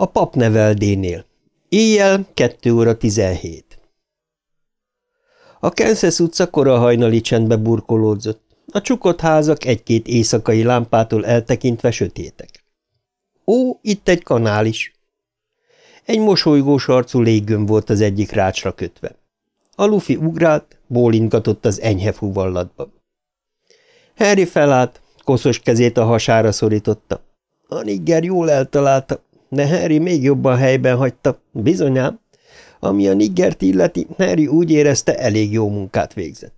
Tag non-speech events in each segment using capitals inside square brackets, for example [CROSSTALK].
A papneveldénél. Éjjel 2 óra 17. A Kansas utca kora hajnali csendbe burkolódzott. A csukott házak egy-két éjszakai lámpától eltekintve sötétek. Ó, itt egy kanál is. Egy mosolygós arcú léggömb volt az egyik rácsra kötve. A lufi ugrált, bólintgatott az enyhe fúvallatba. Harry felállt, koszos kezét a hasára szorította. A nigger jól eltalálta, de Harry még jobban helyben hagyta, bizonyám. Ami a niggert illeti, Harry úgy érezte, elég jó munkát végzett.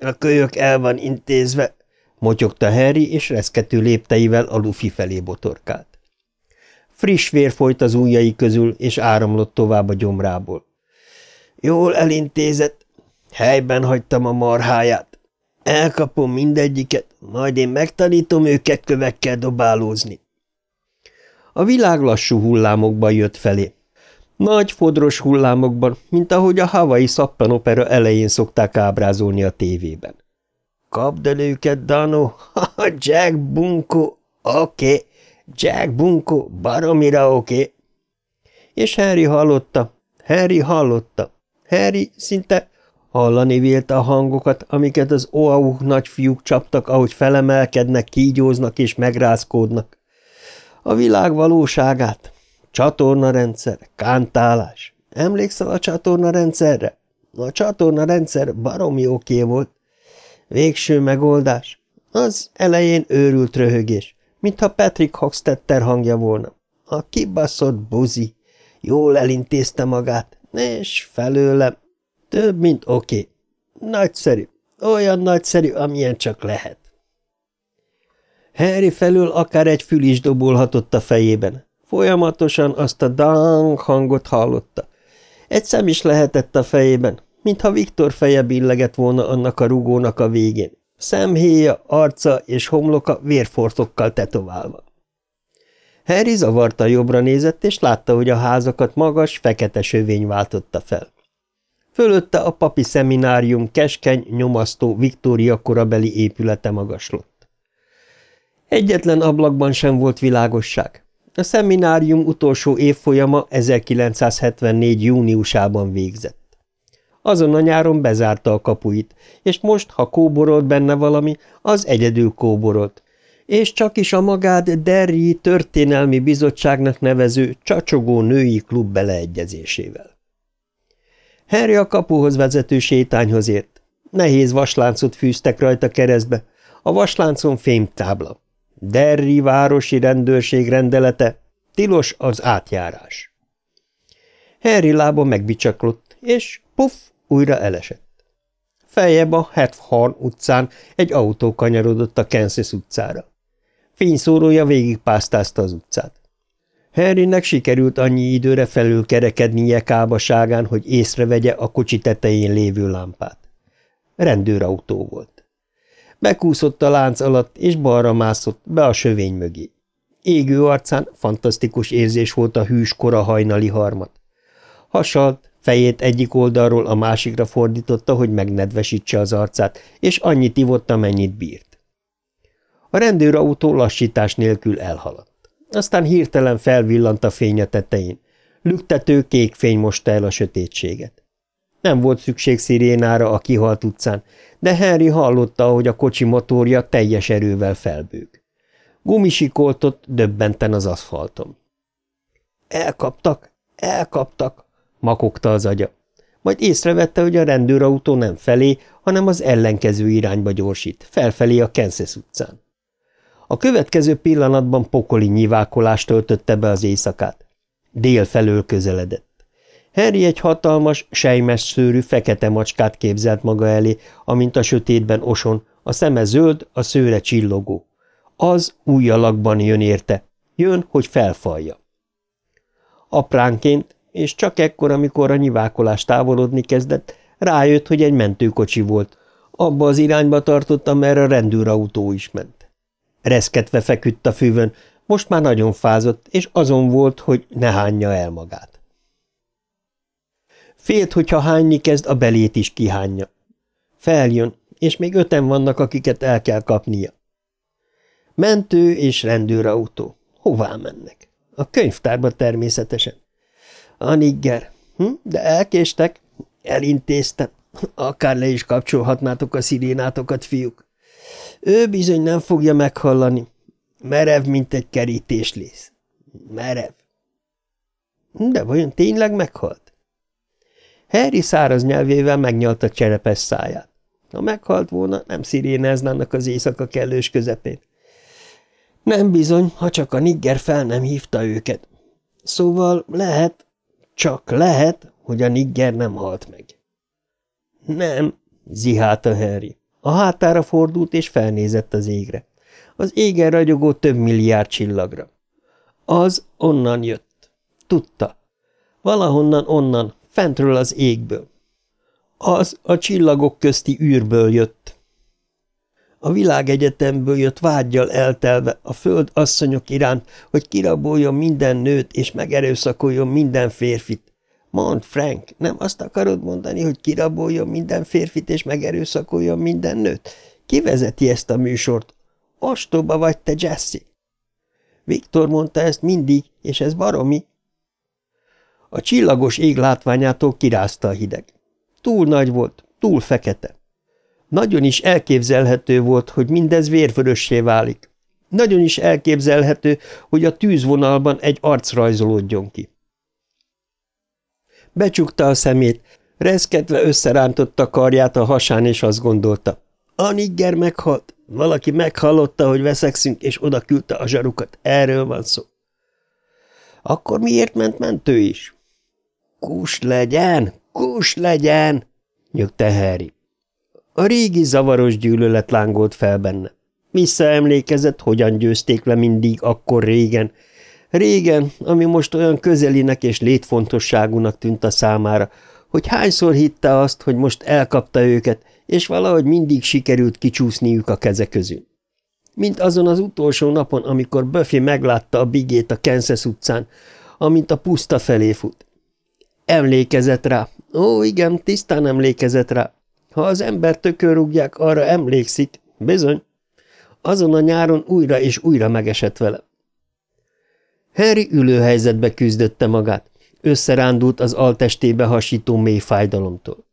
A kölyök el van intézve, motyogta Harry, és reszkető lépteivel a lufi felé botorkált. Friss vér folyt az ujjai közül, és áramlott tovább a gyomrából. Jól elintézett, helyben hagytam a marháját. Elkapom mindegyiket, majd én megtanítom őket kövekkel dobálózni. A világ lassú hullámokban jött felé. Nagy, fodros hullámokban, mint ahogy a havai szappanopera elején szokták ábrázolni a tévében. – Kapd el őket, Dano! [LAUGHS] Jack Bunko! Oké! Okay. Jack Bunko, baromira oké! Okay. És Harry hallotta, Harry hallotta. Harry szinte hallani vélte a hangokat, amiket az Oahu nagyfiúk csaptak, ahogy felemelkednek, kígyóznak és megrázkódnak. A világ valóságát, csatornarendszer, kántálás. Emlékszel a csatornarendszerre? A csatornarendszer baromi oké volt. Végső megoldás. Az elején őrült röhögés, mintha Patrick Hoxtetter hangja volna. A kibaszott buzi. Jól elintézte magát, és felőlem több, mint oké. Okay. Nagyszerű, olyan nagyszerű, amilyen csak lehet. Harry felől akár egy fül is dobolhatott a fejében. Folyamatosan azt a dang hangot hallotta. Egy szem is lehetett a fejében, mintha Viktor feje billegett volna annak a rugónak a végén. Szemhéja, arca és homloka vérfortokkal tetoválva. Harry zavarta jobbra nézett, és látta, hogy a házakat magas, fekete sövény váltotta fel. Fölötte a papi szeminárium keskeny, nyomasztó, Viktória korabeli épülete magaslott. Egyetlen ablakban sem volt világosság. A szeminárium utolsó évfolyama 1974. júniusában végzett. Azon a nyáron bezárta a kapuit, és most, ha kóborolt benne valami, az egyedül kóborolt, és csak is a magát Derry történelmi bizottságnak nevező csacsogó női klub beleegyezésével. Harry a kapuhoz vezető sétányhoz ért. Nehéz vasláncot fűztek rajta keresztbe, a vasláncon fémtábla. Derri városi rendőrség rendelete, tilos az átjárás. Harry lába megbicsaklott, és puff, újra elesett. Feljebb a Heffhorn utcán egy autó kanyarodott a Kansas utcára. Fényszórója végigpásztázta az utcát. Henrynek sikerült annyi időre felülkerekednie kábaságán, hogy észrevegye a kocsi tetején lévő lámpát. Rendőrautó volt. Bekúszott a lánc alatt, és balra mászott be a sövény mögé. Égő arcán fantasztikus érzés volt a hűs kora hajnali harmat. Hasalt, fejét egyik oldalról a másikra fordította, hogy megnedvesítse az arcát, és annyit ivott, amennyit bírt. A rendőrautó lassítás nélkül elhaladt. Aztán hirtelen felvillant a fény a tetején. Lüktető kék fény mosta el a sötétséget. Nem volt szükség szirénára a kihalt utcán, de Henry hallotta, hogy a kocsi motorja teljes erővel felbőg. Gumisikoltott döbbenten az aszfalton. Elkaptak, elkaptak, makogta az agya. Majd észrevette, hogy a rendőrautó nem felé, hanem az ellenkező irányba gyorsít, felfelé a Kansas utcán. A következő pillanatban pokoli nyivákolást töltötte be az éjszakát. Dél felől közeledett. Harry egy hatalmas, sejmes szőrű fekete macskát képzelt maga elé, amint a sötétben oson, a szeme zöld, a szőre csillogó. Az új alakban jön érte, jön, hogy felfalja. Apránként, és csak ekkor, amikor a nyivákolás távolodni kezdett, rájött, hogy egy mentőkocsi volt. Abba az irányba tartotta, merre a rendőrautó is ment. Reszketve feküdt a füvön, most már nagyon fázott, és azon volt, hogy ne hányja el magát. Félt, hogyha hányni kezd, a belét is kihányja. Feljön, és még öten vannak, akiket el kell kapnia. Mentő és rendőrautó. Hová mennek? A könyvtárba természetesen. A nigger. Hm? De elkéstek. Elintéztem. Akár le is kapcsolhatnátok a szirénátokat, fiúk. Ő bizony nem fogja meghallani. Merev, mint egy kerítéslész. Merev. De vajon tényleg meghalt? Harry száraz nyelvével megnyalta cserepes száját. Ha meghalt volna, nem szirénáznának az éjszaka kellős közepén. Nem bizony, ha csak a nigger fel nem hívta őket. Szóval lehet, csak lehet, hogy a nigger nem halt meg. Nem, zihálta Harry. A hátára fordult és felnézett az égre. Az égen ragyogó több milliárd csillagra. Az onnan jött. Tudta. Valahonnan onnan, fentről az égből. Az a csillagok közti űrből jött. A világegyetemből jött vágyjal eltelve a föld asszonyok iránt, hogy kiraboljon minden nőt és megerőszakoljon minden férfit. Mond, Frank, nem azt akarod mondani, hogy kiraboljon minden férfit és megerőszakoljon minden nőt? Ki vezeti ezt a műsort? Ostoba vagy te, Jesse? Viktor mondta ezt mindig, és ez baromi. A csillagos ég látványától kirázta a hideg. Túl nagy volt, túl fekete. Nagyon is elképzelhető volt, hogy mindez vérvörössé válik. Nagyon is elképzelhető, hogy a tűzvonalban egy arc rajzolódjon ki. Becsukta a szemét, reszkedve összerántotta karját a hasán, és azt gondolta. A nigger meghalt. Valaki meghallotta, hogy veszekszünk, és oda küldte a zsarukat. Erről van szó. Akkor miért ment mentő is? Kus legyen, kus legyen, nyögte Harry. A régi zavaros gyűlölet lángolt fel benne. Visszaemlékezett, hogyan győzték le mindig akkor régen. Régen, ami most olyan közelinek és létfontosságúnak tűnt a számára, hogy hányszor hitte azt, hogy most elkapta őket, és valahogy mindig sikerült kicsúszniuk a keze közül. Mint azon az utolsó napon, amikor Buffy meglátta a bigét a Kansas utcán, amint a puszta felé fut. Emlékezett rá. Ó, igen, tisztán emlékezett rá. Ha az ember tökörrúgják, arra emlékszik. Bizony. Azon a nyáron újra és újra megesett vele. Harry ülőhelyzetbe küzdötte magát. Összerándult az altestébe hasító mély fájdalomtól.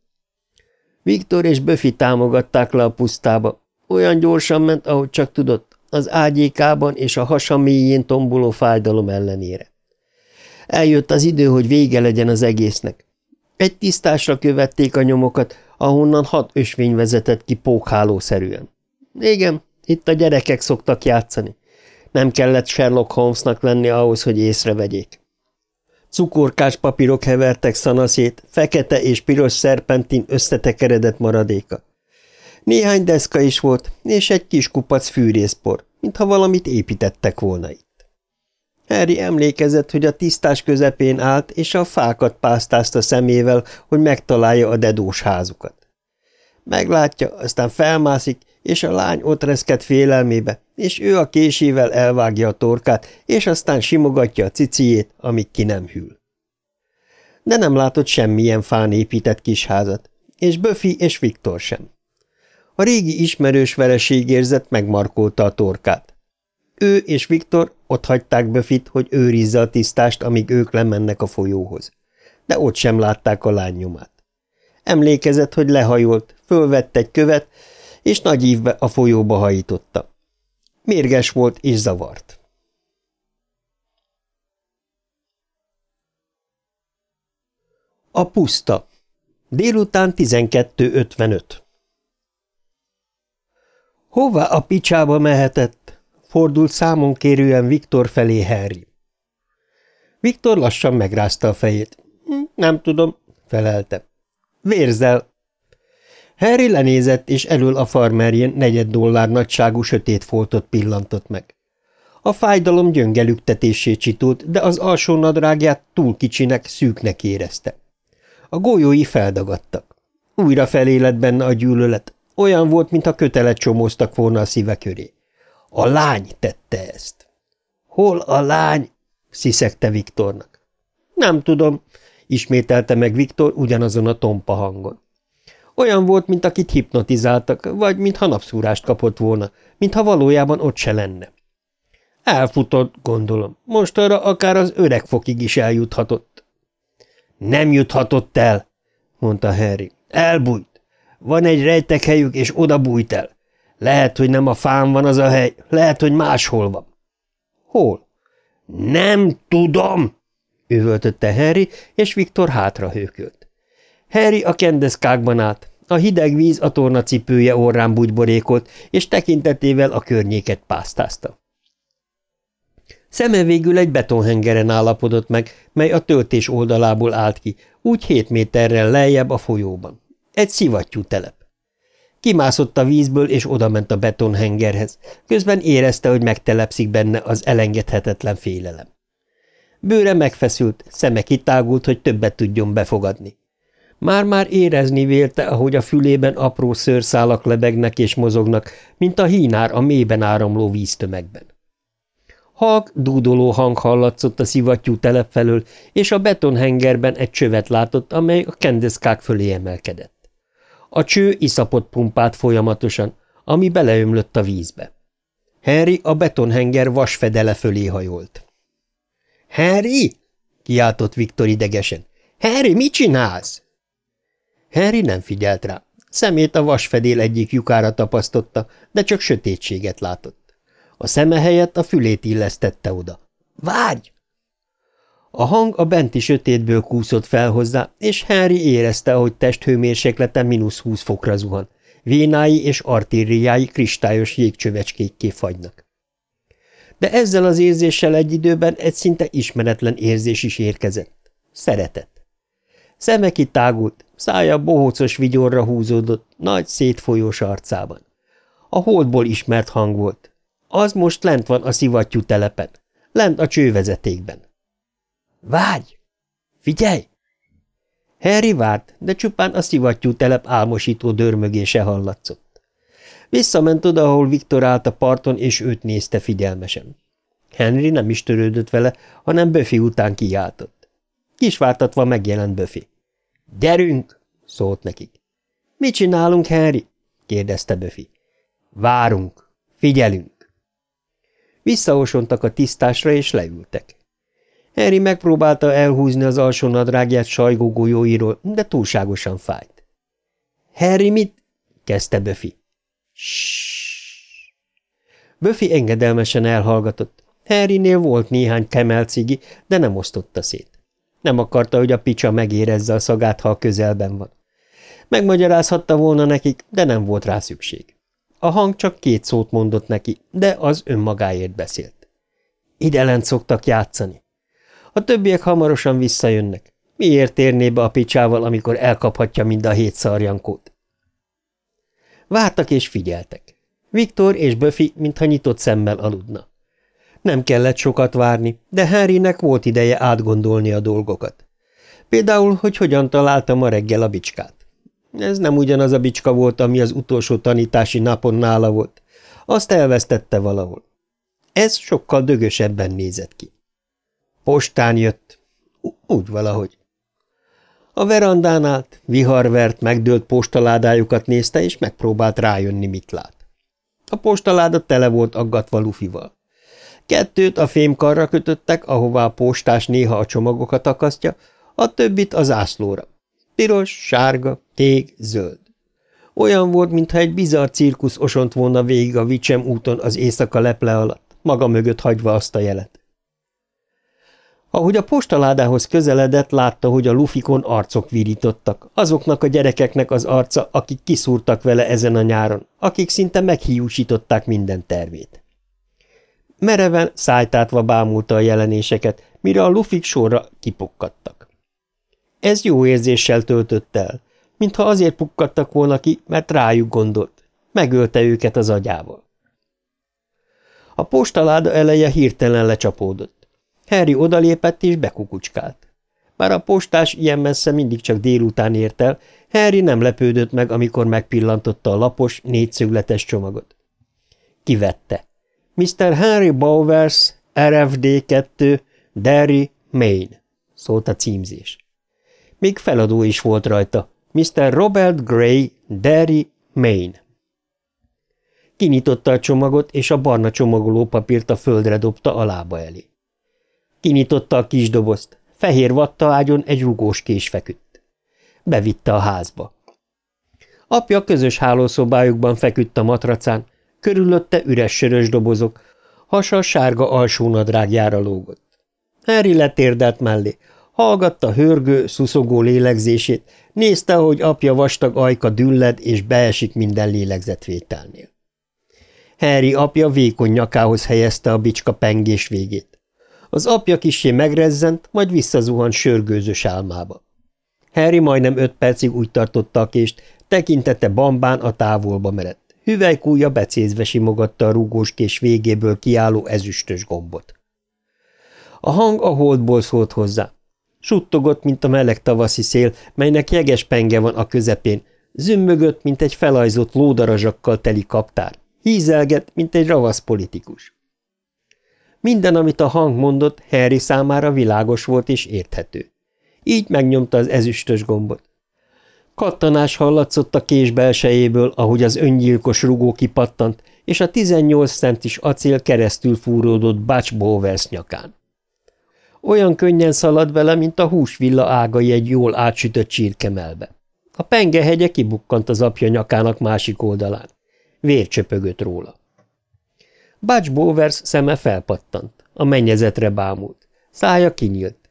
Viktor és Böfi támogatták le a pusztába. Olyan gyorsan ment, ahogy csak tudott, az ágyékában és a hasa mélyén tomboló fájdalom ellenére. Eljött az idő, hogy vége legyen az egésznek. Egy tisztásra követték a nyomokat, ahonnan hat ösvény vezetett ki pókhálószerűen. Igen, itt a gyerekek szoktak játszani. Nem kellett Sherlock Holmesnak lenni ahhoz, hogy észrevegyék. Cukorkás papírok hevertek szanaszét, fekete és piros szerpentin összetekeredett maradéka. Néhány deszka is volt, és egy kis kupac fűrészpor, mintha valamit építettek volna itt. Harry emlékezett, hogy a tisztás közepén állt, és a fákat pásztázta szemével, hogy megtalálja a dedós házukat. Meglátja, aztán felmászik, és a lány ott reszked félelmébe, és ő a késével elvágja a torkát, és aztán simogatja a ciciét, amíg ki nem hűl. De nem látott semmilyen fán épített kis házat, és Buffy és Viktor sem. A régi ismerős vereségérzet megmarkolta a torkát. Ő és Viktor ott hagyták Böfit, hogy őrizze a tisztást, amíg ők lemennek a folyóhoz. De ott sem látták a lány nyomát. Emlékezett, hogy lehajolt, fölvett egy követ, és nagy ívbe a folyóba hajította. Mérges volt és zavart. A puszta. Délután 12.55 Hova a picsába mehetett? Fordult számon kérően Viktor felé Harry. Viktor lassan megrázta a fejét. Hm, nem tudom, felelte. Vérzel. Harry lenézett, és elől a farmerjén negyed dollár nagyságú sötét foltot pillantott meg. A fájdalom gyöngelüktetését csitult, de az alsó nadrágját túl kicsinek, szűknek érezte. A golyói feldagadtak. Újra felélett benne a gyűlölet, olyan volt, mintha kötelet csomóztak volna a szíve köré. A lány tette ezt. Hol a lány? sziszegte Viktornak. Nem tudom, ismételte meg Viktor ugyanazon a tompa hangon. Olyan volt, mint akit hipnotizáltak, vagy mintha napszúrást kapott volna, mintha valójában ott se lenne. Elfutott, gondolom. Most arra akár az öreg fokig is eljuthatott. Nem juthatott el, mondta Harry. Elbújt. Van egy rejtekhelyük, és oda bújt el. Lehet, hogy nem a fán van az a hely, lehet, hogy máshol van. Hol? Nem tudom, üvöltötte Harry, és Viktor hátra hőkölt. Harry a kendeszkákban állt, a hideg víz a tornacipője orrán bugyborékolt, és tekintetével a környéket pásztázta. Szeme végül egy betonhengeren állapodott meg, mely a töltés oldalából állt ki, úgy hét méterrel lejjebb a folyóban. Egy szivattyú telep. Kimászott a vízből, és odament a betonhengerhez. Közben érezte, hogy megtelepszik benne az elengedhetetlen félelem. Bőre megfeszült, szeme kitágult, hogy többet tudjon befogadni. Már-már érezni vélte, ahogy a fülében apró szőrszálak lebegnek és mozognak, mint a hínár a mélyben áramló víztömegben. Halk, dúdoló hang hallatszott a szivattyú telep felől, és a betonhengerben egy csövet látott, amely a kendeszkák fölé emelkedett. A cső iszapot pumpált folyamatosan, ami beleömlött a vízbe. Henry a betonhenger vasfedele fölé hajolt. – Henry! – kiáltott Viktor idegesen. – Henry, mit csinálsz? Henry nem figyelt rá. Szemét a vasfedél egyik lyukára tapasztotta, de csak sötétséget látott. A szeme helyett a fülét illesztette oda. – Várj! A hang a benti sötétből kúszott fel hozzá, és Henry érezte, hogy testhőmérséklete mínusz húsz fokra zuhan. Vénái és artériái kristályos jégcsövecskékké fagynak. De ezzel az érzéssel egy időben egy szinte ismeretlen érzés is érkezett. Szeretet. Szeme kitágult, szája bohócos vigyorra húzódott, nagy szétfolyós arcában. A holdból ismert hang volt. Az most lent van a szivattyú telepen, lent a csővezetékben. Vágy! Figyelj! Harry várt, de csupán a szivattyú telep álmosító dörmögése hallatszott. Visszament oda, ahol Viktor állt a parton, és őt nézte figyelmesen. Henry nem is törődött vele, hanem Buffy után kiáltott. Kisvártatva megjelent Buffy. – Gyerünk! – szólt nekik. – Mit csinálunk, Henry? – kérdezte Buffy. – Várunk. Figyelünk. Visszaosontak a tisztásra, és leültek. Harry megpróbálta elhúzni az alsó nadrágját sajgó golyóiról, de túlságosan fájt. – Harry, mit? – kezdte Buffy. – Buffy engedelmesen elhallgatott. Harrynél volt néhány kemel de nem osztotta szét. Nem akarta, hogy a picsa megérezze a szagát, ha a közelben van. Megmagyarázhatta volna nekik, de nem volt rá szükség. A hang csak két szót mondott neki, de az önmagáért beszélt. Ide lent szoktak játszani. A többiek hamarosan visszajönnek. Miért térné be a picsával, amikor elkaphatja mind a hét szarjankót? Vártak és figyeltek. Viktor és Buffy mintha nyitott szemmel aludna. Nem kellett sokat várni, de Harrynek volt ideje átgondolni a dolgokat. Például, hogy hogyan találta ma reggel a bicskát. Ez nem ugyanaz a bicska volt, ami az utolsó tanítási napon nála volt. Azt elvesztette valahol. Ez sokkal dögösebben nézett ki. Postán jött. Úgy valahogy. A verandán állt, viharvert, megdőlt postaládájukat nézte, és megpróbált rájönni, mit lát. A postaláda tele volt aggatva lufival. Kettőt a fémkarra kötöttek, ahová a postás néha a csomagokat akasztja, a többit az ászlóra. Piros, sárga, tég, zöld. Olyan volt, mintha egy bizarr cirkusz osont volna végig a Vicsem úton az éjszaka leple alatt, maga mögött hagyva azt a jelet. Ahogy a postaládához közeledett, látta, hogy a lufikon arcok virítottak, azoknak a gyerekeknek az arca, akik kiszúrtak vele ezen a nyáron, akik szinte meghiúsították minden tervét. Mereven, szájtátva bámulta a jelenéseket, mire a lufik sorra kipukkadtak. Ez jó érzéssel töltött el, mintha azért pukkadtak volna ki, mert rájuk gondolt. Megölte őket az agyával. A postaláda eleje hirtelen lecsapódott. Harry odalépett és bekukucskált. Bár a postás ilyen messze mindig csak délután ért el, Harry nem lepődött meg, amikor megpillantotta a lapos, négyszögletes csomagot. Kivette. Mr. Henry Bowers, RFD 2, Derry, Maine, szólt a címzés. Még feladó is volt rajta, Mr. Robert Gray, Derry, Maine. Kinyitotta a csomagot, és a barna csomagoló papírt a földre dobta a lába elé. Kinyitotta a kis dobozt. Fehér vatta ágyon egy rugós kés feküdt. Bevitte a házba. Apja közös hálószobájukban feküdt a matracán, körülötte üres sörös dobozok, hasa sárga alsónadrágjára lógott. Harry letérdelt mellé, hallgatta hörgő, szuszogó lélegzését, nézte, hogy apja vastag ajka dülled és beesik minden lélegzetvételnél. Harry apja vékony nyakához helyezte a bicska pengés végét. Az apja kisé megrezzent, majd visszazuhant sörgőzös álmába. Harry majdnem öt percig úgy tartotta a kést, tekintete bambán a távolba merett. Hüvelykúja becézve simogatta a rúgós kés végéből kiálló ezüstös gombot. A hang a holdból szólt hozzá. Suttogott, mint a meleg tavaszi szél, melynek jeges penge van a közepén, zümmögött, mint egy felajzott lódarazsakkal teli kaptár, hízelget, mint egy ravasz politikus. Minden, amit a hang mondott, Harry számára világos volt és érthető. Így megnyomta az ezüstös gombot. Kattanás hallatszott a kés belsejéből, ahogy az öngyilkos rugó kipattant, és a 18 centis acél keresztül fúródott Butch Bowers nyakán. Olyan könnyen szalad vele, mint a húsvilla ágai egy jól átsütött csirkemelbe. A pengehegye kibukkant az apja nyakának másik oldalán. Vér csöpögött róla. Butch Bowers szeme felpattant, a mennyezetre bámult. Szája kinyílt.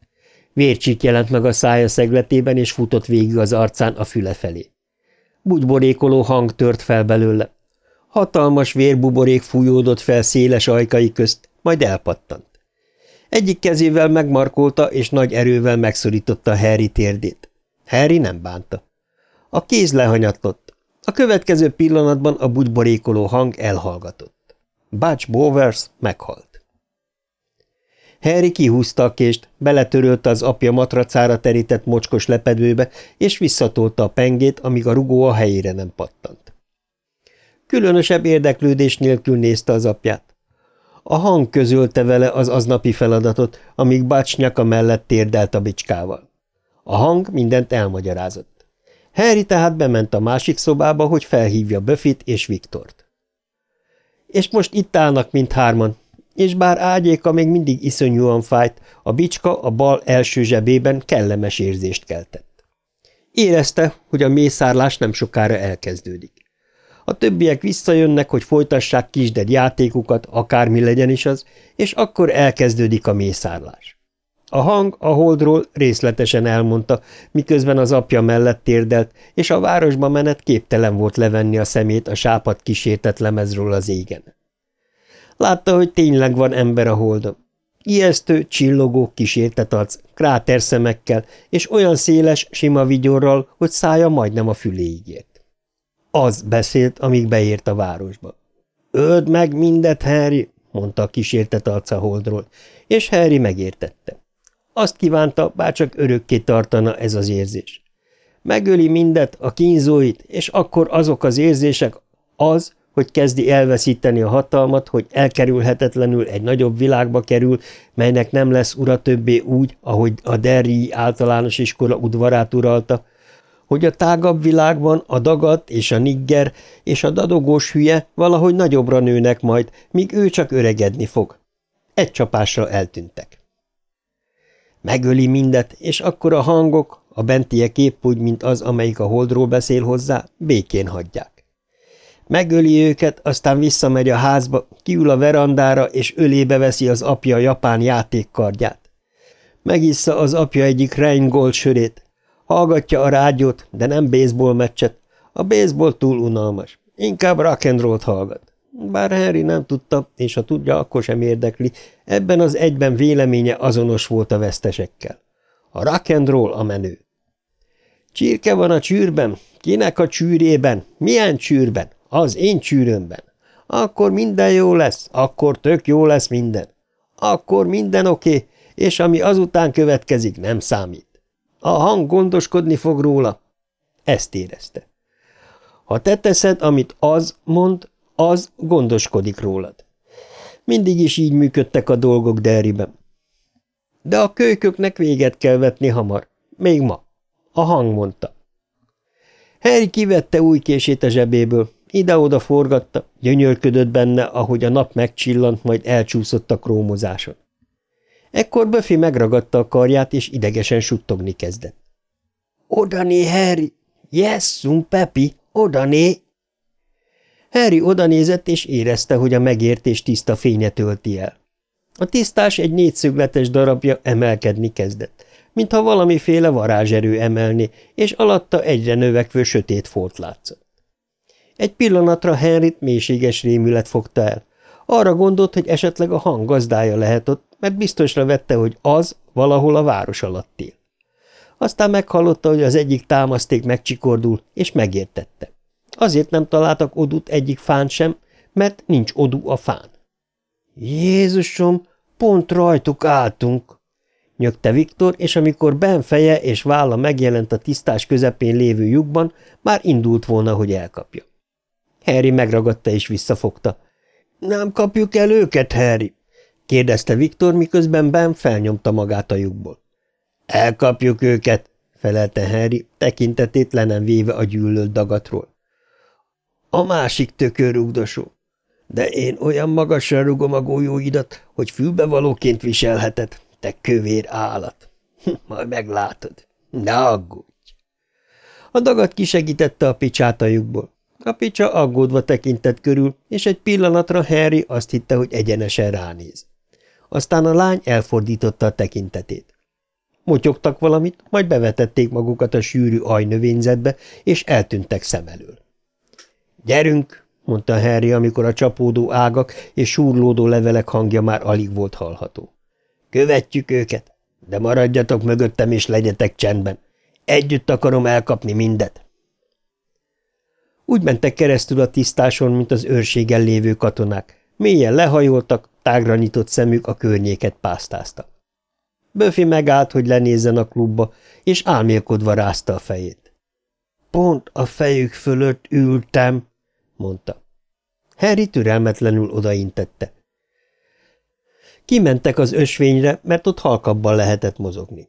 Vércsík jelent meg a szája szegletében, és futott végig az arcán a füle felé. Bugyborékoló hang tört fel belőle. Hatalmas vérbuborék fújódott fel széles ajkai közt, majd elpattant. Egyik kezével megmarkolta, és nagy erővel megszorította Harry térdét. Harry nem bánta. A kéz lehanyatlott. A következő pillanatban a bugyborékoló hang elhallgatott. Butch Bowers meghalt. Harry kihúzta a kést, beletörölte az apja matracára terített mocskos lepedőbe, és visszatolta a pengét, amíg a rugó a helyére nem pattant. Különösebb érdeklődés nélkül nézte az apját. A hang közölte vele az aznapi feladatot, amíg Bács nyaka mellett térdelt a bicskával. A hang mindent elmagyarázott. Harry tehát bement a másik szobába, hogy felhívja Buffyt és Viktort. És most itt állnak mindhárman, és bár ágyéka még mindig iszonyúan fájt, a bicska a bal első zsebében kellemes érzést keltett. Érezte, hogy a mészárlás nem sokára elkezdődik. A többiek visszajönnek, hogy folytassák kisded játékukat, akármi legyen is az, és akkor elkezdődik a mészárlás. A hang a holdról részletesen elmondta, miközben az apja mellett térdelt, és a városba menet képtelen volt levenni a szemét a sápat kísértett lemezről az égen. Látta, hogy tényleg van ember a holdon. Ijesztő, csillogó, kísértet arc, kráterszemekkel, és olyan széles, sima vigyorral, hogy szája majdnem a füléig ért. Az beszélt, amíg beért a városba. – Öld meg mindet, Harry! – mondta a kísértet arca holdról, és Harry megértette. Azt kívánta, bárcsak örökké tartana ez az érzés. Megöli mindet, a kínzóit, és akkor azok az érzések, az, hogy kezdi elveszíteni a hatalmat, hogy elkerülhetetlenül egy nagyobb világba kerül, melynek nem lesz ura többé úgy, ahogy a Derri általános iskola udvarát uralta, hogy a tágabb világban a dagat és a nigger és a dadogós hülye valahogy nagyobbra nőnek majd, míg ő csak öregedni fog. Egy csapásra eltűntek. Megöli mindet, és akkor a hangok, a bentiek épp úgy, mint az, amelyik a holdról beszél hozzá, békén hagyják. Megöli őket, aztán visszamegy a házba, kiül a verandára, és ölébe veszi az apja a japán játékkardját. Megissza az apja egyik Rheingold sörét. Hallgatja a rádiót, de nem baseball meccset. A baseball túl unalmas. Inkább rock and roll hallgat. Bár Henry nem tudta, és ha tudja, akkor sem érdekli, ebben az egyben véleménye azonos volt a vesztesekkel. A rock and roll a menő. Csirke van a csűrben? Kinek a csűrében? Milyen csűrben? Az én csűrömben. Akkor minden jó lesz, akkor tök jó lesz minden. Akkor minden oké, okay, és ami azután következik, nem számít. A hang gondoskodni fog róla. Ezt érezte. Ha te teszed, amit az mond, az gondoskodik rólad. Mindig is így működtek a dolgok Derriben. De a kölyköknek véget kell vetni hamar. Még ma. A hang mondta. Harry kivette új kését a zsebéből, Ide-oda forgatta, gyönyörködött benne, ahogy a nap megcsillant, majd elcsúszott a krómozáson. Ekkor Buffy megragadta a karját, és idegesen suttogni kezdett. – Odané, Harry! Jesszum, Pepi! Odané! Harry odanézett, és érezte, hogy a megértés tiszta fénye tölti el. A tisztás egy négyszögletes darabja emelkedni kezdett, mintha valamiféle varázserő emelni, és alatta egyre növekvő sötét folt látszott. Egy pillanatra Henryt mélységes rémület fogta el. Arra gondolt, hogy esetleg a hang gazdája lehet ott, mert biztosra vette, hogy az valahol a város alatt él. Aztán meghallotta, hogy az egyik támaszték megcsikordul, és megértette. Azért nem találtak odút egyik fán sem, mert nincs odú a fán. Jézusom, pont rajtuk álltunk, nyögte Viktor, és amikor Ben feje és válla megjelent a tisztás közepén lévő lyukban, már indult volna, hogy elkapja. Harry megragadta és visszafogta. – Nem kapjuk el őket, Harry? – kérdezte Viktor, miközben Ben felnyomta magát a lyukból. – Elkapjuk őket – felelte Harry, tekintetét le nem véve a gyűlölt dagatról. – A másik tökörrugdosó. De én olyan magasra rugom a golyóidat, hogy fülbevalóként viselheted, te kövér állat. Majd meglátod. Ne aggódj! A dagat kisegítette a picsát a lyukból. A picsa aggódva tekintett körül, és egy pillanatra Harry azt hitte, hogy egyenesen ránéz. Aztán a lány elfordította a tekintetét. Motyogtak valamit, majd bevetették magukat a sűrű ajnövényzetbe, és eltűntek szem elől. – Gyerünk! – mondta Harry, amikor a csapódó ágak és súrlódó levelek hangja már alig volt hallható. – Követjük őket, de maradjatok mögöttem, és legyetek csendben. Együtt akarom elkapni mindet. Úgy mentek keresztül a tisztáson, mint az őrségen lévő katonák. Mélyen lehajoltak, tágra nyitott szemük a környéket pásztázta. Böfi megállt, hogy lenézzen a klubba, és álmélkodva rázta a fejét. Pont a fejük fölött ültem, mondta. Harry türelmetlenül odaintette. Kimentek az ösvényre, mert ott halkabban lehetett mozogni.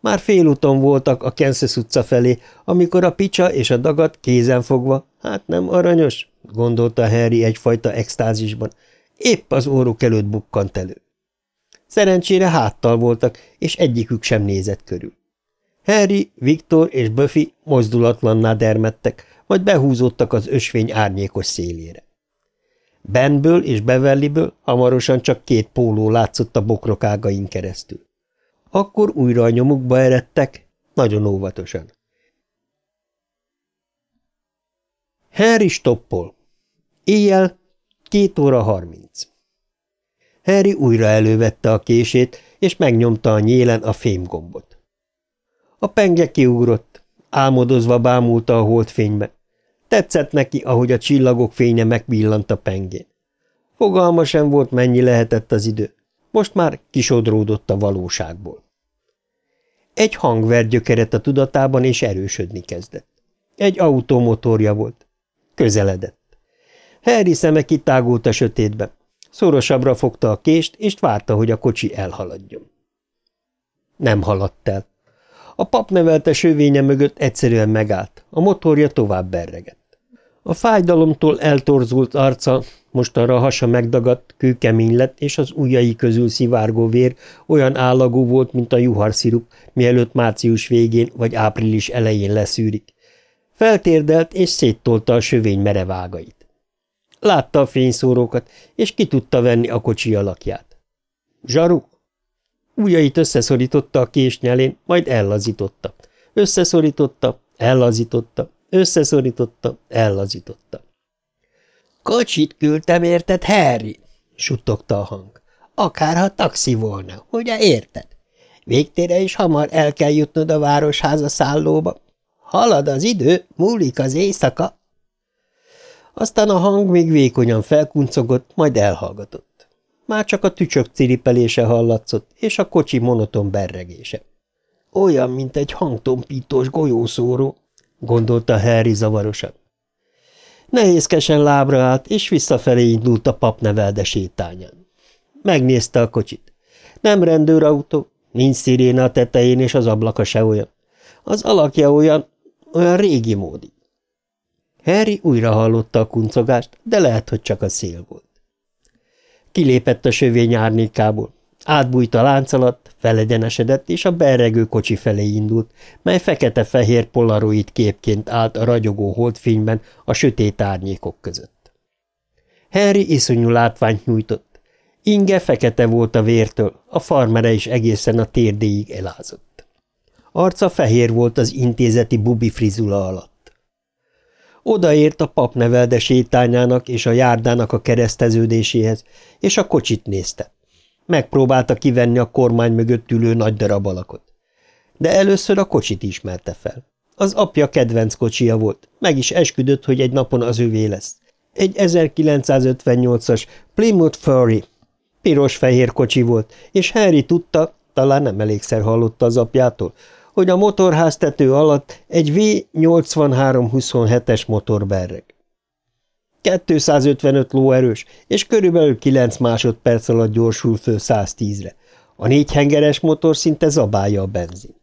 Már félúton voltak a Kansas utca felé, amikor a picsa és a dagat kézen fogva, hát nem aranyos, gondolta Harry egyfajta extázisban, épp az óruk előtt bukkant elő. Szerencsére háttal voltak, és egyikük sem nézett körül. Harry, Viktor és Buffy mozdulatlanná dermedtek, majd behúzódtak az ösvény árnyékos szélére. Benből és Beverlyből hamarosan csak két póló látszott a bokrok ágain keresztül. Akkor újra a nyomukba eredtek, nagyon óvatosan. Harry stoppol. Éjjel két óra harminc. Harry újra elővette a kését, és megnyomta a nyélen a fémgombot. A penge kiugrott, álmodozva bámulta a holdfénybe. Tetszett neki, ahogy a csillagok fénye megvillant a pengén. Fogalma sem volt, mennyi lehetett az idő. Most már kisodródott a valóságból. Egy hang vert gyökeret a tudatában, és erősödni kezdett. Egy automotorja volt. Közeledett. Harry szeme kitágult a sötétbe. Szorosabbra fogta a kést, és várta, hogy a kocsi elhaladjon. Nem haladt el. A pap nevelte sövénye mögött egyszerűen megállt, a motorja tovább berregett. A fájdalomtól eltorzult arca, most arra a hasa megdagadt, kőkemény lett, és az ujjai közül szivárgó vér olyan állagú volt, mint a juharszirup, mielőtt március végén vagy április elején leszűrik. Feltérdelt, és széttolta a sövény merevágait. Látta a fényszórókat, és ki tudta venni a kocsi alakját. Zsaruk? Ujjait összeszorította a kés nyelén, majd ellazította. Összeszorította, ellazította, összeszorította, ellazította. – Kocsit küldtem, érted, Harry? – suttogta a hang. – Akárha taxi volna, ugye érted? Végtére is hamar el kell jutnod a városháza szállóba. Halad az idő, múlik az éjszaka. Aztán a hang még vékonyan felkuncogott, majd elhallgatott. Már csak a tücsök ciripelése hallatszott, és a kocsi monoton berregése. Olyan, mint egy hangtompítós golyószóró, gondolta Harry zavarosan. Nehézkesen lábra állt, és visszafelé indult a pap nevelde sétányán. Megnézte a kocsit. Nem rendőrautó, nincs sziréna a tetején, és az ablaka se olyan. Az alakja olyan, olyan régi módi. Harry újra hallotta a kuncogást, de lehet, hogy csak a szél volt. Kilépett a sövény árnyékából, átbújt a lánc alatt, felegyenesedett, és a berregő kocsi felé indult, mely fekete-fehér polaroid képként állt a ragyogó holdfényben a sötét árnyékok között. Henry iszonyú látványt nyújtott. Inge fekete volt a vértől, a farmere is egészen a térdéig elázott. Arca fehér volt az intézeti bubi frizula alatt. Odaért a papnevelde sétányának és a járdának a kereszteződéséhez, és a kocsit nézte. Megpróbálta kivenni a kormány mögött ülő nagy darab alakot. De először a kocsit ismerte fel. Az apja kedvenc kocsia volt, meg is esküdött, hogy egy napon az övé lesz. Egy 1958-as Plymouth Fury. Piros-fehér kocsi volt, és Harry tudta, talán nem elégszer hallotta az apjától, hogy a motorháztető alatt egy V8327-es motor berreg. 255 lóerős, és körülbelül 9 másodperc alatt gyorsul föl 110-re. A négyhengeres motor szinte zabálja a benzint.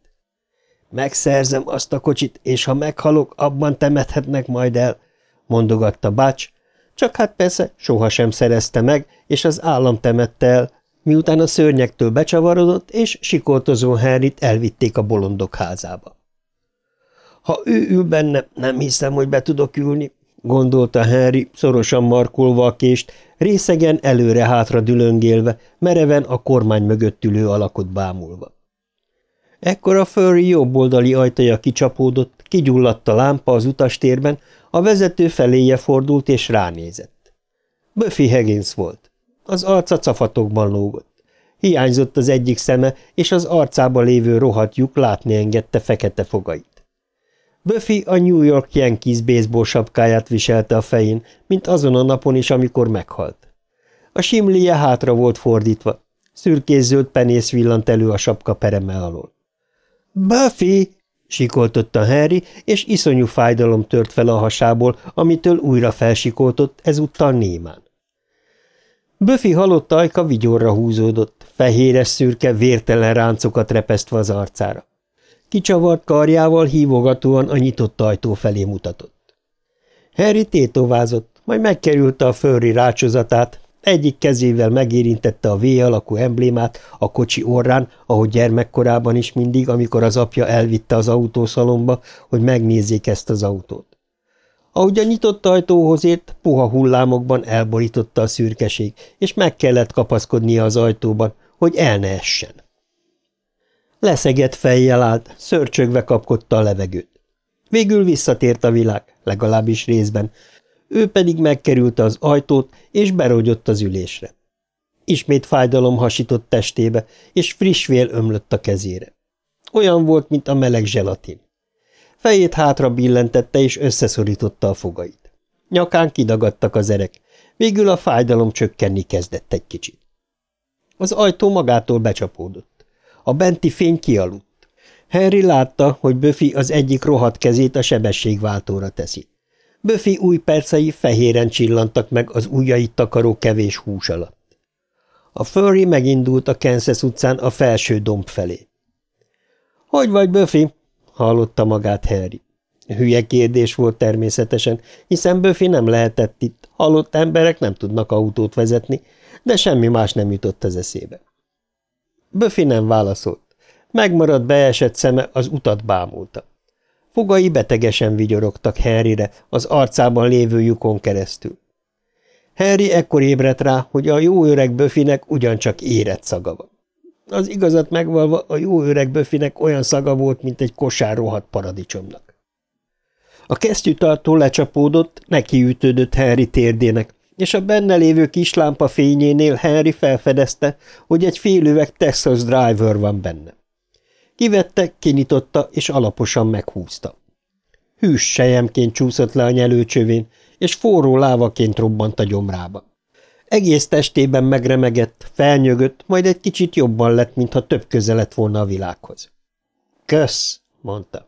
Megszerzem azt a kocsit, és ha meghalok, abban temethetnek majd el, mondogatta bács, csak hát persze sohasem szerezte meg, és az állam temette el, miután a szörnyektől becsavarodott, és sikoltozó Henryt elvitték a bolondok házába. Ha ő ül benne, nem hiszem, hogy be tudok ülni, gondolta Henry, szorosan markolva a kést, részegen előre-hátra dülöngélve, mereven a kormány mögött ülő alakot bámulva. Ekkor a Furry jobboldali ajtaja kicsapódott, kigyulladt a lámpa az utastérben, a vezető feléje fordult és ránézett. Buffy Higgins volt. Az arca cafatokban lógott. Hiányzott az egyik szeme, és az arcában lévő rohadt lyuk látni engedte fekete fogait. Buffy a New York Yankees baseball sapkáját viselte a fején, mint azon a napon is, amikor meghalt. A simlije hátra volt fordítva. Szürkészőt penész villant elő a sapka pereme alól. – Buffy! – sikoltotta Harry, és iszonyú fájdalom tört fel a hasából, amitől újra felsikoltott, ezúttal némán. Buffy halott ajka vigyorra húzódott, fehéres szürke, vértelen ráncokat repesztve az arcára. Kicsavart karjával hívogatóan a nyitott ajtó felé mutatott. Harry tétovázott, majd megkerülte a fölri rácsozatát, egyik kezével megérintette a V alakú emblémát a kocsi orrán, ahogy gyermekkorában is mindig, amikor az apja elvitte az autószalomba, hogy megnézzék ezt az autót. Ahogy a nyitott ajtóhoz ért, puha hullámokban elborította a szürkeség, és meg kellett kapaszkodnia az ajtóban, hogy el ne essen. Leszegett fejjel állt, szörcsögve kapkodta a levegőt. Végül visszatért a világ, legalábbis részben, ő pedig megkerülte az ajtót, és berogyott az ülésre. Ismét fájdalom hasított testébe, és friss vél ömlött a kezére. Olyan volt, mint a meleg zselatin. Fejét hátra billentette, és összeszorította a fogait. Nyakán kidagadtak az erek, végül a fájdalom csökkenni kezdett egy kicsit. Az ajtó magától becsapódott. A benti fény kialudt. Henry látta, hogy Buffy az egyik rohadt kezét a sebességváltóra teszi. Buffy új percei fehéren csillantak meg az ujjait takaró kevés hús alatt. A Furry megindult a Kansas utcán a felső domb felé. – Hogy vagy, Buffy? – hallotta magát Harry. Hülye kérdés volt természetesen, hiszen Buffy nem lehetett itt, halott emberek nem tudnak autót vezetni, de semmi más nem jutott az eszébe. Buffy nem válaszolt. Megmaradt beesett szeme az utat bámulta. Fogai betegesen vigyorogtak Harryre az arcában lévő lyukon keresztül. Harry ekkor ébredt rá, hogy a jó öreg Buffynek ugyancsak érett szaga van. Az igazat megvalva a jó öreg Buffynek olyan szaga volt, mint egy kosár rohadt paradicsomnak. A kesztyűtartó lecsapódott, nekiütődött Harry térdének, és a benne lévő kislámpa fényénél Henry felfedezte, hogy egy félüveg Texas Driver van benne. Kivette, kinyitotta, és alaposan meghúzta. Hűs sejemként csúszott le a nyelőcsövén, és forró lávaként robbant a gyomrába. Egész testében megremegett, felnyögött, majd egy kicsit jobban lett, mintha több köze lett volna a világhoz. – Kösz! – mondta.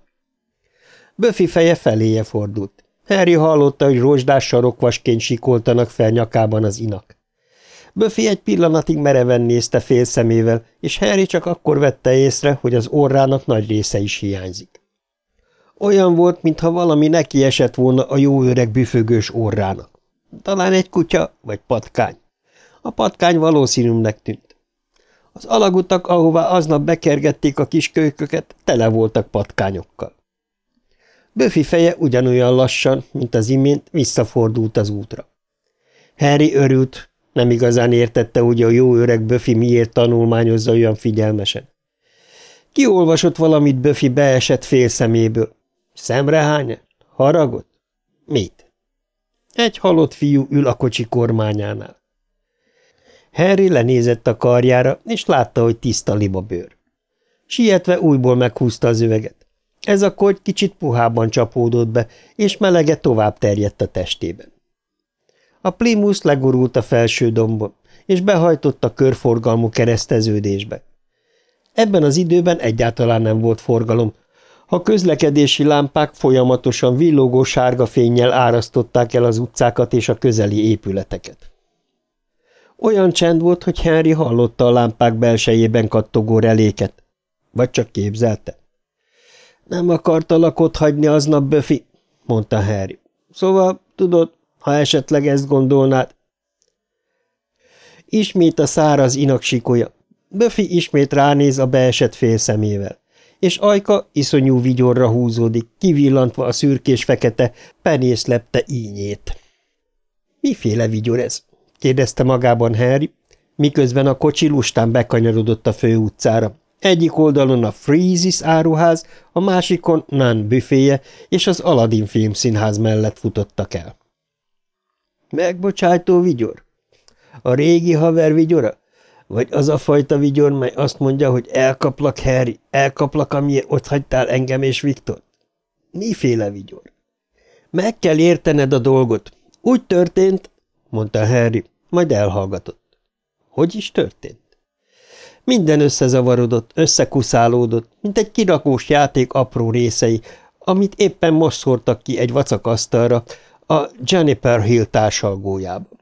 Böfi feje feléje fordult. Harry hallotta, hogy rozsdás sarokvasként sikoltanak fel nyakában az inak. Buffy egy pillanatig mereven nézte fél szemével, és Harry csak akkor vette észre, hogy az orrának nagy része is hiányzik. Olyan volt, mintha valami neki esett volna a jó öreg büfögős orrának. Talán egy kutya, vagy patkány. A patkány valószínűnek tűnt. Az alagutak, ahová aznap bekergették a kis kölyköket, tele voltak patkányokkal. Böfi feje ugyanolyan lassan, mint az imént, visszafordult az útra. Harry örült, nem igazán értette, hogy a jó öreg Böfi miért tanulmányozza olyan figyelmesen. Kiolvasott valamit Böfi beesett fél szeméből. Szemrehányat? Haragot? Mit? Egy halott fiú ül a kocsi kormányánál. Harry lenézett a karjára, és látta, hogy tiszta libabőr. Sietve újból meghúzta az üveget. Ez a kogy kicsit puhában csapódott be, és melege tovább terjedt a testében. A Plymouth legurult a felső dombon, és behajtott a körforgalmú kereszteződésbe. Ebben az időben egyáltalán nem volt forgalom, a közlekedési lámpák folyamatosan villogó sárga fénnyel árasztották el az utcákat és a közeli épületeket. Olyan csend volt, hogy Henry hallotta a lámpák belsejében kattogó reléket. Vagy csak képzelte. Nem akartalak ott hagyni aznap, Böfi, mondta Harry. Szóval, tudod, ha esetleg ezt gondolnád. Ismét a száraz inak sikolya. Böfi ismét ránéz a beesett félszemével és ajka iszonyú vigyorra húzódik, kivillantva a szürkés-fekete, penészlepte ínyét. – Miféle vigyor ez? – kérdezte magában Harry, miközben a kocsi lustán bekanyarodott a főutcára. Egyik oldalon a Freezes áruház, a másikon Nan büféje és az Aladdin filmszínház mellett futottak el. – Megbocsájtó vigyor? A régi haver vigyora? Vagy az a fajta vigyor, mely azt mondja, hogy elkaplak, Harry, elkaplak, amiért ott hagytál engem és Viktor? Miféle vigyor? Meg kell értened a dolgot. Úgy történt, mondta Harry, majd elhallgatott. Hogy is történt? Minden összezavarodott, összekuszálódott, mint egy kirakós játék apró részei, amit éppen most szórtak ki egy vacakasztalra a Juniper Hill társalgójában.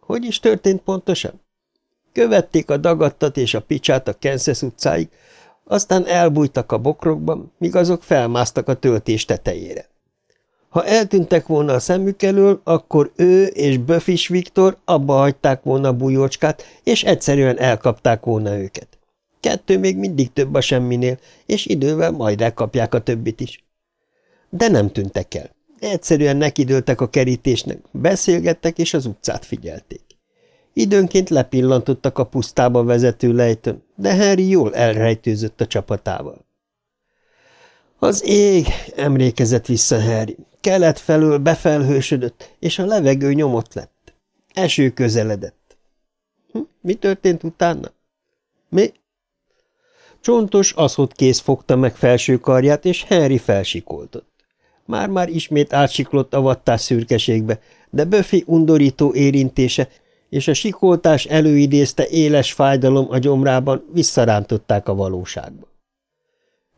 Hogy is történt pontosan? Követték a dagadtat és a picsát a Kansas utcáig, aztán elbújtak a bokrokban, míg azok felmásztak a töltés tetejére. Ha eltűntek volna a szemük elől, akkor ő és Böfis Viktor abba hagyták volna a bújócskát, és egyszerűen elkapták volna őket. Kettő még mindig több a semminél, és idővel majd elkapják a többit is. De nem tűntek el. Egyszerűen nekidőltek a kerítésnek, beszélgettek, és az utcát figyelték. Időnként lepillantottak a pusztába vezető lejtőn, de Harry jól elrejtőzött a csapatával. Az ég, emlékezett vissza Harry, kelet felől befelhősödött, és a levegő nyomott lett. Eső közeledett. Hm, mi történt utána? Mi? Csontos aszot kész fogta meg felső karját, és Harry felsikoltott. Már-már ismét átsiklott a vattás szürkeségbe, de Buffy undorító érintése és a sikoltás előidézte éles fájdalom a gyomrában visszarántották a valóságba.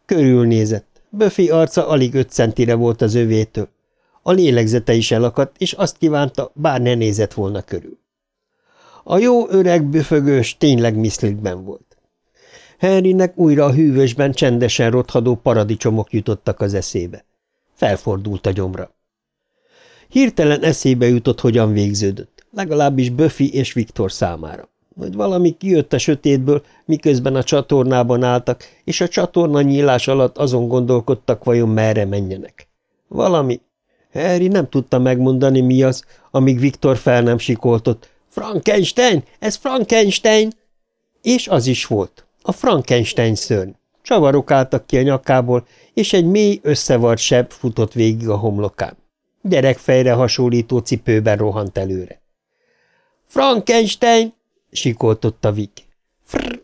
Körülnézett. Böfi arca alig öt centire volt az övétől. A lélegzete is elakadt, és azt kívánta, bár ne nézett volna körül. A jó öreg büfögős tényleg miszlikben volt. Henrynek újra a hűvösben csendesen rothadó paradicsomok jutottak az eszébe. Felfordult a gyomra. Hirtelen eszébe jutott, hogyan végződött legalábbis Buffy és Viktor számára. Hogy valami kijött a sötétből, miközben a csatornában álltak, és a csatorna nyílás alatt azon gondolkodtak, vajon merre menjenek. Valami. Harry nem tudta megmondani, mi az, amíg Viktor fel nem sikoltott. Frankenstein! Ez Frankenstein! És az is volt. A Frankenstein szörny. Csavarok álltak ki a nyakából, és egy mély, összevart seb futott végig a homlokán. Gyerekfejre hasonlító cipőben rohant előre. Frankenstein! sikoltotta Vic. Frr!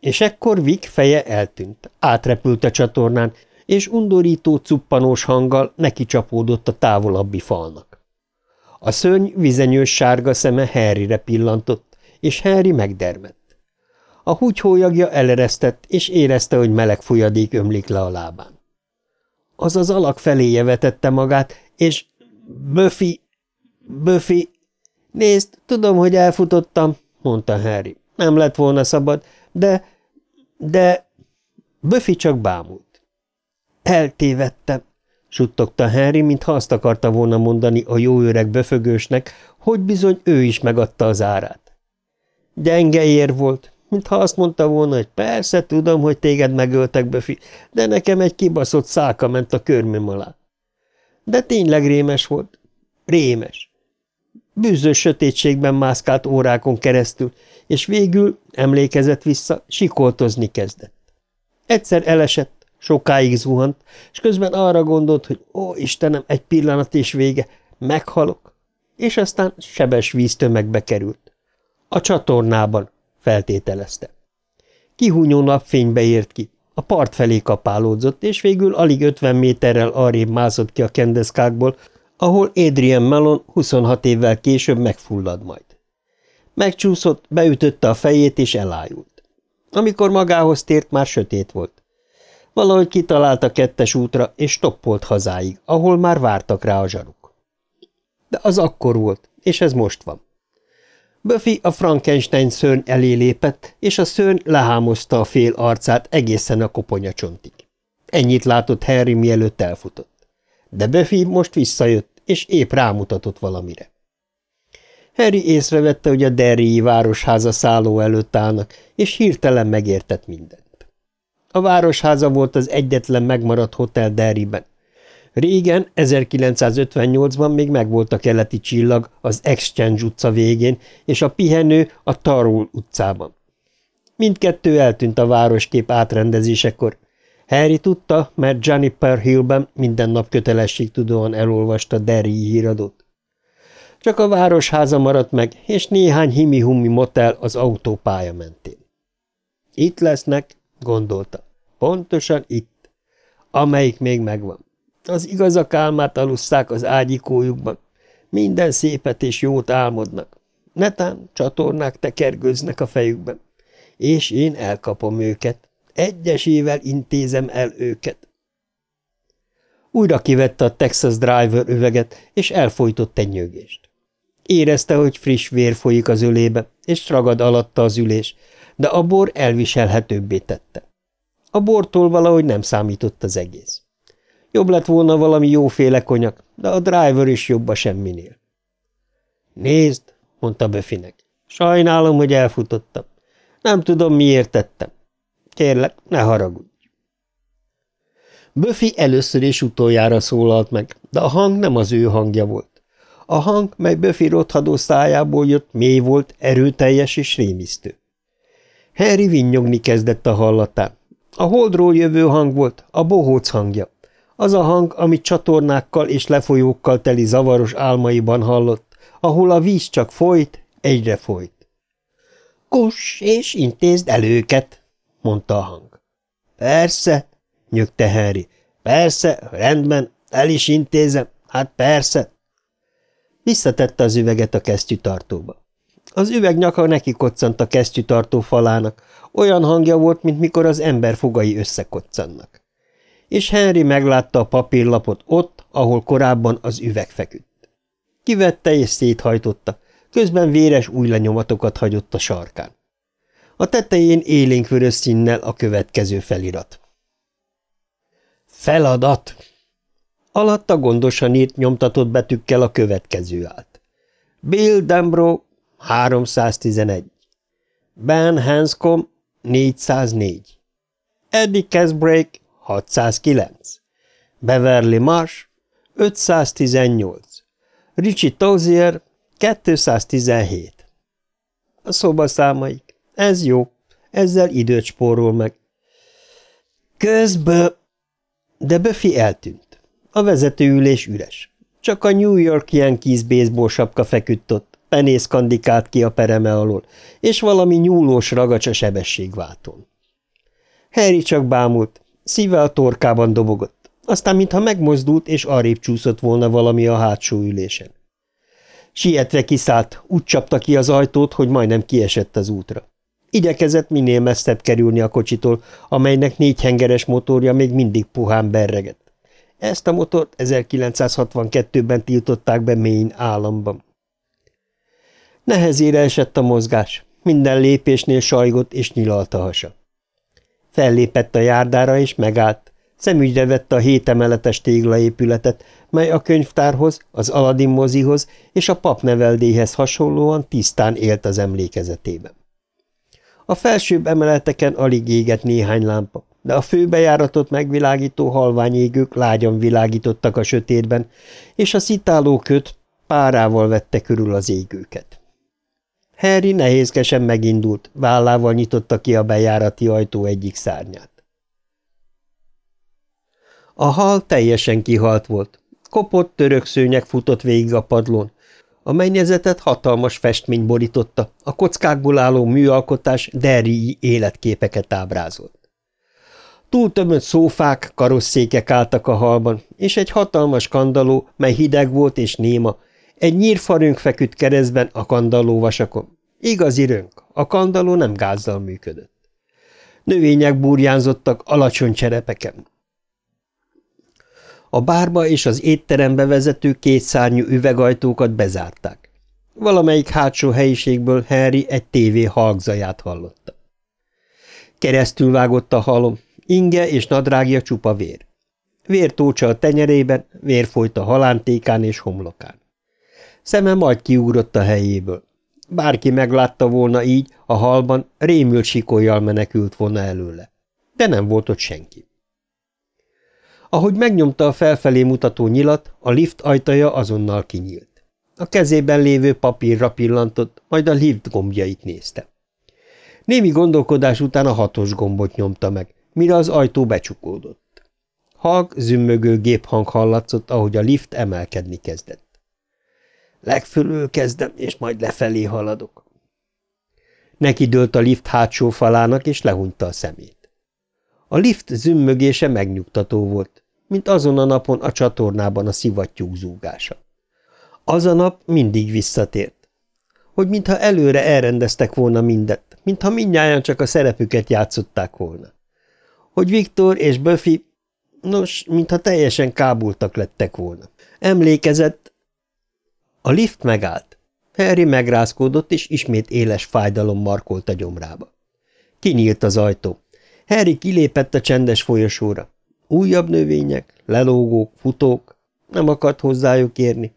És ekkor Vic feje eltűnt, átrepült a csatornán, és undorító cuppanós hanggal neki csapódott a távolabbi falnak. A szörny vizenyős sárga szeme Harryre pillantott, és Harry megdermett. A húgyhólyagja eleresztett, és érezte, hogy meleg folyadék ömlik le a lábán. Az az alak feléje vetette magát, és Buffy, Buffy Nézd, tudom, hogy elfutottam, mondta Harry. Nem lett volna szabad, de... de... Buffy csak bámult. Eltévedtem, suttogta Henry, mintha azt akarta volna mondani a jó öreg böfögősnek, hogy bizony ő is megadta az árát. Gyenge ér volt, mintha azt mondta volna, hogy persze tudom, hogy téged megöltek, Böfi, de nekem egy kibaszott szálka ment a körmöm alá. De tényleg rémes volt. Rémes. Bűzös sötétségben mászkált órákon keresztül, és végül, emlékezett vissza, sikoltozni kezdett. Egyszer elesett, sokáig zuhant, és közben arra gondolt, hogy ó, Istenem, egy pillanat és vége, meghalok, és aztán sebes víztömegbe került. A csatornában, feltételezte. Kihúnyó napfénybe ért ki, a part felé kapálódzott, és végül alig 50 méterrel arrébb mászott ki a kendeszkákból, ahol Adrian Mellon 26 évvel később megfullad majd. Megcsúszott, beütötte a fejét, és elájult. Amikor magához tért, már sötét volt. Valahogy kitalálta kettes útra, és stoppolt hazáig, ahol már vártak rá a zsaruk. De az akkor volt, és ez most van. Buffy a Frankenstein szörny elé lépett, és a szörny lehámozta a fél arcát egészen a koponyacsontig. Ennyit látott Harry, mielőtt elfutott. De Buffy most visszajött, és épp rámutatott valamire. Harry észrevette, hogy a Derryi városháza szálló előtt állnak, és hirtelen megértett mindent. A városháza volt az egyetlen megmaradt hotel Derryben. Régen, 1958-ban még megvolt a keleti csillag az Exchange utca végén, és a pihenő a Tarul utcában. Mindkettő eltűnt a városkép átrendezésekor. Harry tudta, mert Juniper Hillben minden nap kötelességtudóan elolvasta Derry híradót. Csak a városháza maradt meg, és néhány himi-humi motel az autópálya mentén. Itt lesznek, gondolta. Pontosan itt. Amelyik még megvan. Az igazak álmát alusszák az ágyikójukban. Minden szépet és jót álmodnak. Netán csatornák tekergőznek a fejükben. És én elkapom őket. Egyesével intézem el őket. Újra kivette a Texas Driver üveget, és elfolytott egy nyögést. Érezte, hogy friss vér folyik az ölébe, és ragad alatta az ülés, de a bor elviselhetőbbé tette. A bortól valahogy nem számított az egész. Jobb lett volna valami jóféle konyak, de a driver is jobb a semminél. Nézd, mondta Böfinek. Sajnálom, hogy elfutottam. Nem tudom, miért tettem. Kérlek, ne haragudj. Böfi először és utoljára szólalt meg, de a hang nem az ő hangja volt. A hang, mely Böfi rothadó szájából jött, mély volt, erőteljes és rémisztő. Harry vinnyogni kezdett a hallatán. A holdról jövő hang volt, a bohóc hangja. Az a hang, amit csatornákkal és lefolyókkal teli zavaros álmaiban hallott, ahol a víz csak folyt, egyre folyt. – Kus, és intézd el őket! – mondta a hang. – Persze! – nyögte Harry. – Persze, rendben, el is intézem, hát persze! Visszatette az üveget a kesztyűtartóba. Az üveg nyaka neki koccant a kesztyűtartó falának, olyan hangja volt, mint mikor az ember fogai összekoccannak és Henry meglátta a papírlapot ott, ahol korábban az üveg feküdt. Kivette és széthajtotta, közben véres új lenyomatokat hagyott a sarkán. A tetején élénkvörös színnel a következő felirat. Feladat! Alatta gondosan írt nyomtatott betűkkel a következő állt. Bill Dembro 311. Ben Hanscom 404. Eddie Casbrake 609. Beverly Marsh 518. Richie Tozier 217. A szobaszámaik. Ez jó. Ezzel időt spórol meg. Közben... De Buffy eltűnt. A vezetőülés üres. Csak a New York Yankees baseball sapka feküdt ott, penész kandikált ki a pereme alól, és valami nyúlós ragacs a sebességváltón. Harry csak bámult, Szíve a torkában dobogott, aztán mintha megmozdult, és arrébb csúszott volna valami a hátsó ülésen. Sietve kiszállt, úgy csapta ki az ajtót, hogy majdnem kiesett az útra. Igyekezett minél messzebb kerülni a kocsitól, amelynek négy hengeres motorja még mindig puhán berregett. Ezt a motort 1962-ben tiltották be Maine államban. Nehezére esett a mozgás, minden lépésnél sajgott és nyilalta hasa. Fellépett a járdára, és megállt. Szemügyre vette a hétemeletes téglaépületet, mely a könyvtárhoz, az Aladin mozihoz és a papneveldéhez hasonlóan tisztán élt az emlékezetében. A felsőbb emeleteken alig égett néhány lámpa, de a főbejáratot megvilágító halványégők lágyan világítottak a sötétben, és a szitáló köt párával vette körül az égőket. Harry nehézkesen megindult, vállával nyitotta ki a bejárati ajtó egyik szárnyát. A hal teljesen kihalt volt. Kopott török szőnyeg futott végig a padlón. A mennyezetet hatalmas festmény borította, a kockákból álló műalkotás derrii életképeket ábrázolt. Túltömött szófák, karosszékek álltak a halban, és egy hatalmas kandaló, mely hideg volt és néma, egy nyírfarönk feküdt keresztben a kandalló vasakon. Igazi rönk, a kandalló nem gázzal működött. Növények burjánzottak alacsony cserepeken. A bárba és az étterembe vezető kétszárnyú üvegajtókat bezárták. Valamelyik hátsó helyiségből Harry egy tévé halkzaját hallotta. Keresztül vágott a halom, inge és nadrágja csupa vér. Vér tócsa a tenyerében, vér folyt a halántékán és homlokán. Szeme majd kiugrott a helyéből. Bárki meglátta volna így, a halban rémült sikolyjal menekült volna előle. De nem volt ott senki. Ahogy megnyomta a felfelé mutató nyilat, a lift ajtaja azonnal kinyílt. A kezében lévő papírra pillantott, majd a lift gombjait nézte. Némi gondolkodás után a hatos gombot nyomta meg, mire az ajtó becsukódott. Halk, zümmögő géphang hallatszott, ahogy a lift emelkedni kezdett. Legfölül kezdem, és majd lefelé haladok. Neki dőlt a lift hátsó falának, és lehúnyta a szemét. A lift zümmögése megnyugtató volt, mint azon a napon a csatornában a szivattyúk zúgása. Az a nap mindig visszatért, hogy mintha előre elrendeztek volna mindet, mintha mindnyáján csak a szerepüket játszották volna. Hogy Viktor és Buffy, nos, mintha teljesen kábultak lettek volna. Emlékezett, a lift megállt. Harry megrázkódott, és ismét éles fájdalom markolt a gyomrába. Kinyílt az ajtó. Harry kilépett a csendes folyosóra. Újabb növények, lelógók, futók. Nem akart hozzájuk érni.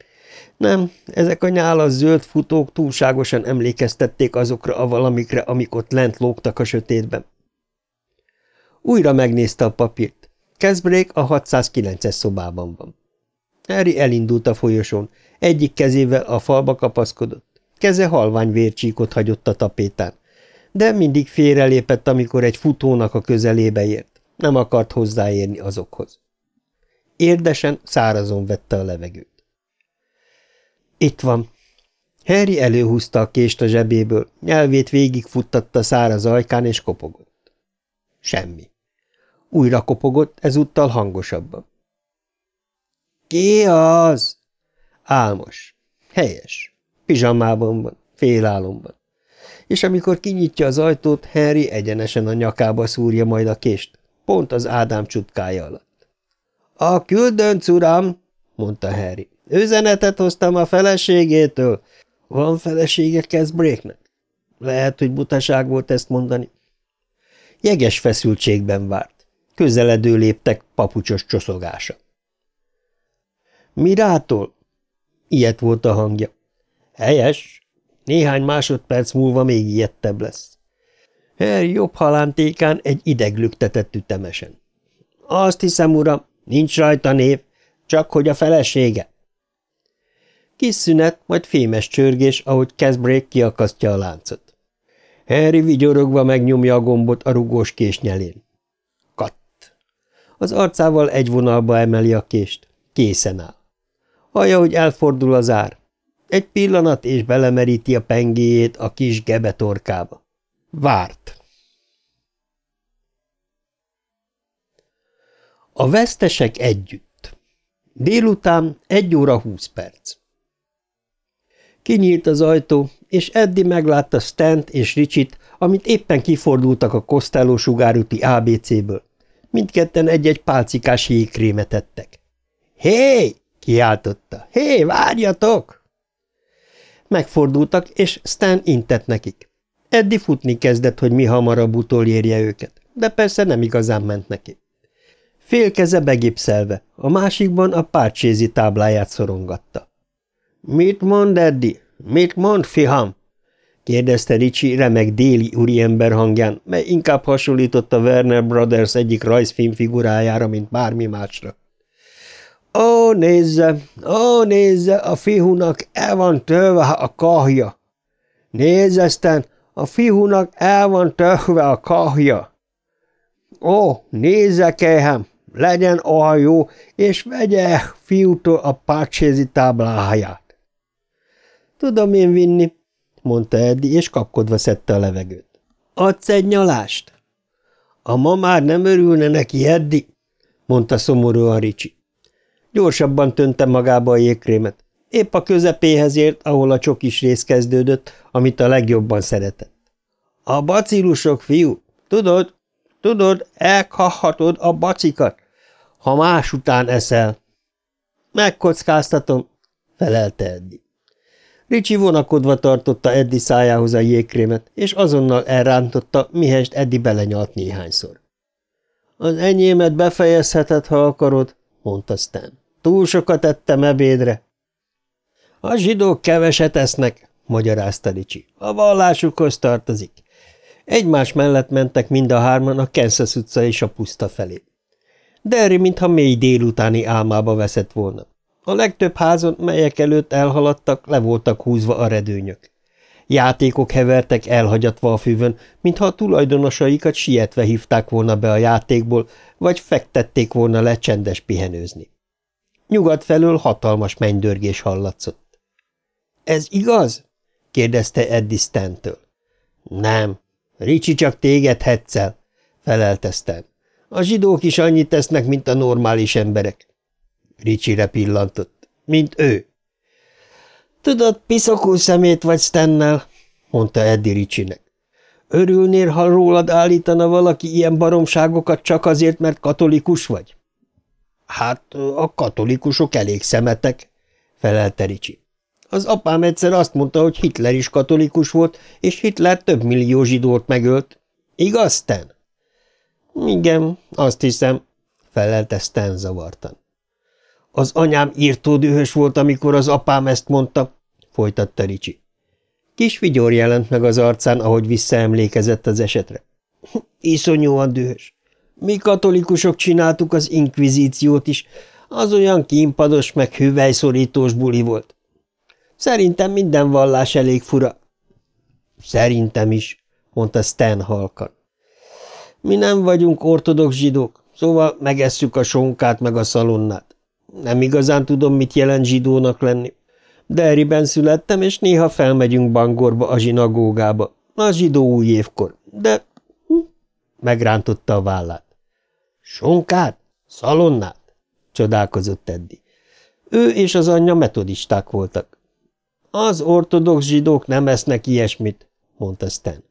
Nem, ezek a nyálas zöld futók túlságosan emlékeztették azokra a valamikre, amik ott lent lógtak a sötétben. Újra megnézte a papírt. Kezbrék a 609-es szobában van. Harry elindult a folyosón, egyik kezével a falba kapaszkodott. Keze halvány vércsíkot hagyott a tapétán, de mindig félrelépett, amikor egy futónak a közelébe ért. Nem akart hozzáérni azokhoz. Érdesen, szárazon vette a levegőt. Itt van. Harry előhúzta a kést a zsebéből, nyelvét végigfuttatta száraz ajkán, és kopogott. Semmi. Újra kopogott, ezúttal hangosabban. – Ki az? Álmos. Helyes. Pizsamában van, félálomban. És amikor kinyitja az ajtót, Henry egyenesen a nyakába szúrja majd a kést, pont az Ádám csutkája alatt. – A küldönc, uram! – mondta Harry. – Üzenetet hoztam a feleségétől. Van felesége Kezbréknek? Lehet, hogy butaság volt ezt mondani. Jeges feszültségben várt. Közeledő léptek papucsos csoszogása. – Mirától? Ilyet volt a hangja. Helyes. Néhány másodperc múlva még ilyettebb lesz. Harry jobb halántékán egy ideg lüktetett ütemesen. Azt hiszem, uram, nincs rajta név, csak hogy a felesége. Kis szünet, majd fémes csörgés, ahogy Casbreak kiakasztja a láncot. Harry vigyorogva megnyomja a gombot a rugós kés nyelén. Katt. Az arcával egy vonalba emeli a kést. Készen áll. Hallja, hogy elfordul az ár. Egy pillanat, és belemeríti a pengéjét a kis gebetorkába. Várt. A vesztesek együtt. Délután egy óra húsz perc. Kinyílt az ajtó, és Eddi meglátta Stent és Ricsit, amit éppen kifordultak a Costello sugárúti ABC-ből. Mindketten egy-egy pálcikás jégkrémet ettek. – Hé! Kiáltotta. Hé, várjatok! Megfordultak, és Stan intett nekik. Eddi futni kezdett, hogy mi hamarabb utolérje őket, de persze nem igazán ment neki. Fél keze begipszelve, a másikban a pártsézi tábláját szorongatta. – Mit mond, Eddi? Mit mond, fiham? – kérdezte Ricsi remek déli úriember hangján, mely inkább hasonlított a Werner Brothers egyik rajzfilm figurájára, mint bármi másra. – Ó, nézze, ó, nézze, a fiúnak el van tölve a kahja. Nézze, Stan, a fiúnak el van tölve a kahja. Ó, nézze, Kéhem, legyen jó, és vegye fiútól a pácsézi tábláját. Tudom én vinni, mondta Eddi, és kapkodva szedte a levegőt. Adsz egy nyalást? A ma már nem örülne neki, Eddi, mondta szomorúan Ricsi. Gyorsabban tönte magába a jégkrémet. Épp a közepéhez ért, ahol a csokis rész kezdődött, amit a legjobban szeretett. A bacillusok, fiú, tudod, tudod, elkahhatod a bacikat, ha más után eszel. Megkockáztatom, felelte Eddi. Ricsi vonakodva tartotta Eddi szájához a jégkrémet, és azonnal elrántotta, mihest Eddi belenyalt néhányszor. Az enyémet befejezheted, ha akarod, mondta Stan. Túl sokat ettem ebédre. A zsidók keveset esznek, magyarázta Ricsi. A vallásukhoz tartozik. Egymás mellett mentek mind a hárman a Kansas utca és a puszta felé. Derry mintha mély délutáni álmába veszett volna. A legtöbb házon, melyek előtt elhaladtak, le voltak húzva a redőnyök. Játékok hevertek elhagyatva a füvön, mintha a tulajdonosaikat sietve hívták volna be a játékból, vagy fektették volna le csendes pihenőzni. Nyugat felől hatalmas mennydörgés hallatszott. – Ez igaz? – kérdezte Eddie Stantől. – Nem. Ricsi csak téged hetszel – felelte Stan. – A zsidók is annyit tesznek, mint a normális emberek. Ricsire pillantott. – Mint ő. – Tudod, piszokul szemét vagy Stennel – mondta Eddie Ricsinek. – Örülnél, ha rólad állítana valaki ilyen baromságokat csak azért, mert katolikus vagy? Hát a katolikusok elég szemetek, felelte Ricsi. Az apám egyszer azt mondta, hogy Hitler is katolikus volt, és Hitler több millió zsidót megölt. Igaz, Stan? Igen, azt hiszem, felelte Stan zavartan. Az anyám írtó dühös volt, amikor az apám ezt mondta, folytatta Ricsi. Kis vigyor jelent meg az arcán, ahogy visszaemlékezett az esetre. [LAUGHS] Iszonyúan dühös. Mi katolikusok csináltuk az inkvizíciót is, az olyan kímpados meg hüvelyszorítós buli volt. Szerintem minden vallás elég fura. Szerintem is, mondta Stan halkan. Mi nem vagyunk ortodox zsidók, szóval megesszük a sonkát meg a szalonnát. Nem igazán tudom, mit jelent zsidónak lenni. Derriben születtem, és néha felmegyünk Bangorba a zsinagógába, a zsidó új évkor, de... Hm, megrántotta a vállát. Sonkát? Szalonnát? csodálkozott Eddi. Ő és az anyja metodisták voltak. Az ortodox zsidók nem esznek ilyesmit, mondta Stan.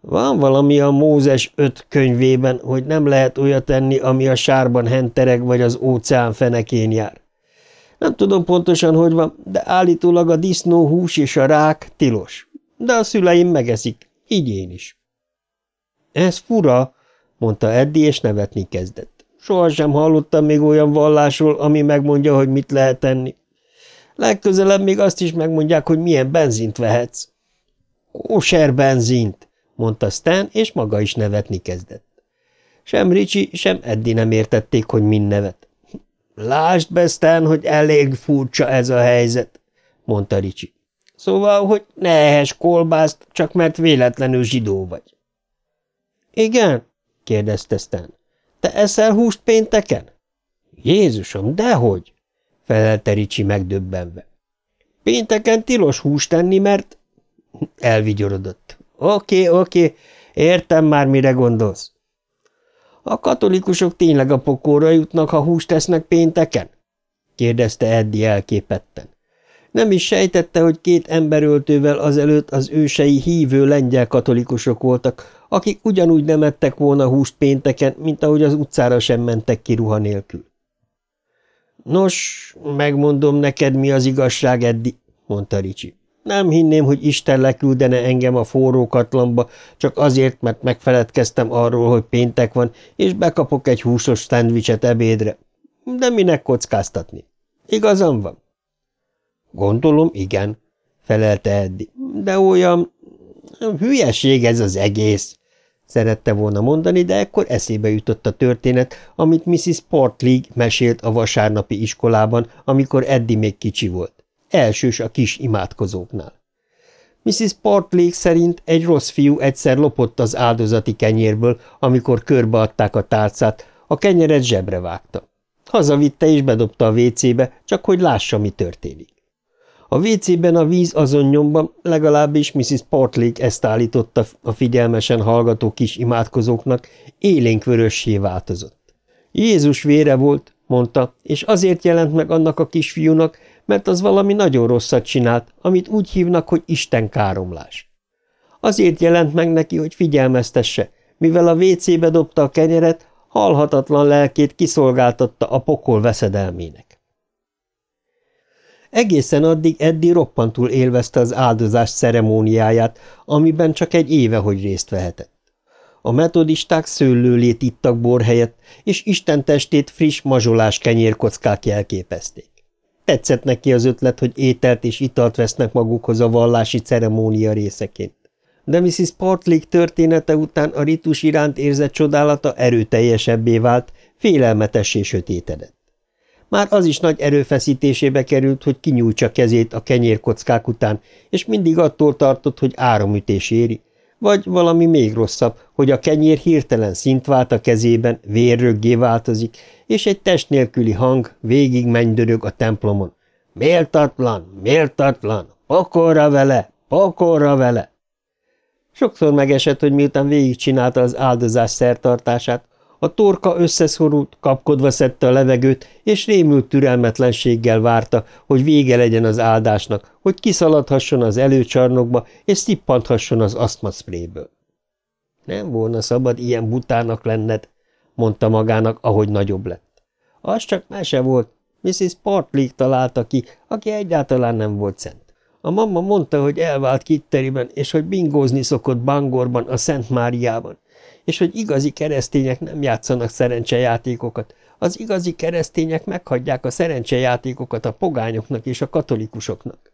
Van valami a Mózes öt könyvében, hogy nem lehet olyat tenni, ami a sárban hentereg vagy az óceán fenekén jár. Nem tudom pontosan, hogy van, de állítólag a disznó hús és a rák tilos. De a szüleim megeszik, így én is. Ez fura, mondta Eddi, és nevetni kezdett. Sohasem hallottam még olyan vallásról, ami megmondja, hogy mit lehet tenni. Legközelebb még azt is megmondják, hogy milyen benzint vehetsz. Kóser benzint, mondta Stan, és maga is nevetni kezdett. Sem Ricsi, sem Eddi nem értették, hogy min nevet. Lásd be, Stan, hogy elég furcsa ez a helyzet, mondta Ricsi. Szóval, hogy ne ehess kolbászt, csak mert véletlenül zsidó vagy. Igen, kérdezte Stan. Te eszel húst pénteken? Jézusom, dehogy! Felelte Ricsi megdöbbenve. Pénteken tilos húst tenni, mert... Elvigyorodott. Oké, oké, értem már, mire gondolsz. A katolikusok tényleg a pokóra jutnak, ha húst tesznek pénteken? kérdezte Eddi elképetten. Nem is sejtette, hogy két emberöltővel azelőtt az ősei hívő lengyel katolikusok voltak, akik ugyanúgy nem ettek volna húst pénteken, mint ahogy az utcára sem mentek ki ruha nélkül. Nos, megmondom neked, mi az igazság, Eddi, mondta Ricsi. Nem hinném, hogy Isten leküldene engem a forró katlamba, csak azért, mert megfeledkeztem arról, hogy péntek van, és bekapok egy húsos szendvicset ebédre. De minek kockáztatni? Igazam van? Gondolom, igen, felelte Eddi. De olyan... hülyeség ez az egész, szerette volna mondani, de ekkor eszébe jutott a történet, amit Mrs. Portley mesélt a vasárnapi iskolában, amikor Eddi még kicsi volt. Elsős a kis imádkozóknál. Mrs. Portley szerint egy rossz fiú egyszer lopott az áldozati kenyérből, amikor körbeadták a tálcát, a kenyeret zsebre vágta. Hazavitte és bedobta a vécébe, csak hogy lássa, mi történik. A vécében a víz azon nyomban, legalábbis Mrs. Portley ezt állította a figyelmesen hallgató kis imádkozóknak, élénk vörössé változott. Jézus vére volt, mondta, és azért jelent meg annak a kisfiúnak, mert az valami nagyon rosszat csinált, amit úgy hívnak, hogy Isten káromlás. Azért jelent meg neki, hogy figyelmeztesse, mivel a vécébe dobta a kenyeret, halhatatlan lelkét kiszolgáltatta a pokol veszedelmének. Egészen addig Eddi roppantul élvezte az áldozás ceremóniáját, amiben csak egy éve, hogy részt vehetett. A metodisták szőlőlét ittak bor helyett, és Isten testét friss mazsolás kenyérkockák jelképezték. Tetszett neki az ötlet, hogy ételt és italt vesznek magukhoz a vallási ceremónia részeként. De Mrs. Portlick története után a ritus iránt érzett csodálata erőteljesebbé vált, félelmetessé sötétedett. Már az is nagy erőfeszítésébe került, hogy kinyújtsa kezét a kenyérkockák után, és mindig attól tartott, hogy áramütés éri, vagy valami még rosszabb, hogy a kenyér hirtelen szint vált a kezében, vérröggé változik, és egy test nélküli hang végig mennydörög a templomon. Méltatlan, méltatlan, pokorra vele, pokorra vele! Sokszor megesett, hogy miután végigcsinálta az áldozás szertartását, a torka összeszorult, kapkodva szedte a levegőt, és rémült türelmetlenséggel várta, hogy vége legyen az áldásnak, hogy kiszaladhasson az előcsarnokba, és szippanthasson az asztmaszpréből. Nem volna szabad ilyen butának lenned, mondta magának, ahogy nagyobb lett. Az csak mese volt. Mrs. Portley találta ki, aki egyáltalán nem volt szent. A mamma mondta, hogy elvált Kitteriben, és hogy bingózni szokott Bangorban, a Szent Máriában, és hogy igazi keresztények nem játszanak szerencsejátékokat. Az igazi keresztények meghagyják a szerencsejátékokat a pogányoknak és a katolikusoknak.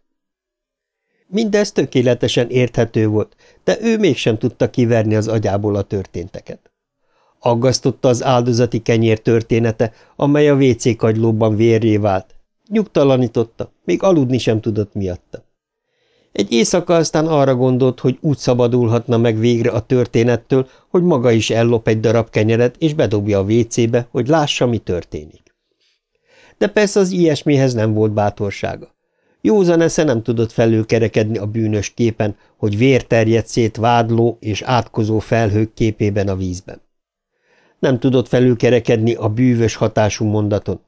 Mindez tökéletesen érthető volt, de ő mégsem tudta kiverni az agyából a történteket. Aggasztotta az áldozati kenyér története, amely a WC kagylóban vérré vált. Nyugtalanította, még aludni sem tudott miatta. Egy éjszaka aztán arra gondolt, hogy úgy szabadulhatna meg végre a történettől, hogy maga is ellop egy darab kenyeret, és bedobja a vécébe, hogy lássa, mi történik. De persze az ilyesmihez nem volt bátorsága. Józan esze nem tudott felülkerekedni a bűnös képen, hogy vér terjed szét vádló és átkozó felhők képében a vízben. Nem tudott felülkerekedni a bűvös hatású mondaton.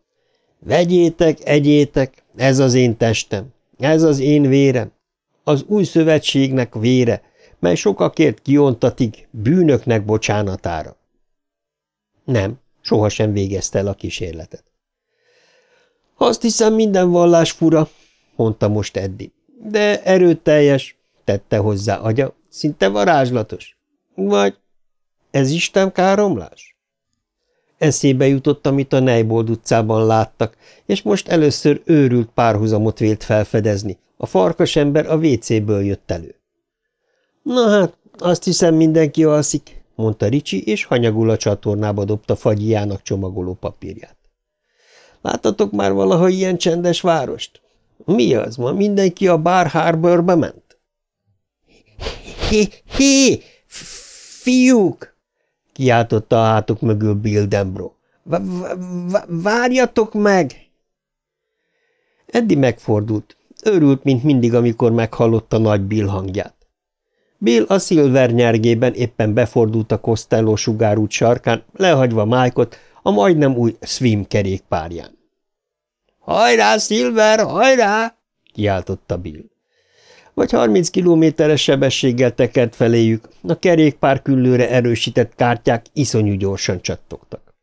Vegyétek, egyétek, ez az én testem, ez az én vérem, az új szövetségnek vére, mely sokakért kiontatik bűnöknek bocsánatára. Nem, sohasem végezte el a kísérletet. Azt hiszem, minden vallás fura, mondta most Eddi. De erőteljes, tette hozzá agya, szinte varázslatos. Vagy ez Isten káromlás? Eszébe jutott, amit a Neybold utcában láttak, és most először őrült párhuzamot vélt felfedezni, a farkasember a WC-ből jött elő. Na hát, azt hiszem mindenki alszik, mondta Ricsi, és hanyagul a csatornába dobta fagyiának csomagoló papírját. Láttatok már valaha ilyen csendes várost? Mi az, ma mindenki a Bar Harborba ment? Hé, hé, fiúk! kiáltotta a hátuk mögül Bill Dembro. Várjatok meg! Eddi megfordult. Örült, mint mindig, amikor meghallotta nagy Bill hangját. Bill a szilver nyergében éppen befordult a Costello sugárút sarkán, lehagyva Mike-ot a majdnem új swim kerékpárján. – Hajrá, Silver, hajrá! – kiáltotta Bill. Vagy harminc kilométeres sebességgel tekert feléjük, a kerékpár küllőre erősített kártyák iszonyú gyorsan csattogtak.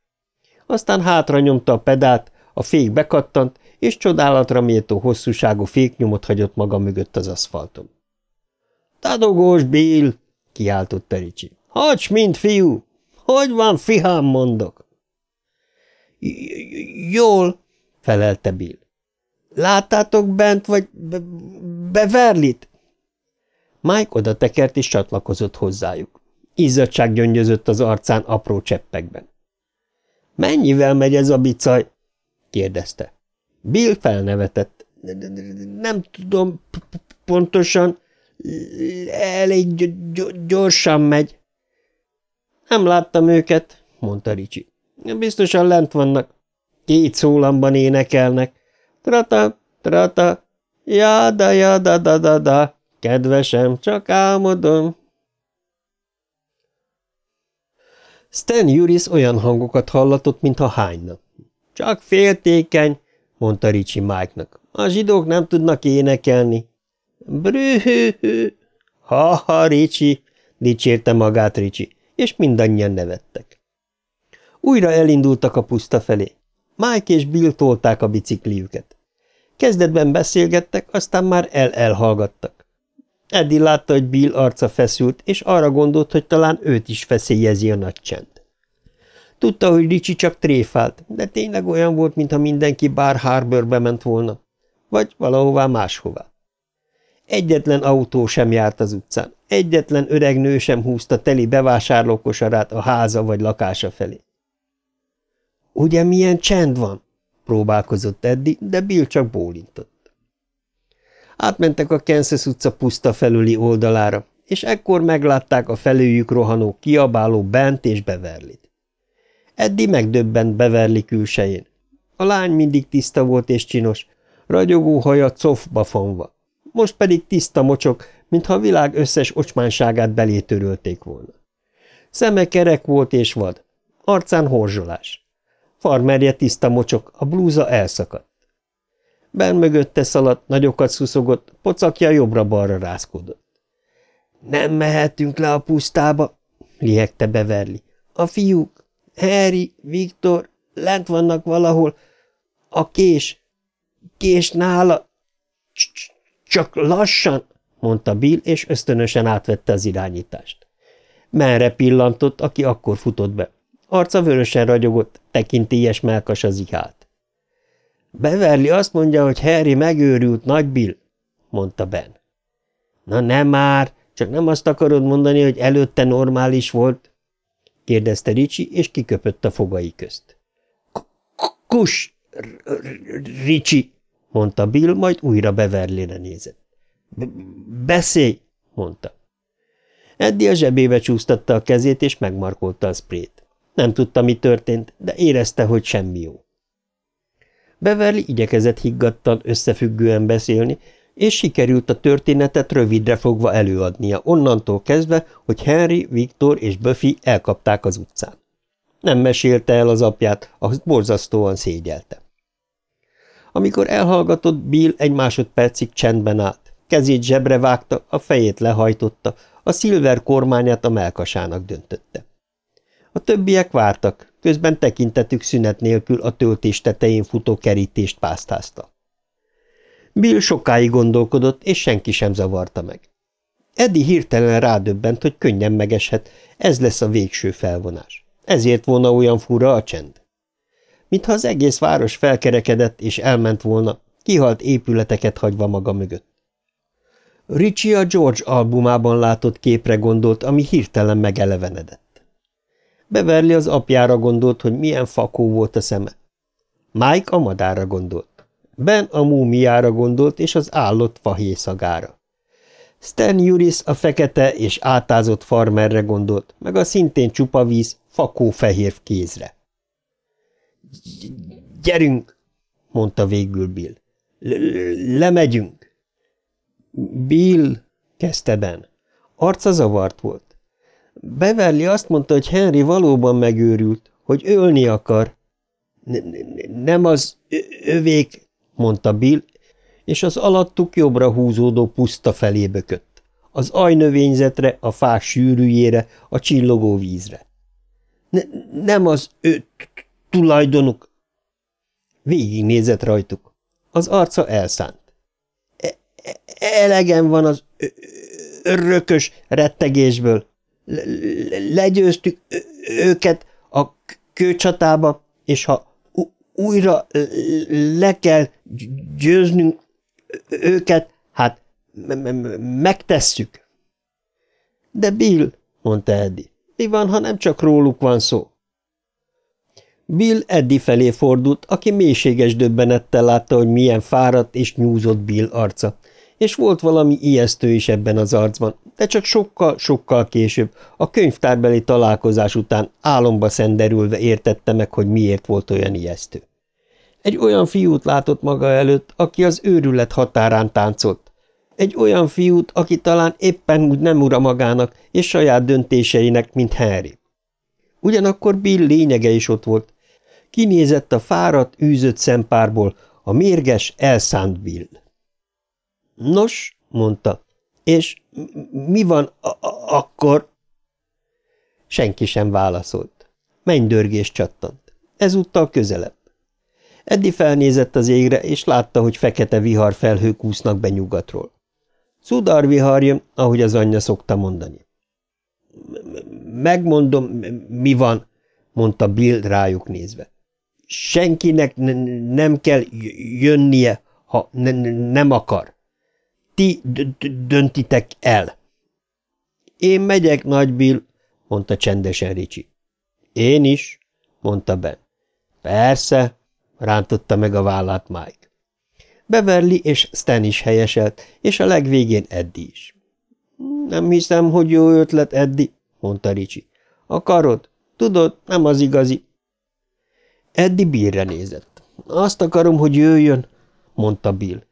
Aztán hátra nyomta a pedált, a fék bekattant, és csodálatra méltó hosszúságú féknyomot hagyott maga mögött az aszfalton. – Tadogós, Bill! – kiáltott Ricsi. – Hagyj, mint fiú! Hogy van, fihám, mondok? – Jól – felelte Bill. – Láttátok bent, vagy be Beverlit? Mike oda tekert és csatlakozott hozzájuk. Izzadság gyöngyözött az arcán apró cseppekben. – Mennyivel megy ez a bicaj? – kérdezte. Bill felnevetett. – Nem tudom pontosan. Elég gyorsan megy. – Nem láttam őket – mondta Ricsi. – Biztosan lent vannak. Két szólamban énekelnek. Trata, trata, jada, jada, da, da, da. Kedvesem, csak álmodom. Stan Juris olyan hangokat hallatott, mintha hányna. Csak féltékeny, mondta Ricsi Mike-nak. A zsidók nem tudnak énekelni. Brühő! Ha-ha, Ricsi, dicsérte magát Ricsi, és mindannyian nevettek. Újra elindultak a puszta felé. Mike és Bill tolták a bicikliüket. Kezdetben beszélgettek, aztán már el-elhallgattak. Eddie látta, hogy Bill arca feszült, és arra gondolt, hogy talán őt is feszélyezi a nagy csend. Tudta, hogy Ricsi csak tréfált, de tényleg olyan volt, mintha mindenki Bar Harborbe ment volna, vagy valahová máshová. Egyetlen autó sem járt az utcán, egyetlen öreg nő sem húzta teli bevásárlókosarát a háza vagy lakása felé. – Ugye milyen csend van? – próbálkozott Eddi, de Bill csak bólintott. Átmentek a Kansas utca puszta felüli oldalára, és ekkor meglátták a felőjük rohanó, kiabáló Bent és Beverlit. Eddi megdöbbent Beverli külsején. A lány mindig tiszta volt és csinos, ragyogó haja cofba fonva. Most pedig tiszta mocsok, mintha a világ összes ocsmánságát belé volna. Szeme kerek volt és vad, arcán horzsolás. Farmerje tiszta mocsok, a blúza elszakadt. Ben mögötte szaladt, nagyokat szuszogott, pocakja jobbra-balra rázkodott. – Nem mehetünk le a pusztába, lihegte Beverly. A fiúk, Harry, Viktor, lent vannak valahol. A kés, kés nála. Csak lassan, mondta Bill, és ösztönösen átvette az irányítást. Merre pillantott, aki akkor futott be. Arca vörösen ragyogott, tekintélyes melkas az ihált. Beverly azt mondja, hogy Harry megőrült, nagy Bill, mondta Ben. Na nem már, csak nem azt akarod mondani, hogy előtte normális volt, kérdezte Ricsi, és kiköpött a fogai közt. – Kus, Ricsi! – mondta Bill, majd újra Beverlyre nézett. – Beszélj! – mondta. Eddi a zsebébe csúsztatta a kezét, és megmarkolta a sprét. Nem tudta, mi történt, de érezte, hogy semmi jó. Beverly igyekezett higgadtan, összefüggően beszélni, és sikerült a történetet rövidre fogva előadnia, onnantól kezdve, hogy Henry, Viktor és Buffy elkapták az utcán. Nem mesélte el az apját, azt borzasztóan szégyelte. Amikor elhallgatott, Bill egy másodpercig csendben állt, kezét zsebre vágta, a fejét lehajtotta, a szilver kormányát a melkasának döntötte. A többiek vártak, közben tekintetük szünet nélkül a töltés tetején futó kerítést pásztázta. Bill sokáig gondolkodott, és senki sem zavarta meg. Eddie hirtelen rádöbbent, hogy könnyen megeshet, ez lesz a végső felvonás. Ezért volna olyan fura a csend. Mintha az egész város felkerekedett és elment volna, kihalt épületeket hagyva maga mögött. Richie a George albumában látott képre gondolt, ami hirtelen megelevenedett. Beverly az apjára gondolt, hogy milyen fakó volt a szeme. Mike a madára gondolt. Ben a múmiára gondolt, és az állott fahészagára. Stan Juris a fekete és átázott farmerre gondolt, meg a szintén csupa víz, fakó fehér kézre. – Gyerünk! – mondta végül Bill. – Lemegyünk! – Bill! – kezdte Ben. Arca zavart volt. Beverly azt mondta, hogy Henry valóban megőrült, hogy ölni akar. – Nem az övék mondta Bill, és az alattuk jobbra húzódó puszta felé bökött. Az ajnövényzetre, a fák sűrűjére, a csillogó vízre. Ne, nem az ő tulajdonuk. Végignézett rajtuk. Az arca elszánt. E -e Elegem van az örökös rettegésből. Legyőztük őket a kőcsatába, és ha újra le kell győznünk őket, hát megtesszük. De Bill, mondta Eddie, mi van, ha nem csak róluk van szó? Bill Eddie felé fordult, aki mélységes döbbenettel látta, hogy milyen fáradt és nyúzott Bill arca, és volt valami ijesztő is ebben az arcban, de csak sokkal-sokkal később, a könyvtárbeli találkozás után álomba szenderülve értette meg, hogy miért volt olyan ijesztő. Egy olyan fiút látott maga előtt, aki az őrület határán táncolt. Egy olyan fiút, aki talán éppen úgy nem ura magának és saját döntéseinek, mint Henry. Ugyanakkor Bill lényege is ott volt. Kinézett a fáradt, űzött szempárból, a mérges, elszánt Bill. Nos, mondta, és mi van akkor? Senki sem válaszolt. Mennydörgés csattant. Ezúttal közelebb. Eddi felnézett az égre, és látta, hogy fekete vihar felhők úsznak be nyugatról. Szudar vihar jön, ahogy az anyja szokta mondani. Megmondom, mi van, mondta Bill rájuk nézve. Senkinek nem kell jönnie, ha nem akar. Ti döntitek el. Én megyek, nagy Bill, mondta csendesen Ricsi. Én is, mondta Ben. Persze, rántotta meg a vállát Mike. Beverly és Stan is helyeselt, és a legvégén Eddie is. Nem hiszem, hogy jó ötlet, Eddie, mondta Ricsi. Akarod? Tudod, nem az igazi. Eddie Billre nézett. Azt akarom, hogy jöjjön, mondta Bill.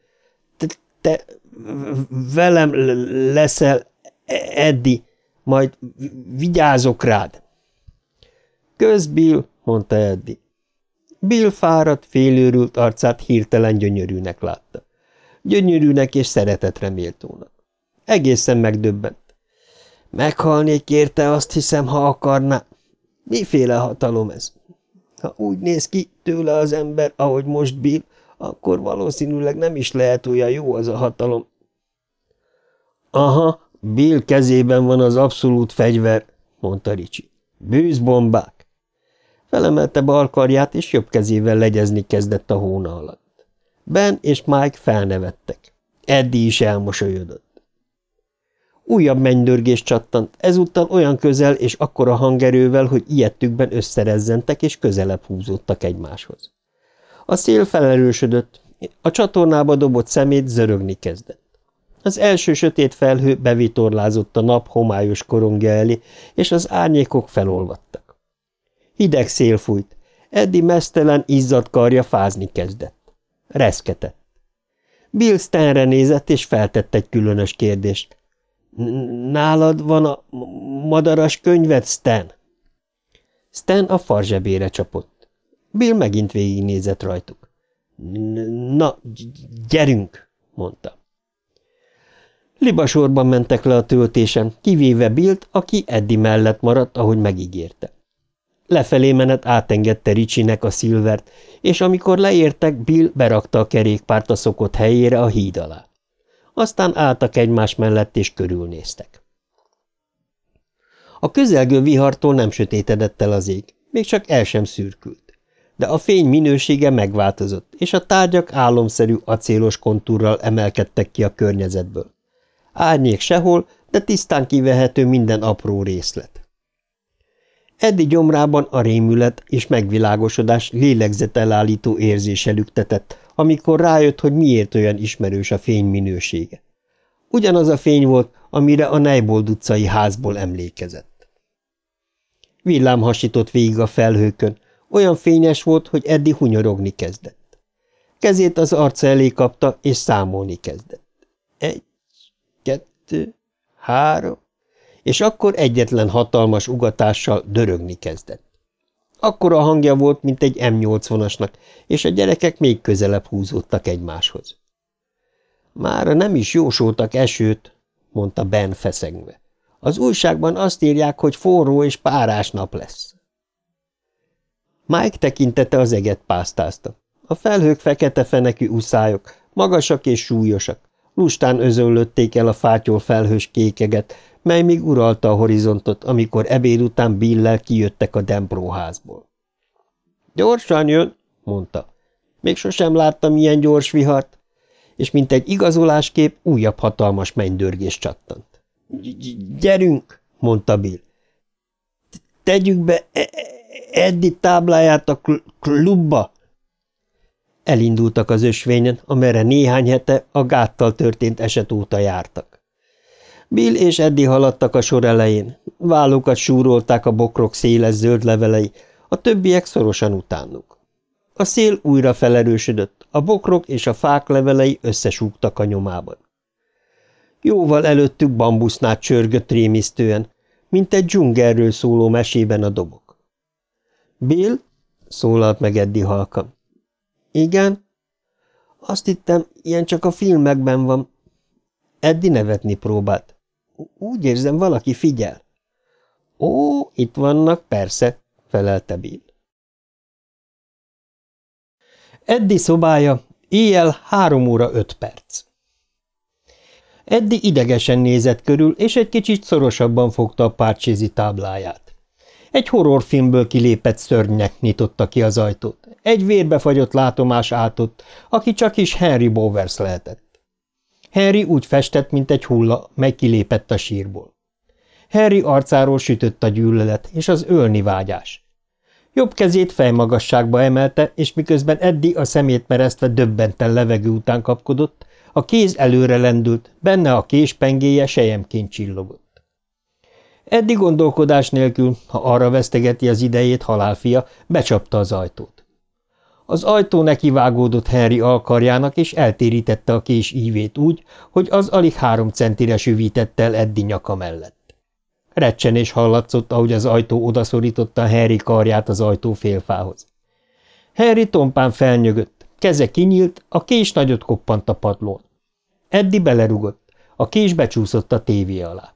Te, te velem leszel, Eddi, majd vigyázok rád. Kösz, Bill, mondta Eddi. Bill fáradt, félőrült arcát hirtelen gyönyörűnek látta. Gyönyörűnek és szeretetre méltónak. Egészen megdöbbent. Meghalnék érte, azt hiszem, ha akarná. Miféle hatalom ez? Ha úgy néz ki tőle az ember, ahogy most Bill, akkor valószínűleg nem is lehet olyan jó az a hatalom. Aha, Bill kezében van az abszolút fegyver, mondta Ricsi. Bűzbombák. Felemelte bal karját, és jobb kezével legyezni kezdett a hóna alatt. Ben és Mike felnevettek. Eddie is elmosolyodott. Újabb mennydörgés csattant, ezúttal olyan közel és akkora hangerővel, hogy ilyettükben összerezzentek és közelebb húzódtak egymáshoz. A szél felerősödött, a csatornába dobott szemét zörögni kezdett. Az első sötét felhő bevitorlázott a nap homályos korongja elé, és az árnyékok felolvadtak. Hideg szél fújt, Eddi mesztelen, izzadt karja fázni kezdett. Reszketett. Bill Stanre nézett, és feltett egy különös kérdést. – Nálad van a madaras könyved, Stan? Stan a farzsebére csapott. Bill megint végignézett rajtuk. – Na, gyerünk! – mondta. Libasorban mentek le a töltésen, kivéve Bilt, aki Eddi mellett maradt, ahogy megígérte. Lefelé menet átengedte Ricsinek a szilvert, és amikor leértek, Bill berakta a kerékpárt a szokott helyére a híd alá. Aztán álltak egymás mellett, és körülnéztek. A közelgő vihartól nem sötétedett el az ég, még csak el sem szürkült. De a fény minősége megváltozott, és a tárgyak álomszerű acélos kontúrral emelkedtek ki a környezetből. Árnyék sehol, de tisztán kivehető minden apró részlet. Eddi gyomrában a rémület és megvilágosodás lélegzetelállító érzése lüktetett, amikor rájött, hogy miért olyan ismerős a fény minősége. Ugyanaz a fény volt, amire a Nejbold utcai házból emlékezett. Villám hasított végig a felhőkön, olyan fényes volt, hogy Eddi hunyorogni kezdett. Kezét az arca elé kapta, és számolni kezdett. Egy, kettő, három, és akkor egyetlen hatalmas ugatással dörögni kezdett. Akkor a hangja volt, mint egy M80-asnak, és a gyerekek még közelebb húzódtak egymáshoz. Mára nem is jósoltak esőt, mondta Ben feszengve. Az újságban azt írják, hogy forró és párás nap lesz. Mike tekintete az eget pásztázta. A felhők fekete fenekű uszályok, magasak és súlyosak, lustán özöllötték el a fátyol felhős kékeget, mely még uralta a horizontot, amikor ebéd után Billel kijöttek a Dembróházból. – Gyorsan jön, mondta. Még sosem láttam ilyen gyors vihart, és mint egy igazoláskép újabb hatalmas mennydörgés csattant. – Gyerünk, mondta Bill. – Tegyük be e- Eddi tábláját a klubba. Elindultak az ösvényen, amerre néhány hete a gáttal történt eset óta jártak. Bill és Eddi haladtak a sor elején, vállukat súrolták a bokrok széles zöld levelei, a többiek szorosan utánuk. A szél újra felerősödött, a bokrok és a fák levelei összesúgtak a nyomában. Jóval előttük bambusznát csörgött rémisztően, mint egy dzsungelről szóló mesében a dobok. – Bill? – szólalt meg Eddi halkan. – Igen? – Azt hittem, ilyen csak a filmekben van. Eddi nevetni próbált. – Úgy érzem, valaki figyel. – Ó, itt vannak, persze – felelte Bill. Eddi szobája, éjjel három óra öt perc. Eddi idegesen nézett körül, és egy kicsit szorosabban fogta a párcsézi tábláját. Egy horrorfilmből kilépett szörnynek nyitotta ki az ajtót. Egy vérbefagyott látomás átott, aki csak is Henry Bowers lehetett. Henry úgy festett, mint egy hulla, mely kilépett a sírból. Henry arcáról sütött a gyűlölet és az ölni vágyás. Jobb kezét fejmagasságba emelte, és miközben Eddi a szemét meresztve döbbenten levegő után kapkodott, a kéz előre lendült, benne a késpengéje sejemként csillogott. Eddi gondolkodás nélkül, ha arra vesztegeti az idejét halálfia, becsapta az ajtót. Az ajtó nekivágódott Henry alkarjának, és eltérítette a kés ívét úgy, hogy az alig három centire süvítette el Eddi nyaka mellett. Recsenés hallatszott, ahogy az ajtó odaszorította Harry karját az ajtó félfához. Harry tompán felnyögött, keze kinyílt, a kés nagyot koppant a padlón. Eddi belerugott, a kés becsúszott a tévé alá.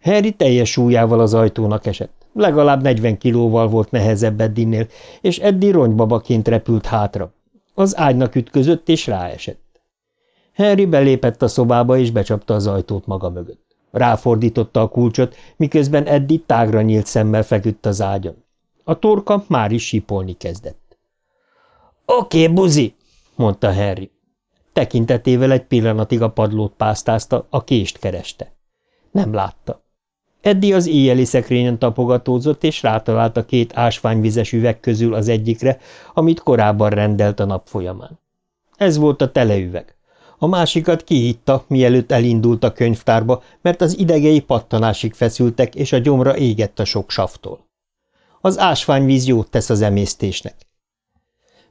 Harry teljes súlyával az ajtónak esett, legalább 40 kilóval volt nehezebb Eddinél, és Eddi rongybabaként repült hátra. Az ágynak ütközött, és ráesett. Harry belépett a szobába, és becsapta az ajtót maga mögött. Ráfordította a kulcsot, miközben Eddi tágra nyílt szemmel feküdt az ágyon. A torka már is sípolni kezdett. – Oké, buzi! – mondta Henry. Tekintetével egy pillanatig a padlót pásztázta, a kést kereste. Nem látta. Eddi az éjjeli szekrényen tapogatózott, és rátalált a két ásványvizes üveg közül az egyikre, amit korábban rendelt a nap folyamán. Ez volt a teleüveg. A másikat kihitta, mielőtt elindult a könyvtárba, mert az idegei pattanásig feszültek, és a gyomra égett a sok saftól. Az ásványvíz jót tesz az emésztésnek.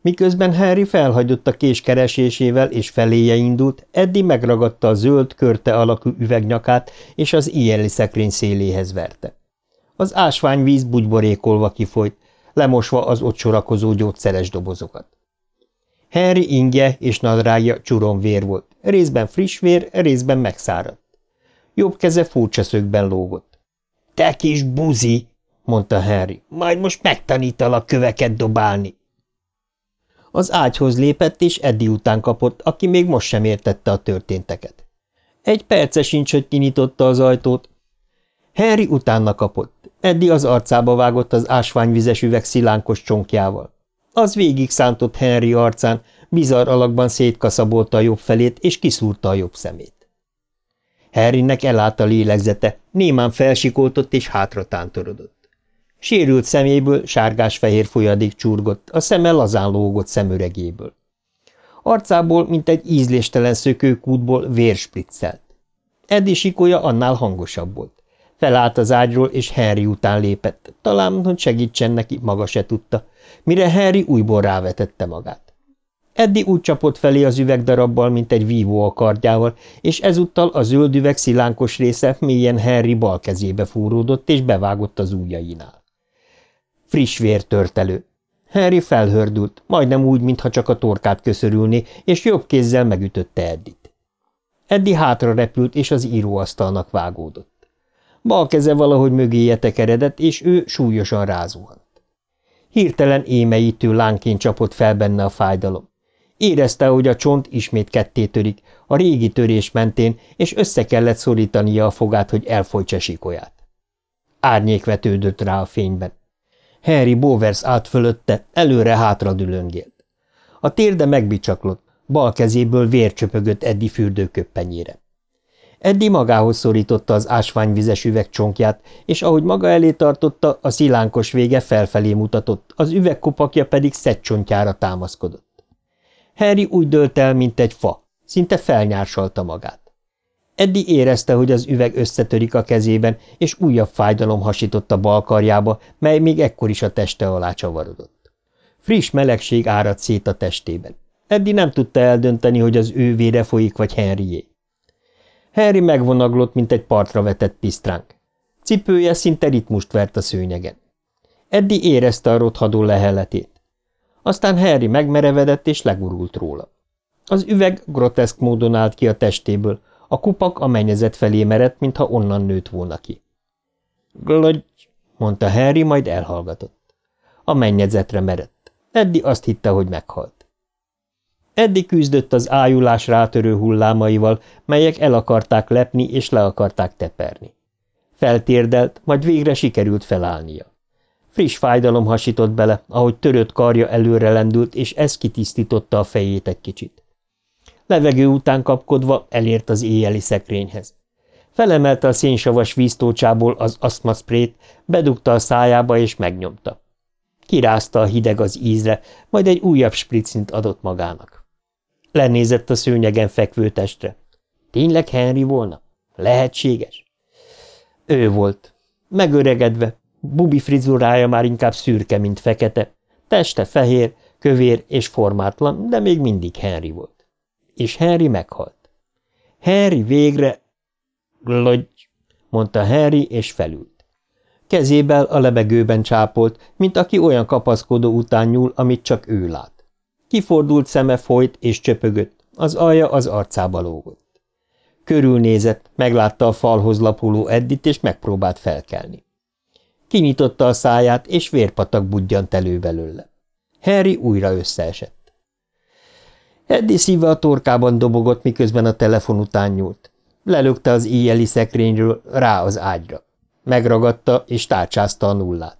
Miközben Harry felhagyott a kés keresésével és feléje indult, Eddi megragadta a zöld, körte alakú üvegnyakát, és az éjjeli szekrény széléhez verte. Az ásványvíz bugyborékolva kifolyt, lemosva az ott sorakozó gyógyszeres dobozokat. Henry ingye és nadrágja csuron vér volt, részben friss vér, részben megszáradt. Jobb keze furcsa szögben lógott. – Te kis buzi! – mondta Henry. – Majd most megtanítalak köveket dobálni. Az ágyhoz lépett, és Eddi után kapott, aki még most sem értette a történteket. Egy perce sincs, hogy kinyitotta az ajtót. Henry utána kapott. Eddi az arcába vágott az ásványvizes üveg szilánkos csonkjával. Az végig szántott Henry arcán, bizarr alakban szétkaszabolta a jobb felét, és kiszúrta a jobb szemét. Harrynek elállt a lélegzete, némán felsikoltott és hátra tántorodott. Sérült szeméből sárgás-fehér folyadék csurgott, a szeme lazán lógott szemüregéből. Arcából, mint egy ízléstelen szökőkútból vér spriccelt. Eddi sikolya annál hangosabb volt. Felállt az ágyról, és Henry után lépett, talán, hogy segítsen neki, maga se tudta, mire Harry újból rávetette magát. Eddi úgy csapott felé az üvegdarabbal, mint egy vívó a kardjával, és ezúttal a zöld üveg szilánkos része mélyen Harry bal kezébe fúródott, és bevágott az ujjainál. Friss vér tört elő. Harry felhördült, majdnem úgy, mintha csak a torkát köszörülni, és jobb kézzel megütötte Eddit. Eddi hátra repült, és az íróasztalnak vágódott. Bal keze valahogy mögéje tekeredett, és ő súlyosan rázuhant. Hirtelen émeítő lánként csapott fel benne a fájdalom. Érezte, hogy a csont ismét ketté törik, a régi törés mentén, és össze kellett szorítania a fogát, hogy elfolytsa sikolyát. Árnyék vetődött rá a fényben. Harry Bowers állt fölötte, előre-hátra dülöngélt. A térde megbicsaklott, bal kezéből vér csöpögött Eddi fürdőköppenyére. Eddi magához szorította az ásványvizes üveg csonkját, és ahogy maga elé tartotta, a szilánkos vége felfelé mutatott, az üvegkopakja pedig szedcsontjára támaszkodott. Harry úgy dőlt el, mint egy fa, szinte felnyársalta magát. Eddi érezte, hogy az üveg összetörik a kezében, és újabb fájdalom hasított a bal karjába, mely még ekkor is a teste alá csavarodott. Friss melegség áradt szét a testében. Eddi nem tudta eldönteni, hogy az ő vére folyik, vagy Henryé. Henry megvonaglott, mint egy partra vetett pisztránk. Cipője szinte ritmust vert a szőnyegen. Eddi érezte a rothadó leheletét. Aztán Harry megmerevedett és legurult róla. Az üveg groteszk módon állt ki a testéből, a kupak a mennyezet felé merett, mintha onnan nőtt volna ki. Glodj, mondta Harry, majd elhallgatott. A mennyezetre merett. Eddi azt hitte, hogy meghalt. Eddi küzdött az ájulás rátörő hullámaival, melyek el akarták lepni és le akarták teperni. Feltérdelt, majd végre sikerült felállnia. Friss fájdalom hasított bele, ahogy törött karja előre lendült, és ez kitisztította a fejét egy kicsit. Levegő után kapkodva elért az éjjeli szekrényhez. Felemelte a szénsavas víztócsából az asztmaszprét, bedugta a szájába és megnyomta. Kirázta a hideg az ízre, majd egy újabb spritzint adott magának. Lenézett a szőnyegen fekvő testre. Tényleg Henry volna? Lehetséges? Ő volt. Megöregedve, bubi frizurája már inkább szürke, mint fekete, teste fehér, kövér és formátlan, de még mindig Henry volt és Henry meghalt. Henry végre... Glodj, mondta Henry, és felült. Kezébel a lebegőben csápolt, mint aki olyan kapaszkodó után nyúl, amit csak ő lát. Kifordult szeme folyt és csöpögött, az alja az arcába lógott. Körülnézett, meglátta a falhoz lapuló Eddit, és megpróbált felkelni. Kinyitotta a száját, és vérpatak budjant elő belőle. Harry újra összeesett. Eddi szíve a torkában dobogott, miközben a telefon után nyúlt. Lelökte az éjjeli szekrényről rá az ágyra. Megragadta és tárcsázta a nullát.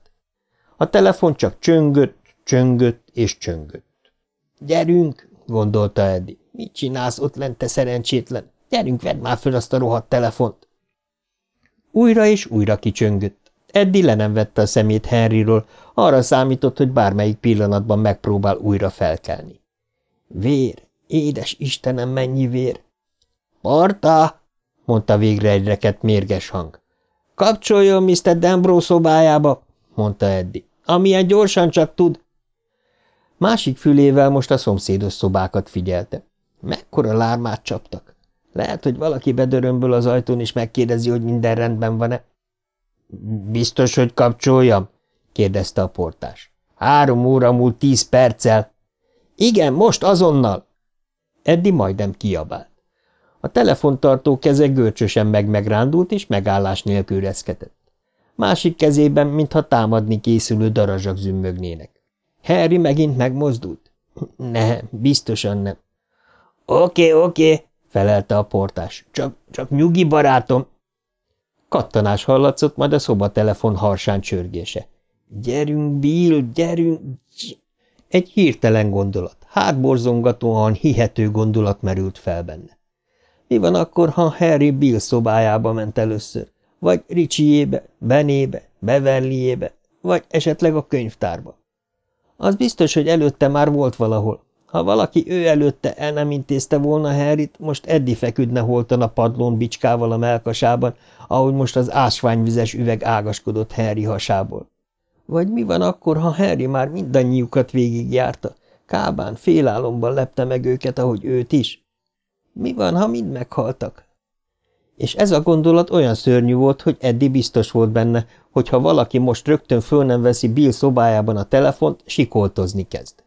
A telefon csak csöngött, csöngött és csöngött. – Gyerünk! – gondolta Eddi. – Mit csinálsz ott lent, te szerencsétlen? Gyerünk, vedd már föl azt a rohadt telefont! Újra és újra kicsöngött. Eddi le nem vette a szemét Henryről, arra számított, hogy bármelyik pillanatban megpróbál újra felkelni. Vér, édes Istenem, mennyi vér! Marta! mondta végre egy reket mérges hang. Kapcsoljon Mr. Dembró szobájába, mondta Eddi. Amilyen gyorsan csak tud. Másik fülével most a szomszédos szobákat figyelte. Mekkora lármát csaptak. Lehet, hogy valaki bedörömböl az ajtón, és megkérdezi, hogy minden rendben van-e. Biztos, hogy kapcsoljam? kérdezte a portás. Három óra múlt tíz perccel. Igen, most azonnal! Eddi majdnem kiabált. A telefontartó keze görcsösen meg-megrándult, és megállás nélkül reszketett. Másik kezében, mintha támadni készülő darazsak zümmögnének. Harry megint megmozdult? Nem, biztosan nem. Oké, oké, felelte a portás. Csak, csak nyugi, barátom. Kattanás hallatszott, majd a szobatelefon harsán csörgése. Gyerünk, Bill, gyerünk! Egy hirtelen gondolat, hátborzongatóan hihető gondolat merült fel benne. Mi van akkor, ha Harry Bill szobájába ment először? Vagy Ricsiébe, Benébe, Beverlyébe, vagy esetleg a könyvtárba? Az biztos, hogy előtte már volt valahol. Ha valaki ő előtte el nem intézte volna Harryt, most Eddi feküdne holtan a padlón bicskával a melkasában, ahogy most az ásványvizes üveg ágaskodott Harry hasából. Vagy mi van akkor, ha Harry már mindannyiukat végigjárta? Kábán félálomban lepte meg őket, ahogy őt is. Mi van, ha mind meghaltak? És ez a gondolat olyan szörnyű volt, hogy Eddi biztos volt benne, hogy ha valaki most rögtön föl nem veszi Bill szobájában a telefont, sikoltozni kezd.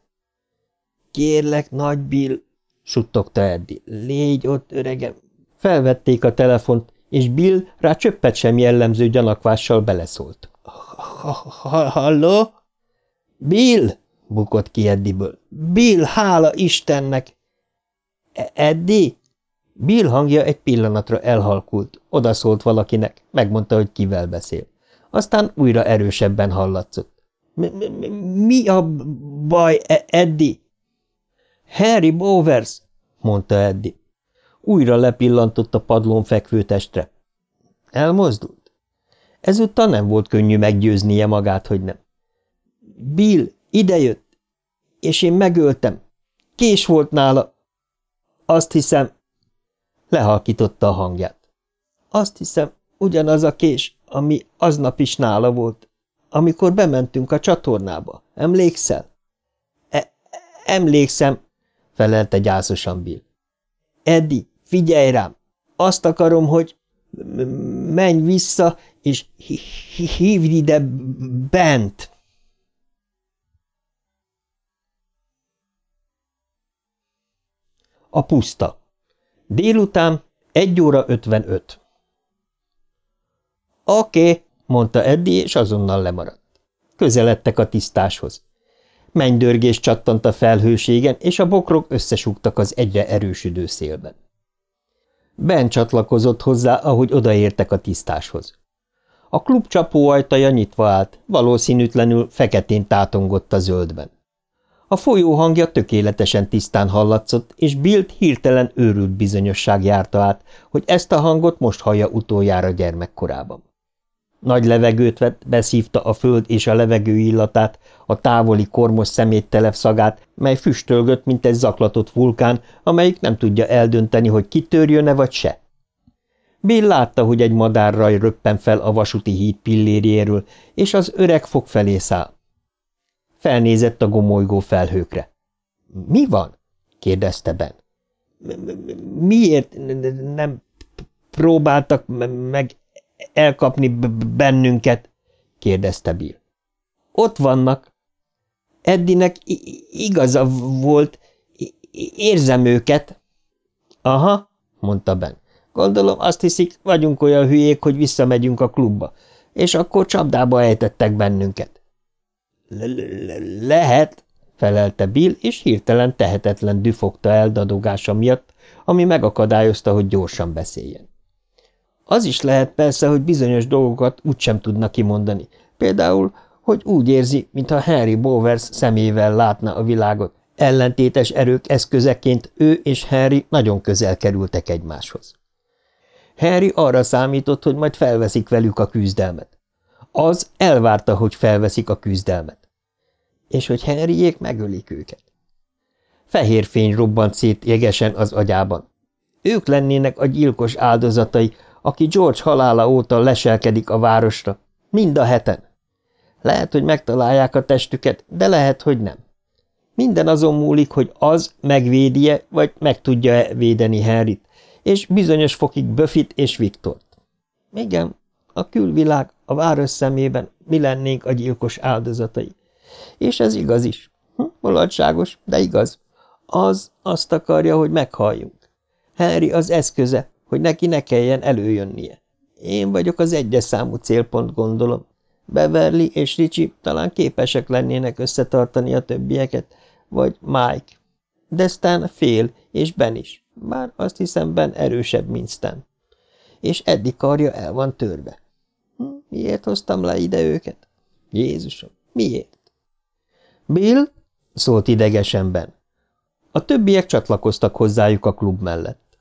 Kérlek, nagy Bill, suttogta Eddi, légy ott, öregem. Felvették a telefont, és Bill rá csöppet sem jellemző gyanakvással beleszólt. – Halló? Bill! bukott ki Eddiből. Bill, hála Istennek! E Eddi? Bill hangja egy pillanatra elhalkult, odaszólt valakinek, megmondta, hogy kivel beszél. Aztán újra erősebben hallatszott. – Mi a baj, e Eddi? – Harry Bowers! – mondta Eddi. Újra lepillantott a padlón fekvő testre. Elmozdult. Ezúttal nem volt könnyű meggyőznie magát, hogy nem. – Bill, idejött, és én megöltem. Kés volt nála. Azt hiszem, lehalkította a hangját. Azt hiszem, ugyanaz a kés, ami aznap is nála volt, amikor bementünk a csatornába. Emlékszel? E emlékszem, felelte gyászosan Bill. Eddi, figyelj rám! Azt akarom, hogy menj vissza, és hívd ide bent! A puszta. Délután egy óra ötvenöt. Oké, okay, mondta Eddi, és azonnal lemaradt. Közeledtek a tisztáshoz. Mennydörgés csattant a felhőségen, és a bokrok összesúgtak az egyre erősödő szélben. Ben csatlakozott hozzá, ahogy odaértek a tisztáshoz. A klub csapóajtaja nyitva állt, valószínűtlenül feketén tátongott a zöldben. A folyó hangja tökéletesen tisztán hallatszott, és Bill hirtelen őrült bizonyosság járta át, hogy ezt a hangot most hallja utoljára gyermekkorában. Nagy levegőt vett, beszívta a föld és a levegő illatát, a távoli kormos szeméttelep szagát, mely füstölgött, mint egy zaklatott vulkán, amelyik nem tudja eldönteni, hogy kitörjön-e vagy se. Bill látta, hogy egy madárraj röppen fel a vasúti híd pillérjéről, és az öreg fog felé száll. Felnézett a gomolygó felhőkre. – Mi van? – kérdezte Ben. – Miért nem próbáltak meg elkapni bennünket? – kérdezte Bill. – Ott vannak. Eddinek igaza volt, érzem őket. – Aha – mondta Ben. – Gondolom azt hiszik, vagyunk olyan hülyék, hogy visszamegyünk a klubba, és akkor csapdába ejtettek bennünket. – Lehet, felelte Bill, és hirtelen tehetetlen düfogta el dadogása miatt, ami megakadályozta, hogy gyorsan beszéljen. Az is lehet persze, hogy bizonyos dolgokat úgysem tudna kimondani. Például, hogy úgy érzi, mintha Henry Bowers szemével látna a világot. Ellentétes erők eszközeként ő és Henry nagyon közel kerültek egymáshoz. Henry arra számított, hogy majd felveszik velük a küzdelmet. Az elvárta, hogy felveszik a küzdelmet és hogy Henryék megölik őket. Fehér fény robbant szét jegesen az agyában. Ők lennének a gyilkos áldozatai, aki George halála óta leselkedik a városra, mind a heten. Lehet, hogy megtalálják a testüket, de lehet, hogy nem. Minden azon múlik, hogy az megvédje, vagy meg tudja-e védeni Henryt, és bizonyos fokig Buffyt és Viktort. Igen, a külvilág, a város szemében mi lennénk a gyilkos áldozatai. És ez igaz is. Hm, mulatságos, de igaz. Az azt akarja, hogy meghalljunk. Henry az eszköze, hogy neki ne kelljen előjönnie. Én vagyok az egyes számú célpont, gondolom. Beverly és Ricsi talán képesek lennének összetartani a többieket, vagy Mike. De Stan fél, és Ben is, bár azt hiszem Ben erősebb, mint Stan. És eddig karja el van törve. Hm, miért hoztam le ide őket? Jézusom, miért? Bill? szólt idegesen Ben. A többiek csatlakoztak hozzájuk a klub mellett.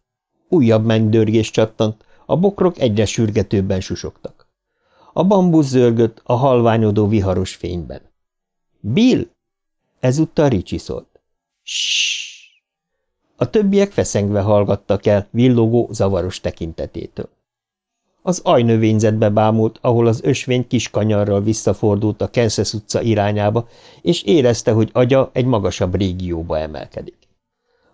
Újabb mennydörgés csattant, a bokrok egyre sürgetőbben susogtak. A bambusz zörgött a halványodó viharos fényben. Bill! Ezúttal Ricsi szólt. Ssss! A többiek feszengve hallgattak el villogó, zavaros tekintetétől. Az ajnövényzetbe bámult, ahol az ösvény kis kanyarral visszafordult a Kansas utca irányába, és érezte, hogy agya egy magasabb régióba emelkedik.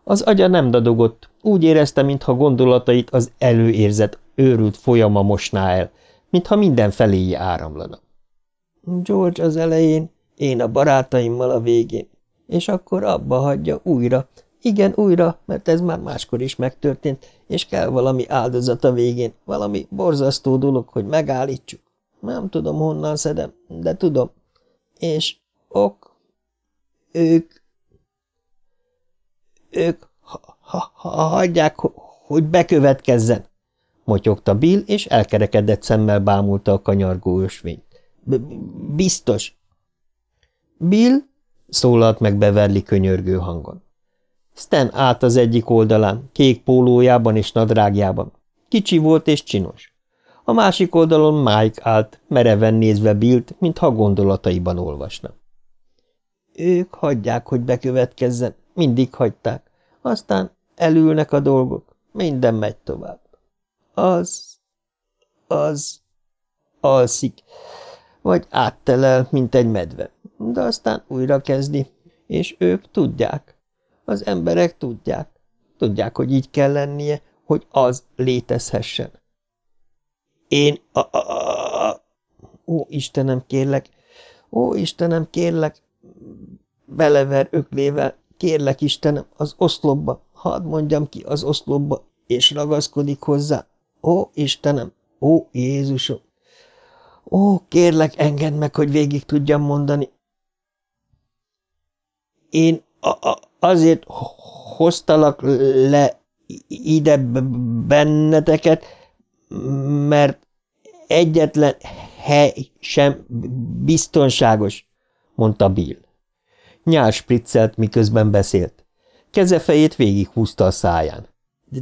Az agya nem dadogott, úgy érezte, mintha gondolatait az előérzet őrült folyama mosná el, mintha minden feléje áramlana. George az elején, én a barátaimmal a végén, és akkor abba hagyja újra, igen, újra, mert ez már máskor is megtörtént, és kell valami áldozat a végén, valami borzasztó dolog, hogy megállítsuk. Nem tudom, honnan szedem, de tudom. És ok, ők... Ők ha, ha, ha hagyják, hogy bekövetkezzen, motyogta Bill, és elkerekedett szemmel bámulta a kanyargó ösvényt. – Biztos. – Bill? – szólalt meg Beverly könyörgő hangon. Stan állt az egyik oldalán, kék pólójában és nadrágjában. Kicsi volt és csinos. A másik oldalon Mike állt, mereven nézve Billt, mintha gondolataiban olvasna. Ők hagyják, hogy bekövetkezzen, mindig hagyták. Aztán elülnek a dolgok, minden megy tovább. Az, az, alszik, vagy áttelel, mint egy medve, de aztán újra kezdi, és ők tudják. Az emberek tudják. Tudják, hogy így kell lennie, hogy az létezhessen. Én a, a, a, a Ó, Istenem, kérlek, ó, Istenem, kérlek, belever öklével, kérlek, Istenem, az oszlopba, hadd mondjam ki az oszlopba, és ragaszkodik hozzá. Ó, Istenem, ó, Jézusom, ó, kérlek, engedd meg, hogy végig tudjam mondani. Én a, a, azért hoztalak le ide benneteket, mert egyetlen hely sem biztonságos, mondta Bill. Nyál spriccelt, miközben beszélt. Kezefejét végighúzta a száján. De,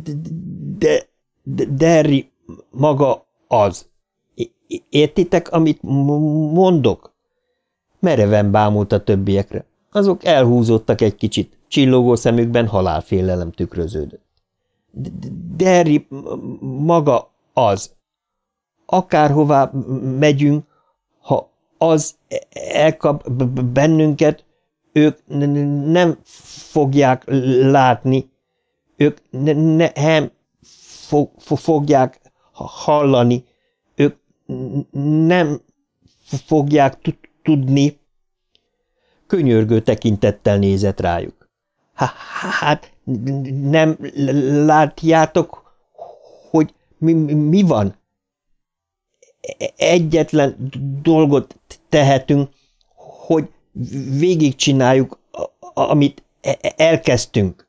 de, de Derry maga az. Értitek, amit mondok? Mereven bámult a többiekre. Azok elhúzódtak egy kicsit, csillogó szemükben halálfélelem tükröződött. Derry maga az. Akárhová megyünk, ha az elkap bennünket, ők nem fogják látni, ők nem fogják hallani, ők nem fogják tudni. Könyörgő tekintettel nézett rájuk. Hát nem látjátok, hogy mi, mi van? Egyetlen dolgot tehetünk, hogy végigcsináljuk, amit e, e, elkezdtünk.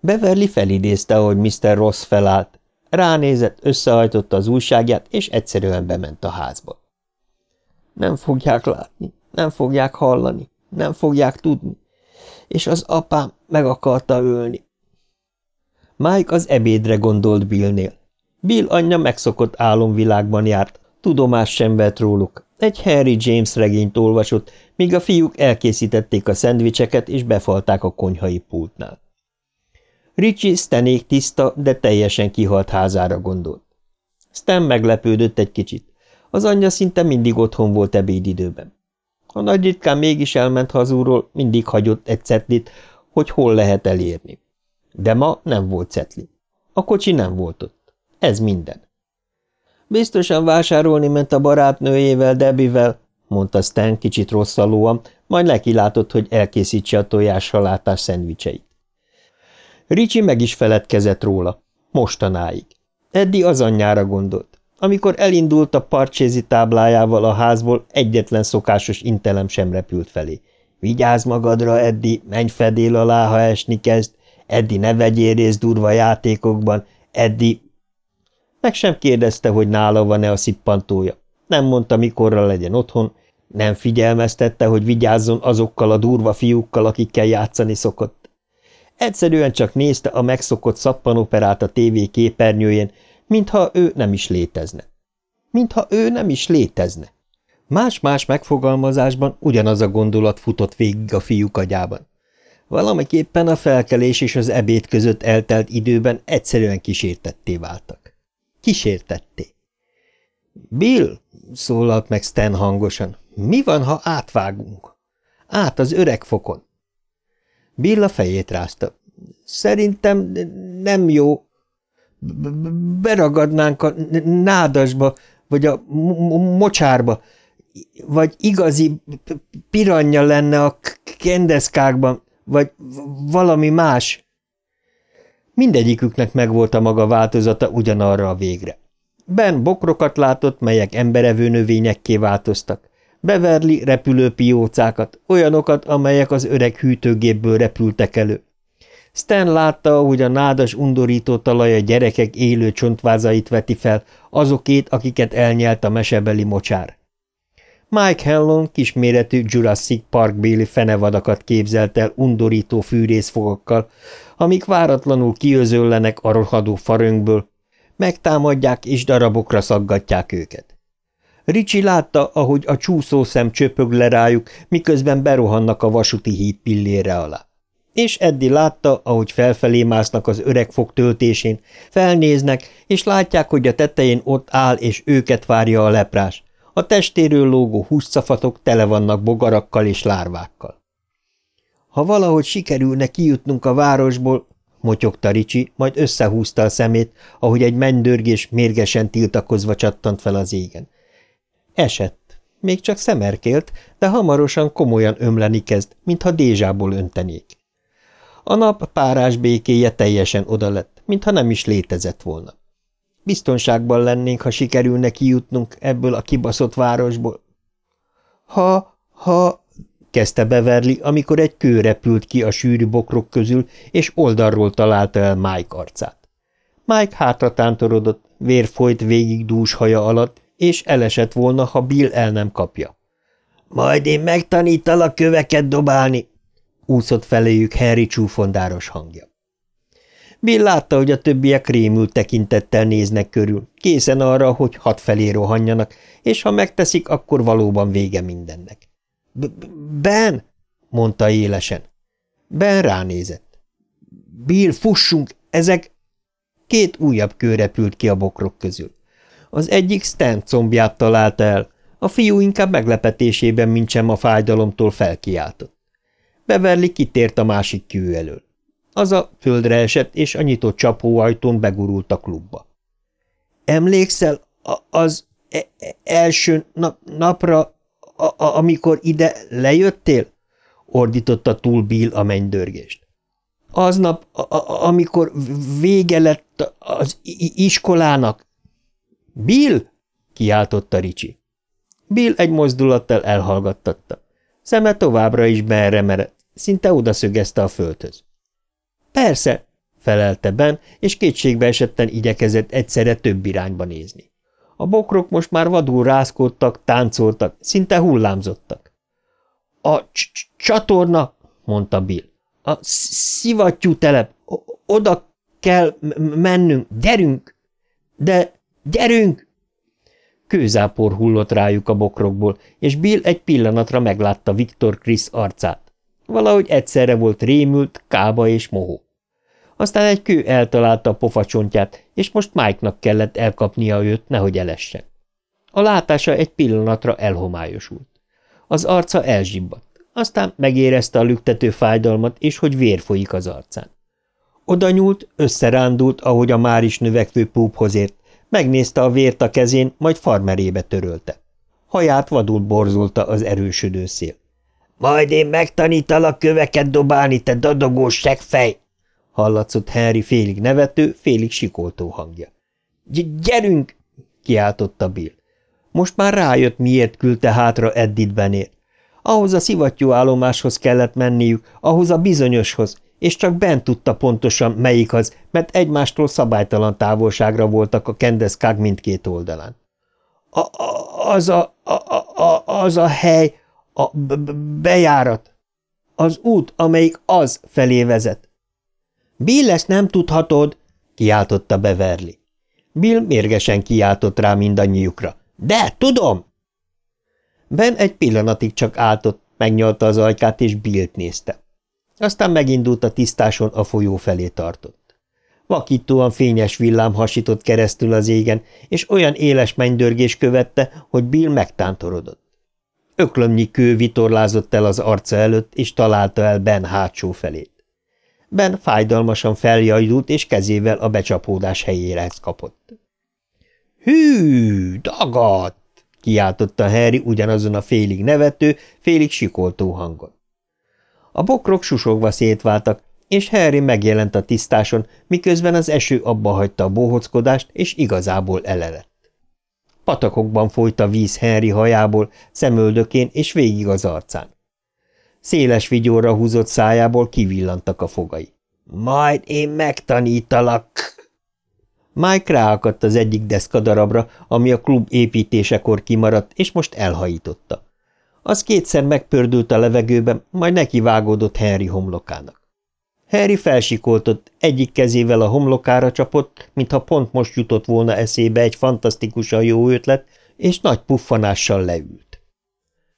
Beverly felidézte, hogy Mr. Ross felállt, ránézett, összehajtotta az újságját, és egyszerűen bement a házba. Nem fogják látni, nem fogják hallani, nem fogják tudni, és az apám meg akarta ölni. Mike az ebédre gondolt Billnél. Bill anyja megszokott álomvilágban járt, tudomás sem vett róluk. Egy Harry James regényt olvasott, míg a fiúk elkészítették a szendvicseket és befalták a konyhai pultnál. Richie Stanék tiszta, de teljesen kihalt házára gondolt. Stan meglepődött egy kicsit. Az anyja szinte mindig otthon volt ebédidőben. A nagy ritkán mégis elment hazúról, mindig hagyott egy cetlit, hogy hol lehet elérni. De ma nem volt cetli. A kocsi nem volt ott. Ez minden. Biztosan vásárolni ment a barátnőjével, Debivel, mondta Stan kicsit rosszalóan, majd nekilátott, hogy elkészítse a tojássalátás szendvicseit. Ricsi meg is feledkezett róla. Mostanáig. Eddi az anyjára gondolt. Amikor elindult a parcsézi táblájával a házból, egyetlen szokásos intelem sem repült felé. Vigyázz magadra, Eddi, menj fedél alá, ha esni kezd, Eddi, ne vegyél részt durva játékokban, Eddi... Meg sem kérdezte, hogy nála van-e a szippantója. Nem mondta, mikorra legyen otthon, nem figyelmeztette, hogy vigyázzon azokkal a durva fiúkkal, akikkel játszani szokott. Egyszerűen csak nézte a megszokott szappanoperát a tévé képernyőjén, mintha ő nem is létezne. Mintha ő nem is létezne. Más-más megfogalmazásban ugyanaz a gondolat futott végig a fiúk agyában. Valamiképpen a felkelés és az ebéd között eltelt időben egyszerűen kísértetté váltak. Kísértetté. Bill, szólalt meg Stan hangosan, mi van, ha átvágunk? Át az öreg fokon. Bill a fejét rázta. Szerintem nem jó. Beragadnánk a nádasba, vagy a mocsárba, vagy igazi piranya lenne a kendeszkákban, vagy valami más. Mindegyiküknek megvolt a maga változata ugyanarra a végre. Ben bokrokat látott, melyek emberevő növényekké változtak. Beverly repülőpiócákat, olyanokat, amelyek az öreg hűtőgépből repültek elő. Stan látta, hogy a nádas undorító talaj a gyerekek élő csontvázait veti fel, azokét, akiket elnyelt a mesebeli mocsár. Mike Hellon kisméretű Jurassic Park béli fenevadakat képzelt el undorító fűrészfogokkal, amik váratlanul kiözöllenek a rohadó faröngből, megtámadják és darabokra szaggatják őket. Ricsi látta, ahogy a csúszószem csöpög le rájuk, miközben berohannak a vasúti híd pillére alá. És Eddi látta, ahogy felfelé másznak az öreg fog töltésén, felnéznek, és látják, hogy a tetején ott áll, és őket várja a leprás. A testéről lógó húszafatok tele vannak bogarakkal és lárvákkal. Ha valahogy sikerülne kijutnunk a városból, motyogta Ricsi, majd összehúzta a szemét, ahogy egy mennydörgés mérgesen tiltakozva csattant fel az égen. Esett. Még csak szemerkélt, de hamarosan komolyan ömleni kezd, mintha dézsából öntenék. A nap párás békéje teljesen oda lett, mintha nem is létezett volna. Biztonságban lennénk, ha sikerülne kijutnunk ebből a kibaszott városból. Ha, ha, kezdte Beverly, amikor egy kő repült ki a sűrű bokrok közül, és oldalról találta el Mike arcát. Mike hátra tántorodott, vér folyt végig dús haja alatt, és elesett volna, ha Bill el nem kapja. – Majd én megtanítalak köveket dobálni! – úszott feléjük Harry csúfondáros hangja. Bill látta, hogy a többiek rémült tekintettel néznek körül, készen arra, hogy hat felé rohanjanak, és ha megteszik, akkor valóban vége mindennek. – Ben! – mondta élesen. Ben ránézett. – Bill, fussunk! Ezek… Két újabb kő repült ki a bokrok közül. Az egyik Stan combját találta el, a fiú inkább meglepetésében, mint sem a fájdalomtól felkiáltott. Beverly kitért a másik kő elől. A földre esett, és a nyitott csapóajtón begurult a klubba. – Emlékszel az e e első na napra, amikor ide lejöttél? – ordította túl Bill a mennydörgést. – Aznap, amikor vége lett az iskolának, Bill! kiáltotta Ricsi. Bill egy mozdulattal elhallgattatta. Szeme továbbra is beerre merett, szinte odaszögezte a földhöz. Persze, felelte Ben, és kétségbe esetten igyekezett egyszerre több irányba nézni. A bokrok most már vadul rázkódtak, táncoltak, szinte hullámzottak. A csatorna, mondta Bill. A szivattyú telep. Oda kell mennünk. Gyerünk! De Gyerünk! Kőzápor hullott rájuk a bokrokból, és Bill egy pillanatra meglátta Viktor Krisz arcát. Valahogy egyszerre volt rémült, kába és mohó. Aztán egy kő eltalálta a pofacsontját, és most Mike-nak kellett elkapnia őt, nehogy elessen. A látása egy pillanatra elhomályosult. Az arca elzsibbadt, aztán megérezte a lüktető fájdalmat, és hogy vér folyik az arcán. Oda nyúlt, összerándult, ahogy a már is növekvő púphoz ért, Megnézte a vért a kezén, majd farmerébe törölte. Haját vadul borzulta az erősödő szél. – Majd én megtanítalak köveket dobálni, te dadogós segfej! – hallatszott Henry félig nevető, félig sikoltó hangja. – Gyerünk! – kiáltotta Bill. Most már rájött, miért küldte hátra Eddit Benért. Ahhoz a szivattyú állomáshoz kellett menniük, ahhoz a bizonyoshoz, és csak bent tudta pontosan, melyik az, mert egymástól szabálytalan távolságra voltak a kendeszkák mindkét oldalán. A, a, az, a, a, a, az a hely, a bejárat, az út, amelyik az felé vezet. Bill, ezt nem tudhatod, kiáltotta Beverly. Bill mérgesen kiáltott rá mindannyiukra. De, tudom! Ben egy pillanatig csak áltott, megnyalta az ajkát, és Billt nézte. Aztán megindult a tisztáson a folyó felé tartott. Vakítóan fényes villám hasított keresztül az égen, és olyan éles mennydörgés követte, hogy Bill megtántorodott. Öklömnyi kő vitorlázott el az arca előtt, és találta el Ben hátsó felét. Ben fájdalmasan feljajdult, és kezével a becsapódás helyére kapott. – Hű, dagadt! – kiáltotta Harry ugyanazon a félig nevető, félig sikoltó hangon. A bokrok susogva szétváltak, és Harry megjelent a tisztáson, miközben az eső abba hagyta a bohockodást, és igazából elelett. Patakokban folyt a víz Henry hajából, szemöldökén és végig az arcán. Széles vigyorra húzott szájából kivillantak a fogai. – Majd én megtanítalak! Mike ráakadt az egyik deszkadarabra, ami a klub építésekor kimaradt, és most elhajította. Az kétszer megpördült a levegőben, majd neki vágódott Henry homlokának. Harry felsikoltott, egyik kezével a homlokára csapott, mintha pont most jutott volna eszébe egy fantasztikusan jó ötlet, és nagy puffanással leült.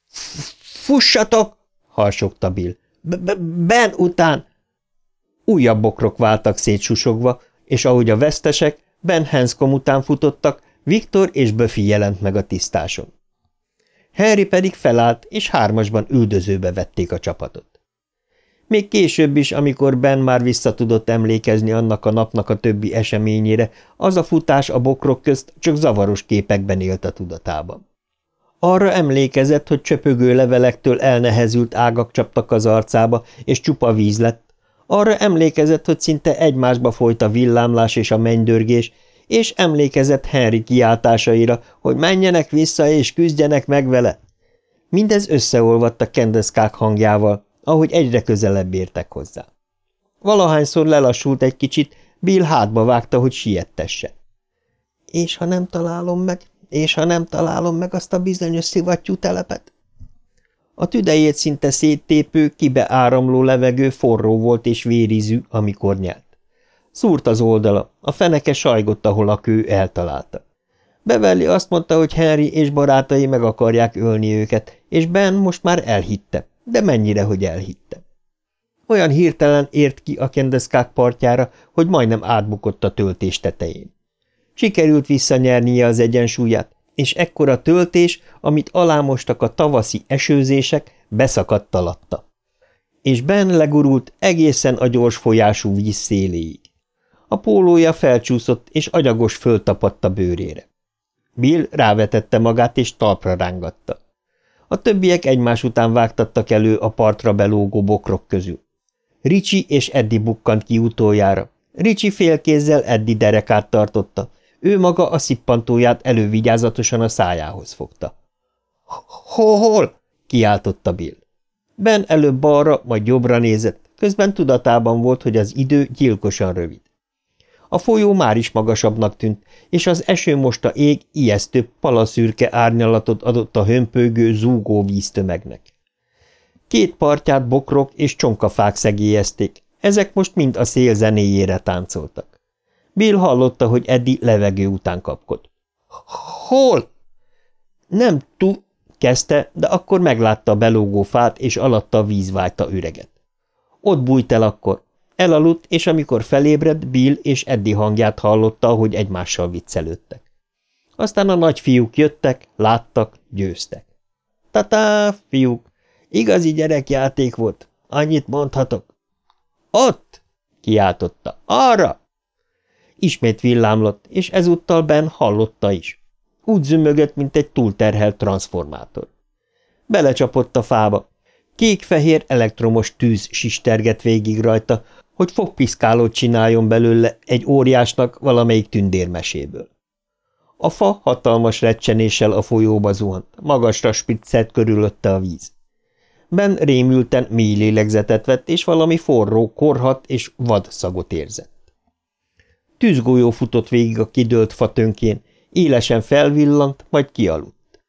– Fussatok! – harsogta Bill. – Ben után! Újabb bokrok váltak szétsusogva, és ahogy a vesztesek, Ben Hanscom után futottak, Viktor és Buffy jelent meg a tisztáson. Harry pedig felállt, és hármasban üldözőbe vették a csapatot. Még később is, amikor Ben már vissza tudott emlékezni annak a napnak a többi eseményére, az a futás a bokrok közt csak zavaros képekben élt a tudatában. Arra emlékezett, hogy csöpögő levelektől elnehezült ágak csaptak az arcába, és csupa víz lett. Arra emlékezett, hogy szinte egymásba folyt a villámlás és a mennydörgés, és emlékezett Henry kiáltásaira, hogy menjenek vissza és küzdjenek meg vele. Mindez összeolvadt a kendeszkák hangjával, ahogy egyre közelebb értek hozzá. Valahányszor lelassult egy kicsit, Bill hátba vágta, hogy siettesse. És ha nem találom meg, és ha nem találom meg azt a bizonyos szivattyú telepet? A tüdejét szinte széttépő, kibeáramló levegő forró volt és vérizű, amikor nyelt. Szúrt az oldala, a feneke sajgott, ahol a kő eltalálta. Beverly azt mondta, hogy Henry és barátai meg akarják ölni őket, és Ben most már elhitte, de mennyire, hogy elhitte. Olyan hirtelen ért ki a kendeszkák partjára, hogy majdnem átbukott a töltés tetején. Sikerült visszanyernie az egyensúlyát, és ekkora töltés, amit alámostak a tavaszi esőzések, beszakadt alatta. És Ben legurult egészen a gyors folyású víz széléig. A pólója felcsúszott, és agyagos föltapadt a bőrére. Bill rávetette magát, és talpra rángatta. A többiek egymás után vágtattak elő a partra belógó bokrok közül. Ricsi és Eddi bukkant ki utoljára. Ricsi félkézzel Eddi derekát tartotta, ő maga a szippantóját elővigyázatosan a szájához fogta. – Hol? – kiáltotta Bill. Ben előbb balra, majd jobbra nézett, közben tudatában volt, hogy az idő gyilkosan rövid. A folyó már is magasabbnak tűnt, és az esőmosta ég ijesztő palaszürke árnyalatot adott a hömpögő, zúgó víztömegnek. Két partját bokrok és csonkafák szegélyezték, ezek most mind a szél zenéjére táncoltak. Bill hallotta, hogy Eddie levegő után kapkod. – Hol? – Nem tú kezdte, de akkor meglátta a belógó fát, és alatta a víz vájta üreget. Ott bújt el akkor, Elaludt, és amikor felébredt, Bill és Eddie hangját hallotta, hogy egymással viccelődtek. Aztán a nagyfiúk jöttek, láttak, győztek. Tatá, fiúk, igazi gyerekjáték volt, annyit mondhatok. Ott! kiáltotta. Arra! Ismét villámlott, és ezúttal Ben hallotta is. Úgy zümögött, mint egy túlterhelt transformátor. Belecsapott a fába. Kék-fehér elektromos tűz sisterget végig rajta, hogy fogpiszkálót csináljon belőle egy óriásnak valamelyik tündérmeséből. A fa hatalmas recsenéssel a folyóba zuhant, magasra spiccelt körülötte a víz. Ben rémülten mély lélegzetet vett, és valami forró, korhat és vad szagot érzett. Tűzgolyó futott végig a kidőlt fatönkén, élesen felvillant, majd kialudt.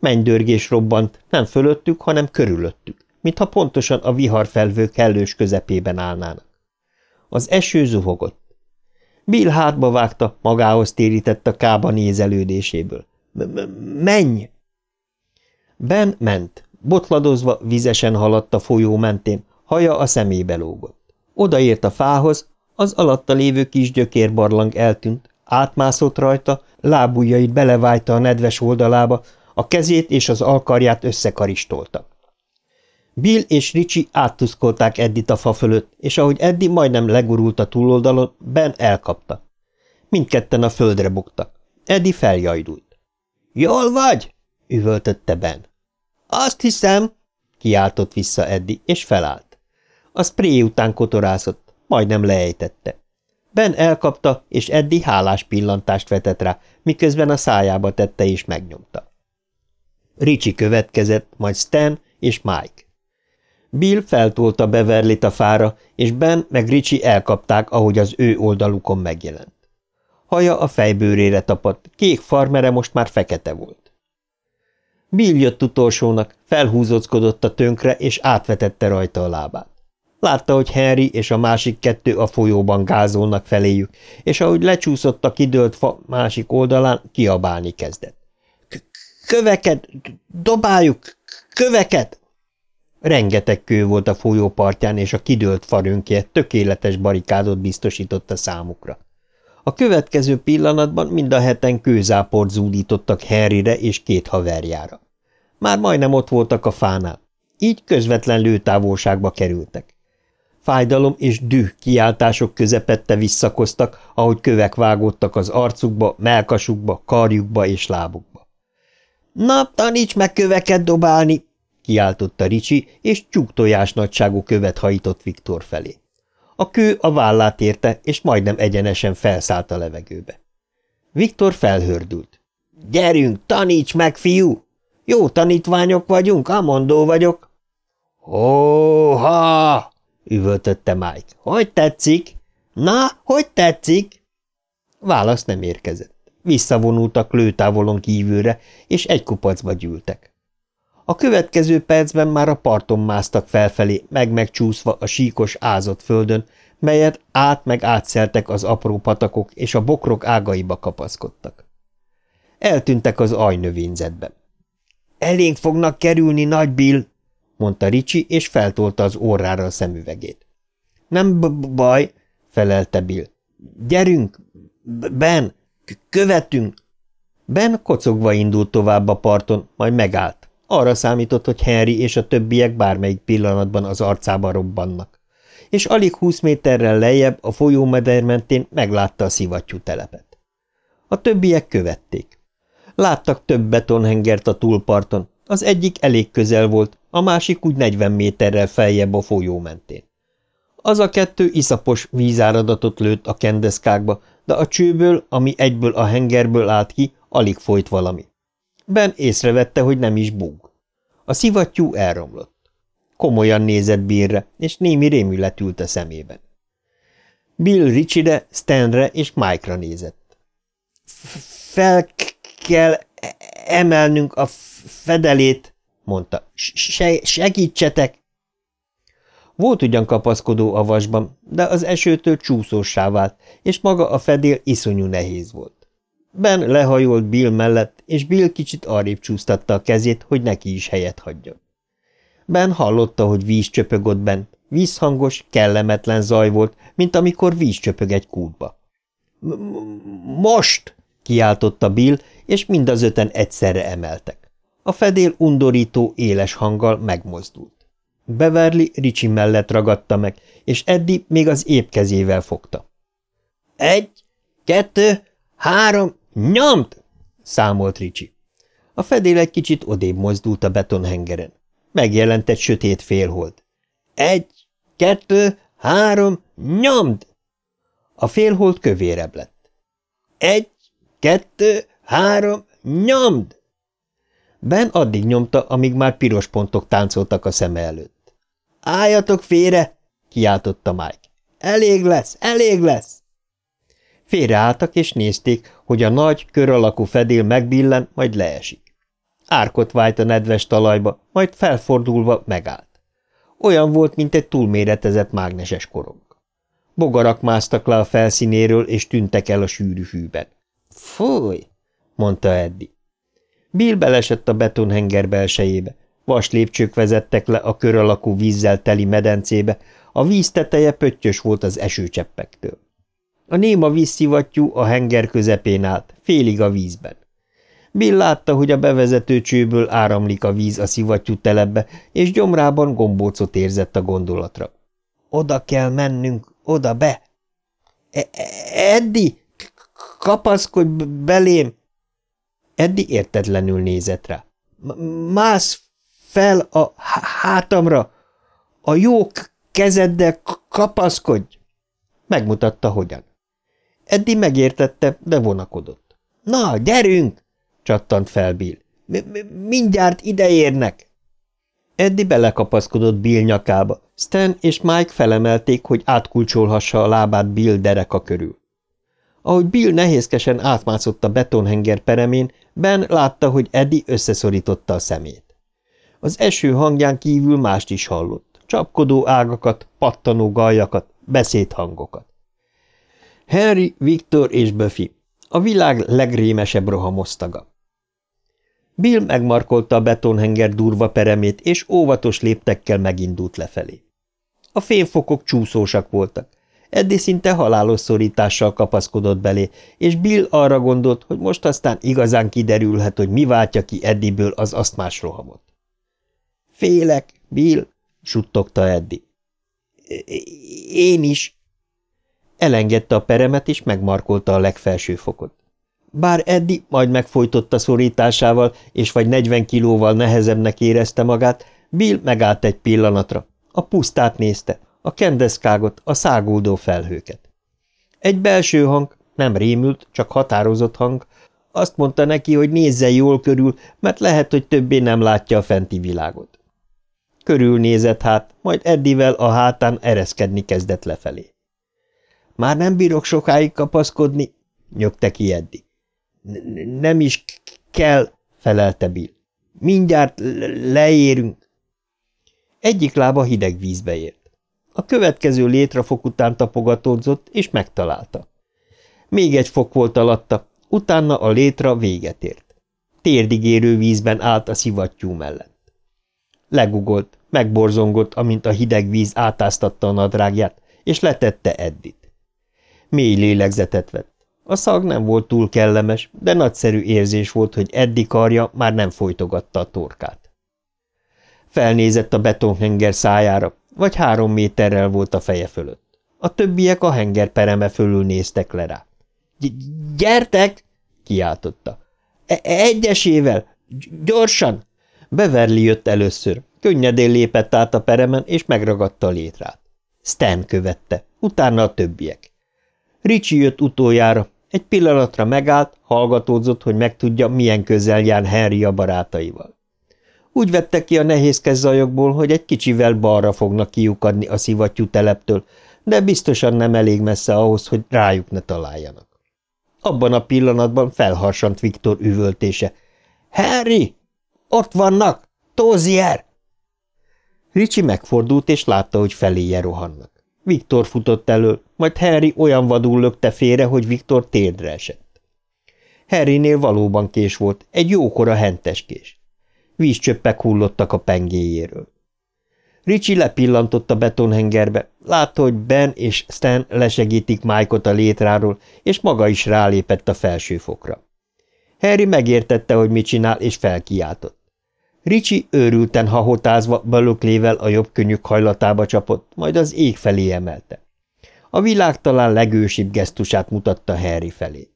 Mennydörgés robbant, nem fölöttük, hanem körülöttük, mintha pontosan a viharfelvő kellős közepében állnának. Az eső zuhogott. Bill hátba vágta, magához térített a kába nézelődéséből. – Menj! Ben ment. Botladozva, vizesen haladt a folyó mentén, haja a szemébe lógott. Odaért a fához, az alatta lévő kis gyökérbarlang eltűnt, átmászott rajta, lábujjait belevájta a nedves oldalába, a kezét és az alkarját összekaristolta. Bill és Ricsi áttuszkolták Eddit a fa fölött, és ahogy Eddi majdnem legurult a túloldalon, Ben elkapta. Mindketten a földre buktak. Eddi feljajdult. – Jól vagy? – üvöltötte Ben. – Azt hiszem – kiáltott vissza Eddi, és felállt. A spré után kotorászott, majdnem leejtette. Ben elkapta, és Eddi hálás pillantást vetett rá, miközben a szájába tette és megnyomta. Ricsi következett, majd Stan és Mike. Bill feltolta Beverlit a fára, és Ben meg Ricsi elkapták, ahogy az ő oldalukon megjelent. Haja a fejbőrére tapadt, kék farmere most már fekete volt. Bill jött utolsónak, felhúzóckodott a tönkre, és átvetette rajta a lábát. Látta, hogy Henry és a másik kettő a folyóban gázolnak feléjük, és ahogy lecsúszott a kidőlt fa másik oldalán, kiabálni kezdett. – Köveket! Dobáljuk! Köveket! Rengeteg kő volt a folyó partján, és a kidőlt farönkje tökéletes barikádot biztosította számukra. A következő pillanatban mind a heten kőzáport zúdítottak Henryre és két haverjára. Már majdnem ott voltak a fánál. Így közvetlen lőtávolságba kerültek. Fájdalom és düh kiáltások közepette visszakoztak, ahogy kövek vágódtak az arcukba, melkasukba, karjukba és lábukba. – Na, taníts meg köveket dobálni! – kiáltotta Ricsi, és tyúktojás nagyságú követ hajított Viktor felé. A kő a vállát érte, és majdnem egyenesen felszállt a levegőbe. Viktor felhördült. – Gyerünk, taníts meg, fiú! Jó tanítványok vagyunk, amondó vagyok. – Óha! – üvöltötte Mike. – Hogy tetszik? Na, hogy tetszik? Válasz nem érkezett. Visszavonultak lőtávolon kívülre, és egy kupacba gyűltek. A következő percben már a parton másztak felfelé, meg-megcsúszva a síkos, ázott földön, melyet át meg átszeltek az apró patakok, és a bokrok ágaiba kapaszkodtak. Eltűntek az ajnövényzetben. – Elénk fognak kerülni, nagy Bill! – mondta Ricsi, és feltolta az orrára a szemüvegét. – Nem baj – felelte Bill. – Gyerünk! Ben! Követünk! Ben kocogva indult tovább a parton, majd megállt. Arra számított, hogy Henry és a többiek bármelyik pillanatban az arcába robbannak. És alig húsz méterrel lejjebb a folyómeder mentén meglátta a szivattyú telepet. A többiek követték. Láttak több betonhengert a túlparton, az egyik elég közel volt, a másik úgy 40 méterrel feljebb a folyó mentén. Az a kettő iszapos vízáradatot lőtt a kendeszkákba, de a csőből, ami egyből a hengerből állt ki, alig folyt valami. Ben észrevette, hogy nem is búg. A szivattyú elromlott. Komolyan nézett Billre, és némi rémület ült a szemében. Bill Richie-re, Stanre és Mike-ra nézett. – Fel kell e- emelnünk a fedelét, mondta. Se – Segítsetek! Volt ugyan kapaszkodó a vasban, de az esőtől csúszósá vált, és maga a fedél iszonyú nehéz volt. Ben lehajolt Bill mellett, és Bill kicsit arrébb csúsztatta a kezét, hogy neki is helyet hagyjon. Ben hallotta, hogy víz csöpög bent. Vízhangos, kellemetlen zaj volt, mint amikor víz csöpög egy kútba. – Most! – kiáltotta Bill, és mind az öten egyszerre emeltek. A fedél undorító, éles hanggal megmozdult. Beverly Ricsi mellett ragadta meg, és Eddie még az épp kezével fogta. – Egy, kettő, három, Nyomt! számolt Ricsi. A fedél egy kicsit odébb mozdult a betonhengeren. Megjelent egy sötét félhold. Egy, kettő, három, nyomd! A félhold kövérebb lett. Egy, kettő, három, nyomd! Ben addig nyomta, amíg már piros pontok táncoltak a szeme előtt. Álljatok félre! kiáltotta Mike. Elég lesz, elég lesz! Félreálltak és nézték, hogy a nagy, kör alakú fedél megbillen, majd leesik. Árkot vájt a nedves talajba, majd felfordulva megállt. Olyan volt, mint egy túlméretezett mágneses korong. Bogarak másztak le a felszínéről, és tűntek el a sűrű fűben. – Fúj! – mondta Eddi. Bill belesett a betonhenger belsejébe. Vas lépcsők vezettek le a kör alakú vízzel teli medencébe, a víz teteje pöttyös volt az esőcseppektől. A néma vízszivattyú a henger közepén állt, félig a vízben. Bill látta, hogy a bevezető csőből áramlik a víz a szivattyú telepbe, és gyomrában gombócot érzett a gondolatra. Oda kell mennünk, oda be! E Eddi, kapaszkodj belém! Eddi értetlenül nézett rá. Mász fel a hátamra! A jó kezeddel kapaszkodj! Megmutatta, hogyan. Eddi megértette, de vonakodott. – Na, gyerünk! – csattant fel Bill. – Mindjárt ideérnek! Eddi belekapaszkodott Bill nyakába. Stan és Mike felemelték, hogy átkulcsolhassa a lábát Bill dereka körül. Ahogy Bill nehézkesen átmászott a betonhenger peremén, Ben látta, hogy Eddie összeszorította a szemét. Az eső hangján kívül mást is hallott. Csapkodó ágakat, pattanó galjakat, beszédhangokat. Harry, Viktor és Buffy. A világ legrémesebb rohamosztaga. Bill megmarkolta a betonhenger durva peremét, és óvatos léptekkel megindult lefelé. A fényfokok csúszósak voltak, Eddi szinte halálos szorítással kapaszkodott belé, és Bill arra gondolt, hogy most aztán igazán kiderülhet, hogy mi váltja ki Eddiből az asztmás rohamot. – Félek, Bill! – suttogta Eddi. – Én is! Elengedte a peremet, és megmarkolta a legfelső fokot. Bár Eddi majd megfojtotta szorításával, és vagy negyven kilóval nehezebbnek érezte magát, Bill megállt egy pillanatra. A pusztát nézte, a kendeszkágot, a száguldó felhőket. Egy belső hang, nem rémült, csak határozott hang, azt mondta neki, hogy nézzen jól körül, mert lehet, hogy többé nem látja a fenti világot. Körülnézett hát, majd Eddivel a hátán ereszkedni kezdett lefelé. Már nem bírok sokáig kapaszkodni, nyögte ki Eddi. – Nem is kell, felelte Bill. Mindjárt leérünk. Egyik lába hideg vízbe ért. A következő létrafok után tapogatódzott, és megtalálta. Még egy fok volt alatta, utána a létra véget ért. Térdig érő vízben állt a szivattyú mellett. Legugolt, megborzongott, amint a hideg víz átáztatta a nadrágját, és letette Eddit. Mély lélegzetet vett. A szag nem volt túl kellemes, de nagyszerű érzés volt, hogy Eddi karja már nem folytogatta a torkát. Felnézett a betonhenger szájára, vagy három méterrel volt a feje fölött. A többiek a henger pereme fölül néztek le rá. – Gyertek! – kiáltotta. E – Egyesével! Gyorsan! Beverly jött először. Könnyedén lépett át a peremen, és megragadta a létrát. Stan követte, utána a többiek. Ricsi jött utoljára, egy pillanatra megállt, hallgatózott, hogy megtudja, milyen közel jár Henry a barátaival. Úgy vette ki a nehézkes zajokból, hogy egy kicsivel balra fognak kiukadni a szivattyú teleptől, de biztosan nem elég messze ahhoz, hogy rájuk ne találjanak. Abban a pillanatban felharsant Viktor üvöltése. – Harry! Ott vannak! Tózier! Ricsi megfordult, és látta, hogy feléje rohannak. Viktor futott elől, majd Harry olyan vadul lökte félre, hogy Viktor térdre esett. Harrynél valóban kés volt, egy jókora hentes kés. Vízcsöppek hullottak a pengéjéről. Ricsilepillantott a betonhengerbe, látta, hogy Ben és Stan lesegítik Mike-ot a létráról, és maga is rálépett a felső fokra. Harry megértette, hogy mit csinál, és felkiáltott. Ricsi őrülten hahotázva baloklével a jobb könnyük hajlatába csapott, majd az ég felé emelte. A világ talán legősibb gesztusát mutatta Harry felé.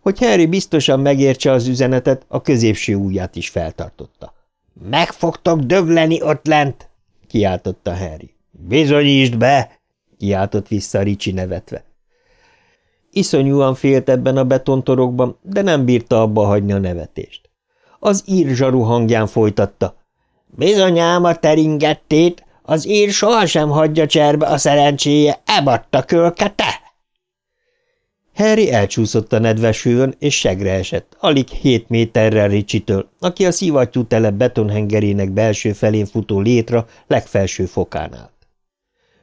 Hogy Harry biztosan megértse az üzenetet, a középső ujját is feltartotta. – Meg fogtok dögleni ott lent! – kiáltotta Harry. – Bizonyítsd be! – kiáltott vissza Ricsi nevetve. Iszonyúan félt ebben a betontorokban, de nem bírta abba hagyni a nevetést. Az ír zsaru hangján folytatta. – Bizonyám a teringettét, az ír sohasem hagyja cserbe a szerencséje, ebatta kölkete! Harry elcsúszott a nedves hőn, és segre esett, alig hét méterrel Ricsitől, aki a szivattyú telep betonhengerének belső felén futó létra legfelső fokán állt.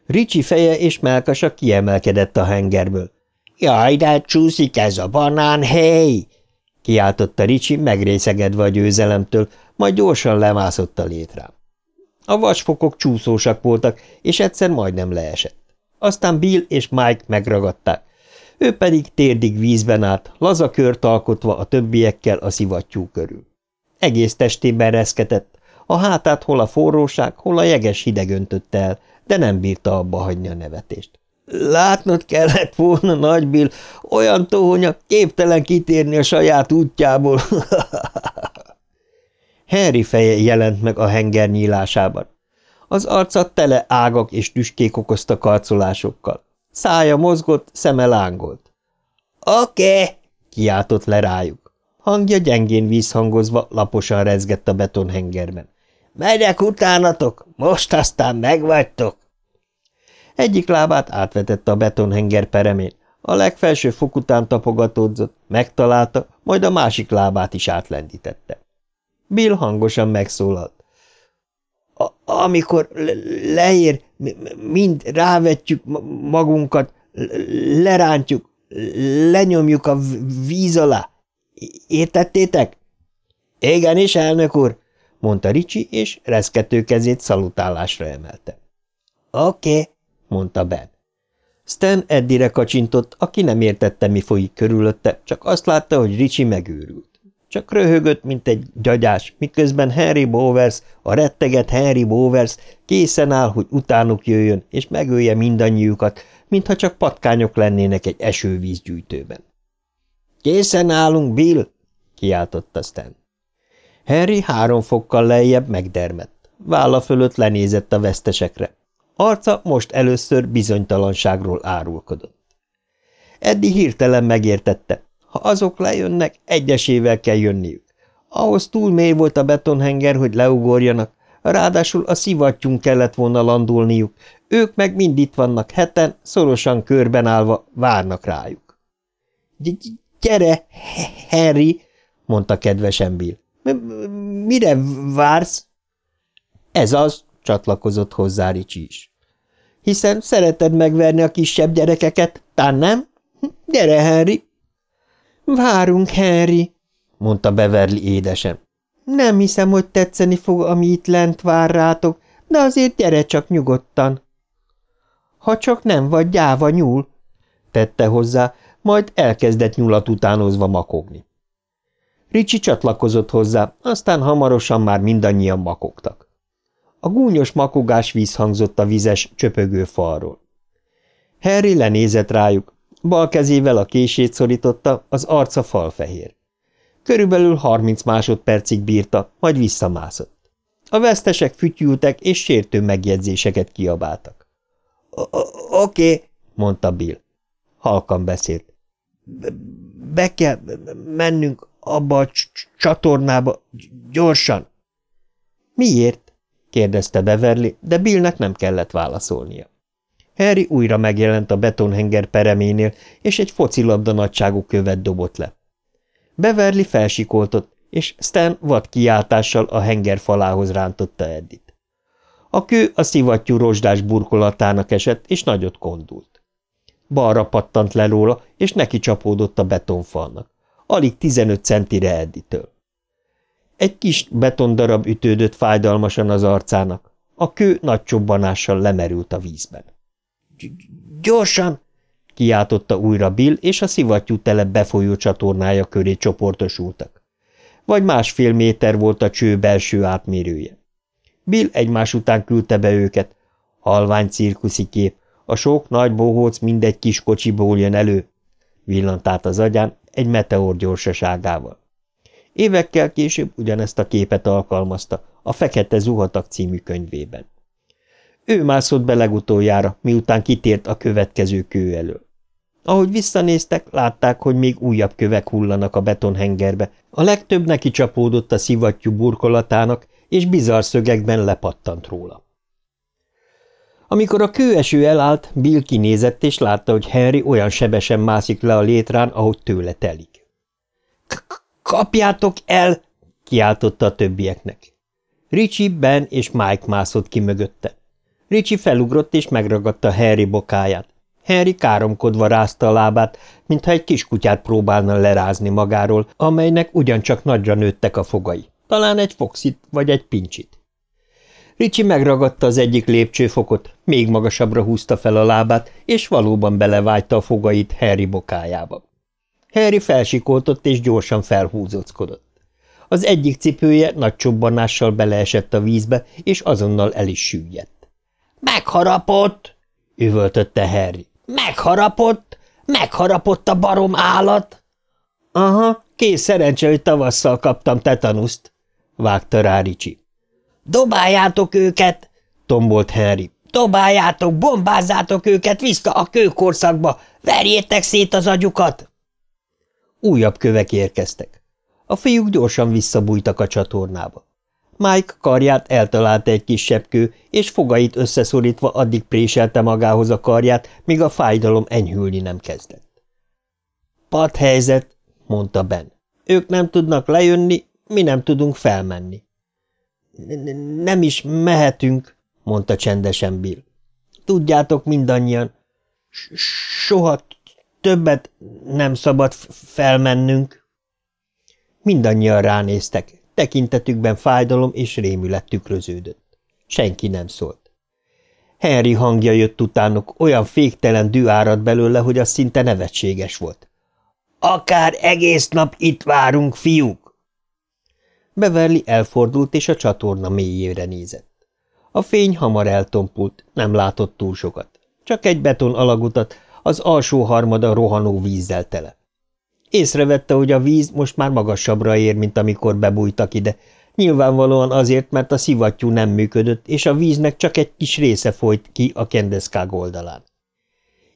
Ricsi feje és melkasa kiemelkedett a hengerből. – Jaj, de csúszik ez a banán, hely! – kiáltotta Ricsi, megrészegedve a győzelemtől, majd gyorsan lemászott a létrám. A vasfokok csúszósak voltak, és egyszer majdnem leesett. Aztán Bill és Mike megragadták, ő pedig térdig vízben állt, laza kört alkotva a többiekkel a szivattyú körül. Egész testében reszketett, a hátát hol a forróság, hol a jeges hideg öntötte el, de nem bírta abba hagyni a nevetést. Látnod kellett volna, Nagy Bill, olyan tohonya képtelen kitérni a saját útjából. [LAUGHS] Harry feje jelent meg a henger nyílásában. Az arca tele ágak és tüskék okozta karcolásokkal. Szája mozgott, szeme lángolt. Oké! Kiáltott le rájuk. Hangja gyengén vízhangozva laposan rezgett a betonhengerben. Megyek utánatok, most aztán megvagytok! Egyik lábát átvetette a betonhenger peremén, a legfelső fok után tapogatódzott, megtalálta, majd a másik lábát is átlendítette. Bill hangosan megszólalt. – Amikor leér, mind rávetjük magunkat, lerántjuk, lenyomjuk a víz alá. Értettétek? – Igenis, elnök úr! – mondta Ricsi, és reszkető kezét szalutálásra emelte. – Oké okay, – mondta Ben. Stan Eddire kacsintott, aki nem értette, mi folyik körülötte, csak azt látta, hogy Ricsi megőrült. Csak röhögött, mint egy gyagyás, miközben Harry Bowers, a retteget Harry Bowers készen áll, hogy utánuk jöjjön, és megölje mindannyiukat, mintha csak patkányok lennének egy esővízgyűjtőben. – Készen állunk, Bill! – kiáltotta Stan. Harry három fokkal lejjebb megdermett. Válla fölött lenézett a vesztesekre. Arca most először bizonytalanságról árulkodott. Eddi hirtelen megértette, ha azok lejönnek, egyesével kell jönniük. Ahhoz túl mély volt a betonhenger, hogy leugorjanak, ráadásul a szivattyún kellett volna landulniuk, ők meg mind itt vannak heten, szorosan körben állva várnak rájuk. – Gyere, Harry! – mondta kedvesen Bill. – Mire vársz? – Ez az – csatlakozott hozzá Ricsi is. – Hiszen szereted megverni a kisebb gyerekeket, tán nem? Gyere, Harry! Várunk, Henry, mondta Beverly édesen. Nem hiszem, hogy tetszeni fog, ami itt lent vár rátok, de azért gyere csak nyugodtan. Ha csak nem vagy gyáva nyúl, tette hozzá, majd elkezdett nyulat utánozva makogni. Ricsi csatlakozott hozzá, aztán hamarosan már mindannyian makogtak. A gúnyos makogás vízhangzott a vizes, csöpögő falról. Harry lenézett rájuk, Bal kezével a kését szorította, az arca falfehér. Körülbelül harminc másodpercig bírta, majd visszamászott. A vesztesek fütyültek, és sértő megjegyzéseket kiabáltak. – Oké, mondta Bill. Halkan beszélt. Be, be kell mennünk abba a csatornába, gyorsan. – Miért? – kérdezte Beverly, de Billnek nem kellett válaszolnia. Harry újra megjelent a betonhenger pereménél, és egy focilabda nagyságú követ dobott le. Beverly felsikoltott, és Stan vad kiáltással a henger falához rántotta Eddit. A kő a szivattyú rozsdás burkolatának esett, és nagyot kondult. Balra pattant le róla, és neki csapódott a betonfalnak. Alig 15 centire Edditől. Egy kis betondarab ütődött fájdalmasan az arcának. A kő nagy csobbanással lemerült a vízben. – Gyorsan! – kiáltotta újra Bill, és a szivattyú tele befolyó csatornája köré csoportosultak. Vagy másfél méter volt a cső belső átmérője. Bill egymás után küldte be őket. Halvány cirkuszi kép, a sok nagy bohóc mindegy kis kocsiból jön elő, villant át az agyán egy meteor gyorsaságával. Évekkel később ugyanezt a képet alkalmazta a Fekete Zuhatak című könyvében. Ő mászott be legutoljára, miután kitért a következő kő elől. Ahogy visszanéztek, látták, hogy még újabb kövek hullanak a betonhengerbe, a legtöbb neki csapódott a szivattyú burkolatának, és bizarr szögekben lepattant róla. Amikor a kőeső elállt, Bill kinézett, és látta, hogy Henry olyan sebesen mászik le a létrán, ahogy tőle telik. – Kapjátok el! – kiáltotta a többieknek. Richie, Ben és Mike mászott ki mögötte. Ricsi felugrott és megragadta Harry bokáját. Harry káromkodva rázta a lábát, mintha egy kiskutyát próbálna lerázni magáról, amelynek ugyancsak nagyra nőttek a fogai. Talán egy foxit vagy egy pincsit. Ricsi megragadta az egyik lépcsőfokot, még magasabbra húzta fel a lábát, és valóban belevágyta a fogait Harry bokájába. Harry felsikoltott és gyorsan felhúzóckodott. Az egyik cipője nagy csobbanással beleesett a vízbe, és azonnal el is süllyedt. Megharapott! üvöltötte Harry. Megharapott! Megharapott a barom állat! Aha, kész szerencse, hogy tavasszal kaptam tetanuszt, vágta rá Ricsi. Dobáljátok őket! tombolt Harry. Dobáljátok, bombázzátok őket vissza a kőkorszakba, verjétek szét az agyukat! Újabb kövek érkeztek. A fiúk gyorsan visszabújtak a csatornába. Mike karját eltalálta egy kisebb kő, és fogait összeszorítva addig préselte magához a karját, míg a fájdalom enyhülni nem kezdett. – Pat helyzet, mondta Ben. Ők nem tudnak lejönni, mi nem tudunk felmenni. – Nem is mehetünk, mondta csendesen Bill. Tudjátok mindannyian, soha többet nem szabad felmennünk. Mindannyian ránéztek, tekintetükben fájdalom és rémület tükröződött. Senki nem szólt. Henry hangja jött utánuk, olyan féktelen dű árad belőle, hogy az szinte nevetséges volt. – Akár egész nap itt várunk, fiúk! Beverly elfordult, és a csatorna mélyére nézett. A fény hamar eltompult, nem látott túl sokat. Csak egy beton alagutat, az alsó harmada rohanó vízzel tele. Észrevette, hogy a víz most már magasabbra ér, mint amikor bebújtak ide, nyilvánvalóan azért, mert a szivattyú nem működött, és a víznek csak egy kis része folyt ki a kendeszkág oldalán.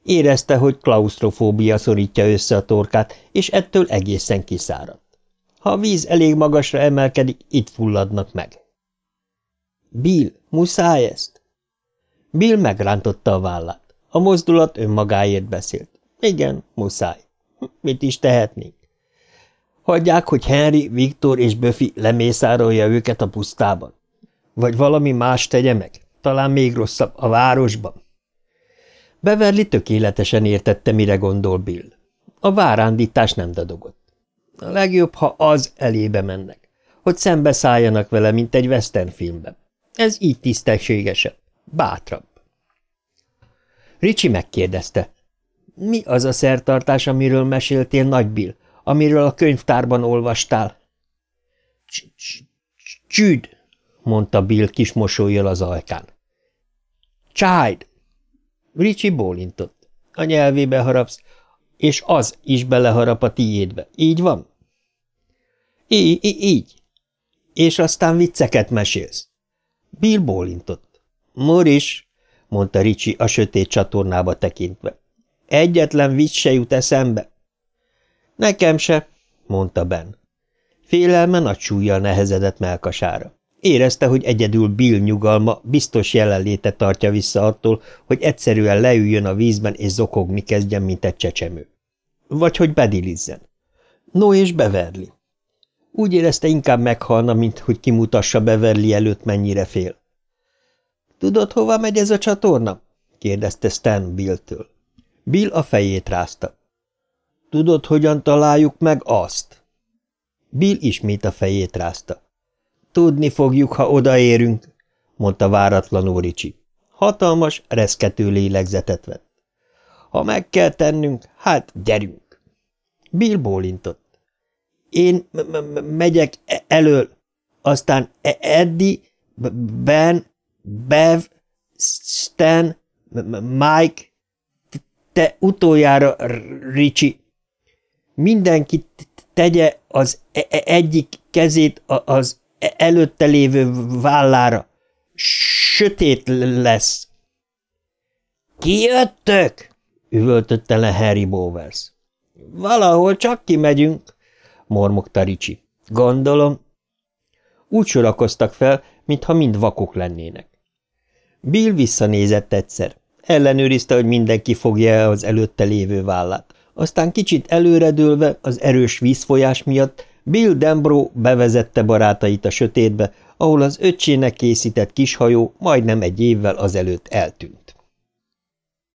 Érezte, hogy klaustrofóbia szorítja össze a torkát, és ettől egészen kiszáradt. Ha a víz elég magasra emelkedik, itt fulladnak meg. – Bill, muszáj ezt? Bill megrántotta a vállát. A mozdulat önmagáért beszélt. Igen, muszáj. Mit is tehetnénk? Hagyják, hogy Henry, Viktor és Buffy lemészárolja őket a pusztában? Vagy valami más tegye meg? Talán még rosszabb, a városban? Beverly tökéletesen értette, mire gondol Bill. A várándítás nem dadogott. A legjobb, ha az elébe mennek, hogy szembeszálljanak vele, mint egy western filmben. Ez így tisztességesebb, bátrabb. Ricsi megkérdezte. Mi az a szertartás, amiről meséltél, Nagy Bill, amiről a könyvtárban olvastál? Csüd, mondta Bill kis mosolyjal az ajkán. Child. Ricsi bólintott. A nyelvébe harapsz, és az is beleharap a tiédbe. Így van? Így, így. És aztán vicceket mesélsz. Bill bólintott. Moris, mondta Ricsi a sötét csatornába tekintve. Egyetlen vicc se jut eszembe. Nekem se, mondta Ben. Félelme nagy súlyjal nehezedett melkasára. Érezte, hogy egyedül Bill nyugalma biztos jelenléte tartja vissza attól, hogy egyszerűen leüljön a vízben és zokogni kezdjen, mint egy csecsemő. Vagy hogy bedilizzen. No és Beverly. Úgy érezte, inkább meghalna, mint hogy kimutassa Beverly előtt, mennyire fél. – Tudod, hova megy ez a csatorna? – kérdezte Stan Bill-től. Bill a fejét rázta. – Tudod, hogyan találjuk meg azt? Bill ismét a fejét rázta. – Tudni fogjuk, ha odaérünk – mondta váratlanul Ricsi. Hatalmas, reszkető lélegzetet vett. – Ha meg kell tennünk, hát gyerünk! Bill bólintott. Én megyek e elől, aztán e Eddie, Ben, Bev, Stan, Mike, te utoljára, Ricsi. Mindenki tegye az e -e egyik kezét az e előtte lévő vállára. Sötét lesz. Kijöttök? üvöltötte le Harry Bowers. Valahol csak kimegyünk, mormogta Ricsi. Gondolom. Úgy sorakoztak fel, mintha mind vakok lennének. Bill visszanézett egyszer. Ellenőrizte, hogy mindenki fogja az előtte lévő vállát. Aztán kicsit előredőlve az erős vízfolyás miatt Bill Dembro bevezette barátait a sötétbe, ahol az öccsének készített kishajó majdnem egy évvel azelőtt eltűnt.